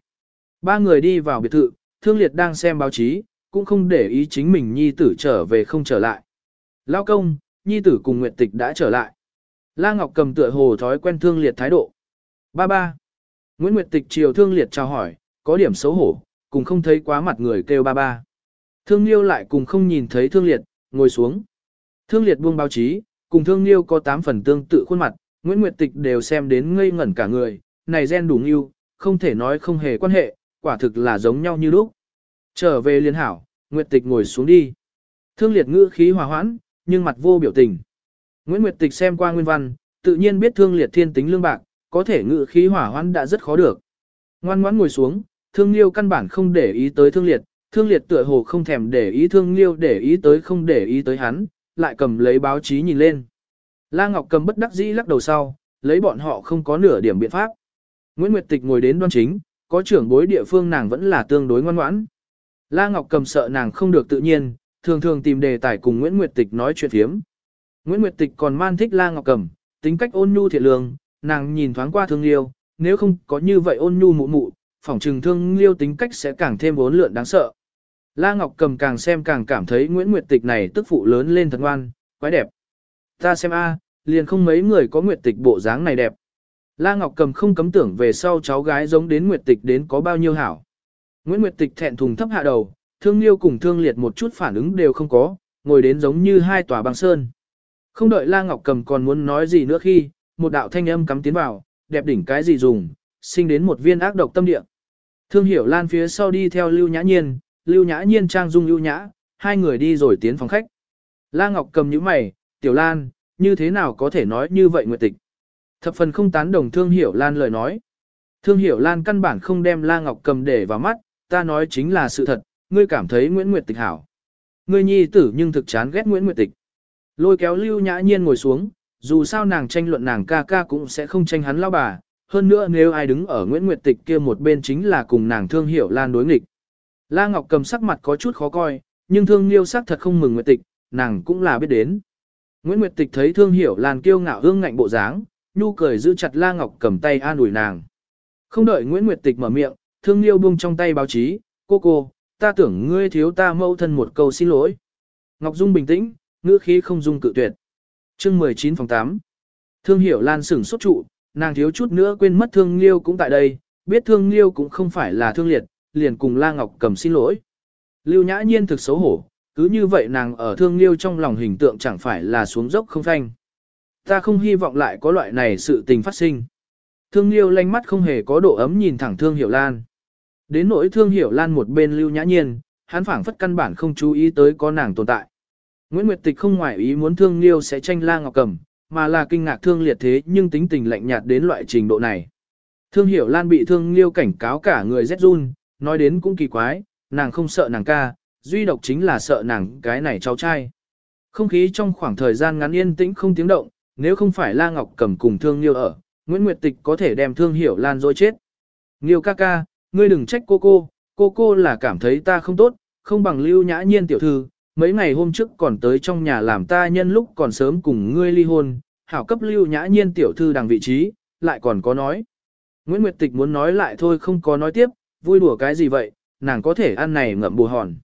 Ba người đi vào biệt thự, Thương Liệt đang xem báo chí, cũng không để ý chính mình nhi tử trở về không trở lại. Lao công, nhi tử cùng Nguyệt Tịch đã trở lại. La Ngọc cầm tựa hồ thói quen Thương Liệt thái độ. Ba ba. Nguyễn Nguyệt Tịch chiều Thương Liệt chào hỏi, có điểm xấu hổ, cùng không thấy quá mặt người kêu ba ba. Thương Liêu lại cùng không nhìn thấy Thương Liệt, ngồi xuống. Thương Liệt buông báo chí, cùng Thương Liêu có 8 phần tương tự khuôn mặt, Nguyễn Nguyệt Tịch đều xem đến ngây ngẩn cả người, này gen đủ nghiêu, không thể nói không hề quan hệ, quả thực là giống nhau như lúc. Trở về liên hảo, Nguyệt Tịch ngồi xuống đi. Thương Liệt ngữ khí hòa hoãn, nhưng mặt vô biểu tình. Nguyễn Nguyệt Tịch xem qua nguyên văn, tự nhiên biết Thương Liệt thiên tính lương bạc, có thể ngự khí hỏa hoãn đã rất khó được. Ngoan ngoãn ngồi xuống, Thương Liêu căn bản không để ý tới Thương Liệt, Thương liệt tựa hồ không thèm để ý thương liêu để ý tới không để ý tới hắn, lại cầm lấy báo chí nhìn lên. La Ngọc cầm bất đắc dĩ lắc đầu sau, lấy bọn họ không có nửa điểm biện pháp. Nguyễn Nguyệt Tịch ngồi đến đoan chính, có trưởng bối địa phương nàng vẫn là tương đối ngoan ngoãn. La Ngọc cầm sợ nàng không được tự nhiên, thường thường tìm đề tài cùng Nguyễn Nguyệt Tịch nói chuyện phiếm. Nguyễn Nguyệt Tịch còn man thích La Ngọc cầm, tính cách ôn nhu thiện lương, nàng nhìn thoáng qua thương liêu, nếu không có như vậy ôn nhu mụ mụ, phỏng trừng thương liêu tính cách sẽ càng thêm bốn lượn đáng sợ. La Ngọc cầm càng xem càng cảm thấy Nguyễn Nguyệt Tịch này tức phụ lớn lên thật ngoan, quái đẹp. Ta xem a, liền không mấy người có Nguyệt Tịch bộ dáng này đẹp. La Ngọc cầm không cấm tưởng về sau cháu gái giống đến Nguyệt Tịch đến có bao nhiêu hảo. Nguyễn Nguyệt Tịch thẹn thùng thấp hạ đầu, thương liêu cùng thương liệt một chút phản ứng đều không có, ngồi đến giống như hai tòa băng sơn. Không đợi La Ngọc cầm còn muốn nói gì nữa khi, một đạo thanh âm cắm tiến vào, đẹp đỉnh cái gì dùng, sinh đến một viên ác độc tâm địa. Thương hiểu lan phía sau đi theo Lưu Nhã Nhiên, Lưu Nhã Nhiên trang dung ưu nhã, hai người đi rồi tiến phòng khách. La Ngọc cầm những mày, Tiểu Lan, như thế nào có thể nói như vậy Nguyệt Tịch? Thập phần không tán đồng Thương Hiểu Lan lời nói. Thương Hiểu Lan căn bản không đem La Ngọc cầm để vào mắt, ta nói chính là sự thật, ngươi cảm thấy Nguyễn Nguyệt Tịch hảo. Ngươi nhi tử nhưng thực chán ghét Nguyễn Nguyệt Tịch. Lôi kéo Lưu Nhã Nhiên ngồi xuống, dù sao nàng tranh luận nàng ca ca cũng sẽ không tranh hắn lao bà, hơn nữa nếu ai đứng ở Nguyễn Nguyệt Tịch kia một bên chính là cùng nàng Thương Hiểu Lan đối nghịch. La Ngọc cầm sắc mặt có chút khó coi, nhưng thương liêu sắc thật không mừng Nguyệt Tịch, nàng cũng là biết đến. Nguyễn Nguyệt Tịch thấy thương hiểu Lan kiêu ngạo hương ngạnh bộ dáng, nhu cười giữ chặt La Ngọc cầm tay an ủi nàng. Không đợi Nguyễn Nguyệt Tịch mở miệng, thương liêu buông trong tay báo chí, cô cô, ta tưởng ngươi thiếu ta mâu thân một câu xin lỗi. Ngọc Dung bình tĩnh, ngữ khí không dung cự tuyệt. Chương 19 phòng 8 Thương hiểu lan sửng sốt trụ, nàng thiếu chút nữa quên mất thương liêu cũng tại đây, biết thương liêu cũng không phải là thương liệt, liền cùng La Ngọc cầm xin lỗi. Lưu Nhã Nhiên thực xấu hổ, cứ như vậy nàng ở thương liêu trong lòng hình tượng chẳng phải là xuống dốc không thanh. Ta không hy vọng lại có loại này sự tình phát sinh. Thương liêu lanh mắt không hề có độ ấm nhìn thẳng thương hiểu lan. Đến nỗi thương hiểu lan một bên lưu nhã nhiên, hắn phảng phất căn bản không chú ý tới có nàng tồn tại. Nguyễn Nguyệt Tịch không ngoại ý muốn thương liêu sẽ tranh la ngọc cầm, mà là kinh ngạc thương liệt thế nhưng tính tình lạnh nhạt đến loại trình độ này. Thương hiểu lan bị thương liêu cảnh cáo cả người rét run, nói đến cũng kỳ quái, nàng không sợ nàng ca, duy độc chính là sợ nàng cái này cháu trai. Không khí trong khoảng thời gian ngắn yên tĩnh không tiếng động, nếu không phải La Ngọc cầm cùng thương liêu ở, Nguyễn Nguyệt Tịch có thể đem thương hiểu lan dối chết. Liêu ca ca, ngươi đừng trách cô cô, cô cô là cảm thấy ta không tốt, không bằng lưu nhã nhiên tiểu thư, mấy ngày hôm trước còn tới trong nhà làm ta nhân lúc còn sớm cùng ngươi ly hôn, hảo cấp lưu nhã nhiên tiểu thư đằng vị trí, lại còn có nói. Nguyễn Nguyệt Tịch muốn nói lại thôi không có nói tiếp, vui đùa cái gì vậy, nàng có thể ăn này ngậm bù hòn.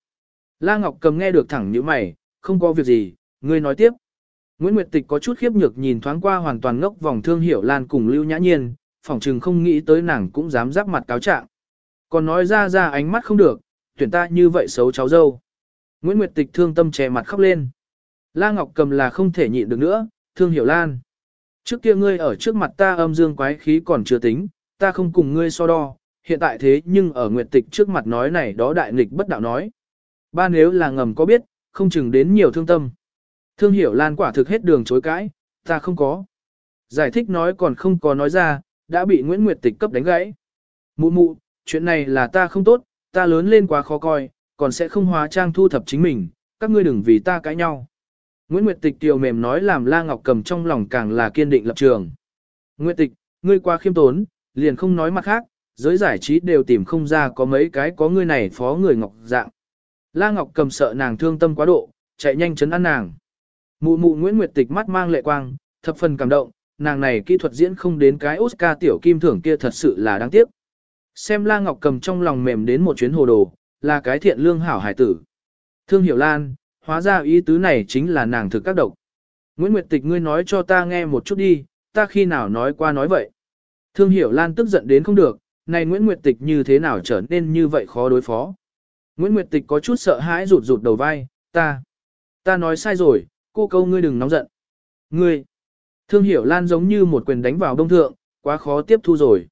La Ngọc cầm nghe được thẳng như mày, không có việc gì, ngươi nói tiếp. Nguyễn Nguyệt Tịch có chút khiếp nhược nhìn thoáng qua hoàn toàn ngốc vòng thương hiểu lan cùng lưu nhã nhiên, phỏng chừng không nghĩ tới nàng cũng dám giáp mặt cáo trạng. Còn nói ra ra ánh mắt không được, tuyển ta như vậy xấu cháu dâu. Nguyễn Nguyệt Tịch thương tâm che mặt khóc lên. La Ngọc cầm là không thể nhịn được nữa, thương hiểu lan. Trước kia ngươi ở trước mặt ta âm dương quái khí còn chưa tính, ta không cùng ngươi so đo, hiện tại thế nhưng ở Nguyệt Tịch trước mặt nói này đó đại nghịch bất đạo nói. Ba nếu là ngầm có biết, không chừng đến nhiều thương tâm. Thương hiểu lan quả thực hết đường chối cãi, ta không có. Giải thích nói còn không có nói ra, đã bị Nguyễn Nguyệt Tịch cấp đánh gãy. Mụ mụ, chuyện này là ta không tốt, ta lớn lên quá khó coi, còn sẽ không hóa trang thu thập chính mình, các ngươi đừng vì ta cãi nhau. Nguyễn Nguyệt Tịch tiểu mềm nói làm La Ngọc cầm trong lòng càng là kiên định lập trường. Nguyệt Tịch, ngươi quá khiêm tốn, liền không nói mặt khác, giới giải trí đều tìm không ra có mấy cái có ngươi này phó người ngọc dạng. La Ngọc cầm sợ nàng thương tâm quá độ, chạy nhanh chấn an nàng. Mụ mụ Nguyễn Nguyệt Tịch mắt mang lệ quang, thập phần cảm động, nàng này kỹ thuật diễn không đến cái Oscar tiểu kim thưởng kia thật sự là đáng tiếc. Xem La Ngọc cầm trong lòng mềm đến một chuyến hồ đồ, là cái thiện lương hảo hải tử. Thương hiểu Lan, hóa ra ý tứ này chính là nàng thực các độc. Nguyễn Nguyệt Tịch ngươi nói cho ta nghe một chút đi, ta khi nào nói qua nói vậy. Thương hiểu Lan tức giận đến không được, này Nguyễn Nguyệt Tịch như thế nào trở nên như vậy khó đối phó. Nguyễn Nguyệt Tịch có chút sợ hãi rụt rụt đầu vai, ta, ta nói sai rồi, cô câu ngươi đừng nóng giận. Ngươi, thương hiểu Lan giống như một quyền đánh vào đông thượng, quá khó tiếp thu rồi.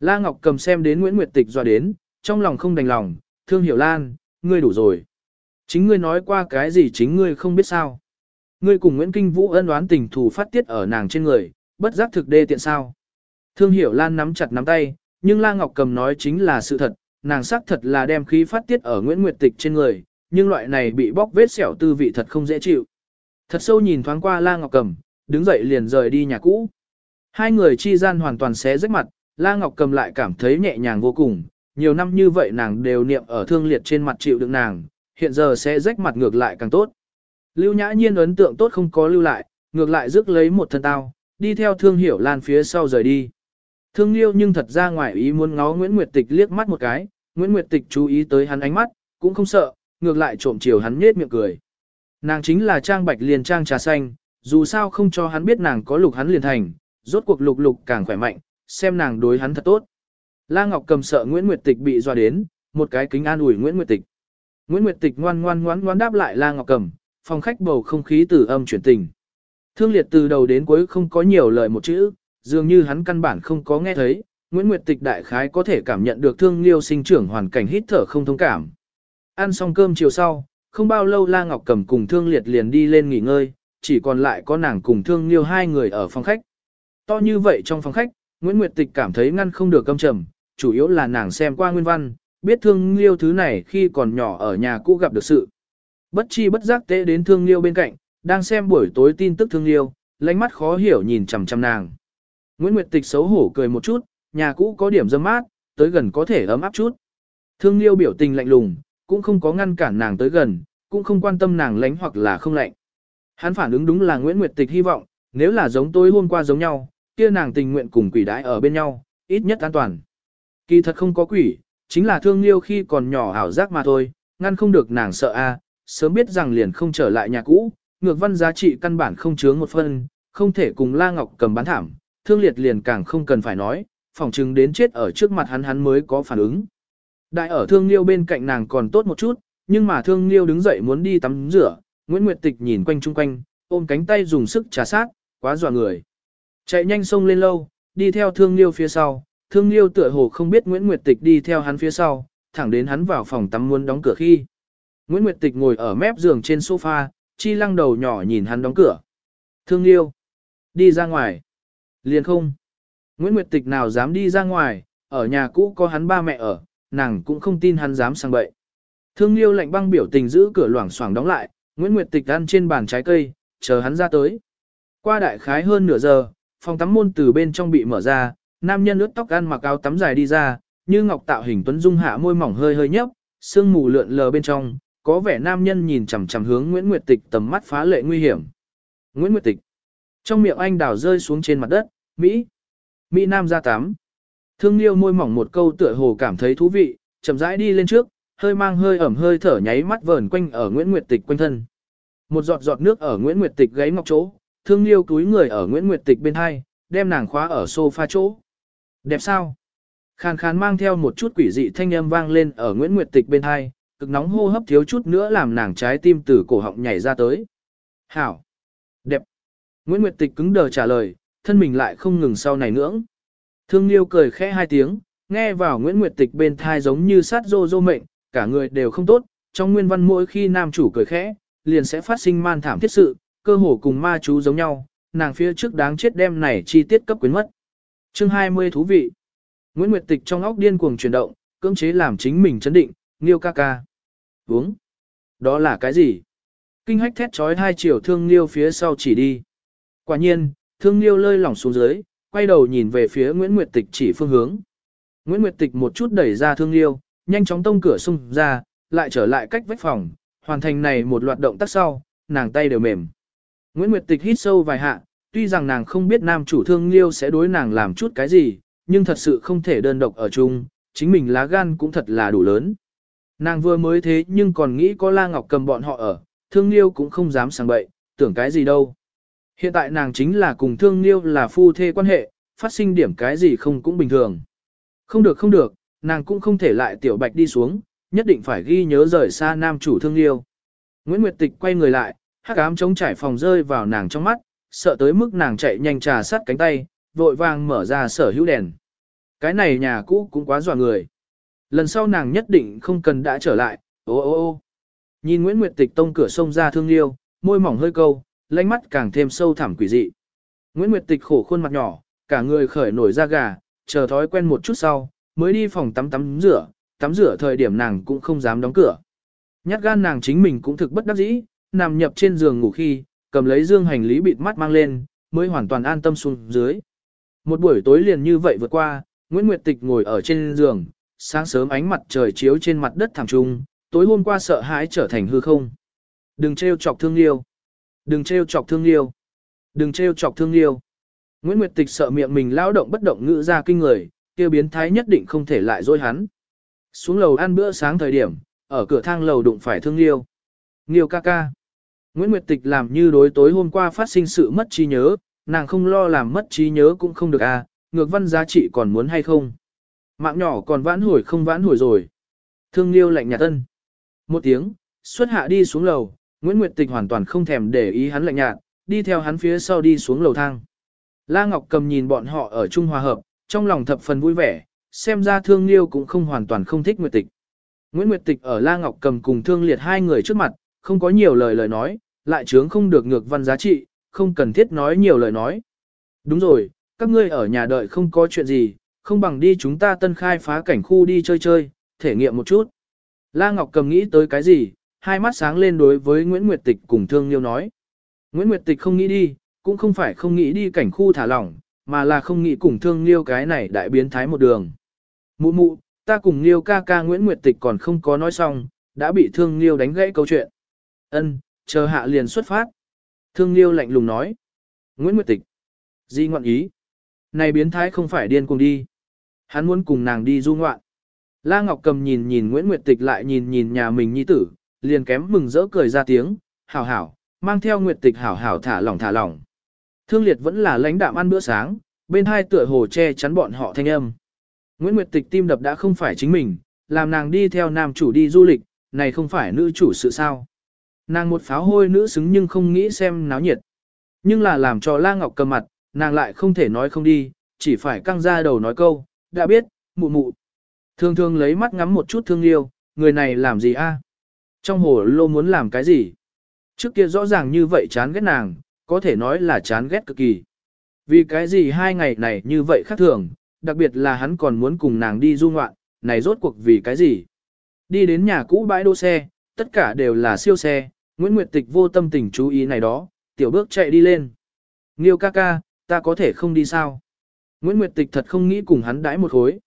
La Ngọc cầm xem đến Nguyễn Nguyệt Tịch dọa đến, trong lòng không đành lòng, thương hiểu Lan, ngươi đủ rồi. Chính ngươi nói qua cái gì chính ngươi không biết sao. Ngươi cùng Nguyễn Kinh Vũ ân đoán tình thù phát tiết ở nàng trên người, bất giác thực đê tiện sao. Thương hiểu Lan nắm chặt nắm tay, nhưng La Ngọc cầm nói chính là sự thật, nàng xác thật là đem khí phát tiết ở Nguyễn Nguyệt Tịch trên người, nhưng loại này bị bóc vết sẹo tư vị thật không dễ chịu. Thật sâu nhìn thoáng qua La Ngọc cầm, đứng dậy liền rời đi nhà cũ. Hai người chi gian hoàn toàn xé rách mặt, La Ngọc cầm lại cảm thấy nhẹ nhàng vô cùng, nhiều năm như vậy nàng đều niệm ở thương liệt trên mặt chịu đựng nàng, hiện giờ sẽ rách mặt ngược lại càng tốt. Lưu Nhã Nhiên ấn tượng tốt không có lưu lại, ngược lại rước lấy một thân tao, đi theo Thương Hiểu Lan phía sau rời đi. Thương Liêu nhưng thật ra ngoài ý muốn ngó Nguyễn Nguyệt Tịch liếc mắt một cái, Nguyễn Nguyệt Tịch chú ý tới hắn ánh mắt, cũng không sợ, ngược lại trộm chiều hắn nhếch miệng cười. Nàng chính là Trang Bạch liền Trang trà xanh, dù sao không cho hắn biết nàng có lục hắn liền thành, rốt cuộc lục lục càng khỏe mạnh, xem nàng đối hắn thật tốt. La Ngọc cầm sợ Nguyễn Nguyệt Tịch bị dọa đến, một cái kính an ủi Nguyễn Nguyệt Tịch. Nguyễn Nguyệt Tịch ngoan ngoan ngoan ngoan đáp lại La Ngọc cầm, phòng khách bầu không khí từ âm chuyển tình. Thương liệt từ đầu đến cuối không có nhiều lời một chữ, dường như hắn căn bản không có nghe thấy, Nguyễn Nguyệt Tịch đại khái có thể cảm nhận được thương liêu sinh trưởng hoàn cảnh hít thở không thông cảm. Ăn xong cơm chiều sau, không bao lâu La Ngọc cầm cùng thương liệt liền đi lên nghỉ ngơi, chỉ còn lại có nàng cùng thương liêu hai người ở phòng khách. To như vậy trong phòng khách, Nguyễn Nguyệt Tịch cảm thấy ngăn không được câm trầm, chủ yếu là nàng xem qua nguyên văn, biết thương liêu thứ này khi còn nhỏ ở nhà cũ gặp được sự. Bất chi bất giác tế đến thương liêu bên cạnh, đang xem buổi tối tin tức thương liêu, lánh mắt khó hiểu nhìn chằm chằm nàng. Nguyễn Nguyệt Tịch xấu hổ cười một chút, nhà cũ có điểm dâm mát, tới gần có thể ấm áp chút. Thương liêu biểu tình lạnh lùng, cũng không có ngăn cản nàng tới gần, cũng không quan tâm nàng lánh hoặc là không lạnh. Hắn phản ứng đúng là Nguyễn Nguyệt Tịch hy vọng, nếu là giống tối hôm qua giống nhau, kia nàng tình nguyện cùng quỷ đái ở bên nhau, ít nhất an toàn. Kỳ thật không có quỷ, chính là thương liêu khi còn nhỏ ảo giác mà thôi, ngăn không được nàng sợ a, sớm biết rằng liền không trở lại nhà cũ, ngược văn giá trị căn bản không chướng một phân, không thể cùng La Ngọc cầm bán thảm, thương liệt liền càng không cần phải nói, phòng chứng đến chết ở trước mặt hắn hắn mới có phản ứng. Đại ở thương liêu bên cạnh nàng còn tốt một chút, nhưng mà thương liêu đứng dậy muốn đi tắm rửa, Nguyễn Nguyệt Tịch nhìn quanh chung quanh, ôm cánh tay dùng sức trà sát, quá dọa người. Chạy nhanh sông lên lâu, đi theo thương liêu phía sau, thương liêu tựa hồ không biết Nguyễn Nguyệt Tịch đi theo hắn phía sau, thẳng đến hắn vào phòng tắm muốn đóng cửa khi. Nguyễn Nguyệt Tịch ngồi ở mép giường trên sofa, chi lăng đầu nhỏ nhìn hắn đóng cửa. Thương liêu, đi ra ngoài. Liền không. Nguyễn Nguyệt Tịch nào dám đi ra ngoài, ở nhà cũ có hắn ba mẹ ở, nàng cũng không tin hắn dám sang bậy. Thương liêu lạnh băng biểu tình giữ cửa loảng xoảng đóng lại, Nguyễn Nguyệt Tịch ăn trên bàn trái cây, chờ hắn ra tới. Qua đại khái hơn nửa giờ, phòng tắm môn từ bên trong bị mở ra, nam nhân ướt tóc ăn mặc áo tắm dài đi ra, như ngọc tạo hình tuấn dung hạ môi mỏng hơi hơi nhấp, sương mù lượn lờ bên trong, có vẻ nam nhân nhìn chằm chằm hướng Nguyễn Nguyệt Tịch tầm mắt phá lệ nguy hiểm. Nguyễn Nguyệt Tịch. Trong miệng anh đào rơi xuống trên mặt đất, Mỹ. Mỹ Nam ra tắm. Thương Liêu môi mỏng một câu tựa hồ cảm thấy thú vị, chậm rãi đi lên trước, hơi mang hơi ẩm hơi thở nháy mắt vờn quanh ở Nguyễn Nguyệt Tịch quanh thân. Một giọt giọt nước ở Nguyễn Nguyệt Tịch gáy ngọc chỗ, Thương Liêu túi người ở Nguyễn Nguyệt Tịch bên hai, đem nàng khóa ở sofa chỗ. Đẹp sao? Khàn khàn mang theo một chút quỷ dị thanh âm vang lên ở Nguyễn Nguyệt Tịch bên hai, cực nóng hô hấp thiếu chút nữa làm nàng trái tim từ cổ họng nhảy ra tới. Hảo! Đẹp! Nguyễn Nguyệt Tịch cứng đờ trả lời, thân mình lại không ngừng sau này nữa. Thương Liêu cười khẽ hai tiếng, nghe vào Nguyễn Nguyệt Tịch bên thai giống như sát rô rô mệnh, cả người đều không tốt, trong nguyên văn mỗi khi nam chủ cười khẽ, liền sẽ phát sinh man thảm thiết sự, cơ hồ cùng ma chú giống nhau, nàng phía trước đáng chết đem này chi tiết cấp quyến mất. Chương 20 thú vị. Nguyễn Nguyệt Tịch trong óc điên cuồng chuyển động, cưỡng chế làm chính mình chấn định, Niêu ca ca. Uống. Đó là cái gì? Kinh hách thét trói hai chiều thương Niêu phía sau chỉ đi. Quả nhiên, thương Niêu lơi lỏng xuống dưới, quay đầu nhìn về phía Nguyễn Nguyệt Tịch chỉ phương hướng. Nguyễn Nguyệt Tịch một chút đẩy ra thương Niêu, nhanh chóng tông cửa xung ra, lại trở lại cách vách phòng, hoàn thành này một loạt động tác sau, nàng tay đều mềm. Nguyễn Nguyệt Tịch hít sâu vài hạ, tuy rằng nàng không biết nam chủ thương liêu sẽ đối nàng làm chút cái gì, nhưng thật sự không thể đơn độc ở chung, chính mình lá gan cũng thật là đủ lớn. Nàng vừa mới thế nhưng còn nghĩ có La Ngọc cầm bọn họ ở, thương liêu cũng không dám sang bậy, tưởng cái gì đâu. Hiện tại nàng chính là cùng thương liêu là phu thê quan hệ, phát sinh điểm cái gì không cũng bình thường. Không được không được, nàng cũng không thể lại tiểu bạch đi xuống, nhất định phải ghi nhớ rời xa nam chủ thương liêu. Nguyễn Nguyệt Tịch quay người lại, hắc ám chống trải phòng rơi vào nàng trong mắt, sợ tới mức nàng chạy nhanh trà sát cánh tay, vội vàng mở ra sở hữu đèn. Cái này nhà cũ cũng quá dọa người. Lần sau nàng nhất định không cần đã trở lại, ô ô ô. Nhìn Nguyễn Nguyệt Tịch tông cửa sông ra thương liêu, môi mỏng hơi câu, lánh mắt càng thêm sâu thẳm quỷ dị. Nguyễn Nguyệt Tịch khổ khuôn mặt nhỏ, cả người khởi nổi da gà, chờ thói quen một chút sau, mới đi phòng tắm tắm rửa, tắm rửa thời điểm nàng cũng không dám đóng cửa. Nhát gan nàng chính mình cũng thực bất đắc dĩ, nằm nhập trên giường ngủ khi, cầm lấy dương hành lý bịt mắt mang lên, mới hoàn toàn an tâm xuống dưới. Một buổi tối liền như vậy vượt qua, Nguyễn Nguyệt Tịch ngồi ở trên giường, sáng sớm ánh mặt trời chiếu trên mặt đất thảm trung, tối hôm qua sợ hãi trở thành hư không. Đừng trêu chọc thương liêu. Đừng trêu chọc thương liêu. Đừng trêu chọc thương liêu. Nguyễn Nguyệt Tịch sợ miệng mình lao động bất động ngữ ra kinh người, kia biến thái nhất định không thể lại dối hắn. Xuống lầu ăn bữa sáng thời điểm, ở cửa thang lầu đụng phải thương liêu. Nghiêu ca ca. Nguyễn Nguyệt Tịch làm như đối tối hôm qua phát sinh sự mất trí nhớ, nàng không lo làm mất trí nhớ cũng không được à, ngược văn giá trị còn muốn hay không. Mạng nhỏ còn vãn hồi không vãn hồi rồi. Thương liêu lạnh nhạt tân. Một tiếng, xuất hạ đi xuống lầu, Nguyễn Nguyệt Tịch hoàn toàn không thèm để ý hắn lạnh nhạt, đi theo hắn phía sau đi xuống lầu thang. La Ngọc cầm nhìn bọn họ ở Trung Hòa Hợp, trong lòng thập phần vui vẻ, xem ra thương liêu cũng không hoàn toàn không thích Nguyệt Tịch. Nguyễn Nguyệt Tịch ở La Ngọc cầm cùng thương liệt hai người trước mặt, không có nhiều lời lời nói, lại chướng không được ngược văn giá trị, không cần thiết nói nhiều lời nói. Đúng rồi, các ngươi ở nhà đợi không có chuyện gì, không bằng đi chúng ta tân khai phá cảnh khu đi chơi chơi, thể nghiệm một chút. La Ngọc cầm nghĩ tới cái gì, hai mắt sáng lên đối với Nguyễn Nguyệt Tịch cùng Thương Liêu nói. Nguyễn Nguyệt Tịch không nghĩ đi, cũng không phải không nghĩ đi cảnh khu thả lỏng, mà là không nghĩ cùng Thương Liêu cái này đại biến thái một đường. Mụ mụ, ta cùng Liêu ca ca Nguyễn Nguyệt Tịch còn không có nói xong, đã bị Thương Liêu đánh gãy câu chuyện. Ân, chờ hạ liền xuất phát. Thương Liêu lạnh lùng nói. Nguyễn Nguyệt Tịch. Di ngoạn ý. Này biến thái không phải điên cùng đi. Hắn muốn cùng nàng đi du ngoạn. La Ngọc Cầm nhìn nhìn Nguyễn Nguyệt Tịch lại nhìn nhìn nhà mình nhi tử, liền kém mừng rỡ cười ra tiếng, hảo hảo, mang theo Nguyệt Tịch hảo hảo thả lỏng thả lỏng. Thương Liệt vẫn là lãnh đạm ăn bữa sáng, bên hai tựa hồ che chắn bọn họ thanh âm. Nguyễn Nguyệt Tịch tim đập đã không phải chính mình, làm nàng đi theo nam chủ đi du lịch, này không phải nữ chủ sự sao. Nàng một pháo hôi nữ xứng nhưng không nghĩ xem náo nhiệt. Nhưng là làm cho La Ngọc cầm mặt, nàng lại không thể nói không đi, chỉ phải căng ra đầu nói câu, đã biết, mụ mụ. Thường thường lấy mắt ngắm một chút thương yêu, người này làm gì a? Trong hồ lô muốn làm cái gì? Trước kia rõ ràng như vậy chán ghét nàng, có thể nói là chán ghét cực kỳ. Vì cái gì hai ngày này như vậy khác thường, đặc biệt là hắn còn muốn cùng nàng đi du ngoạn, này rốt cuộc vì cái gì? Đi đến nhà cũ bãi đỗ xe, tất cả đều là siêu xe, Nguyễn Nguyệt Tịch vô tâm tình chú ý này đó, tiểu bước chạy đi lên. Nghiêu ca ca, ta có thể không đi sao? Nguyễn Nguyệt Tịch thật không nghĩ cùng hắn đãi một hối.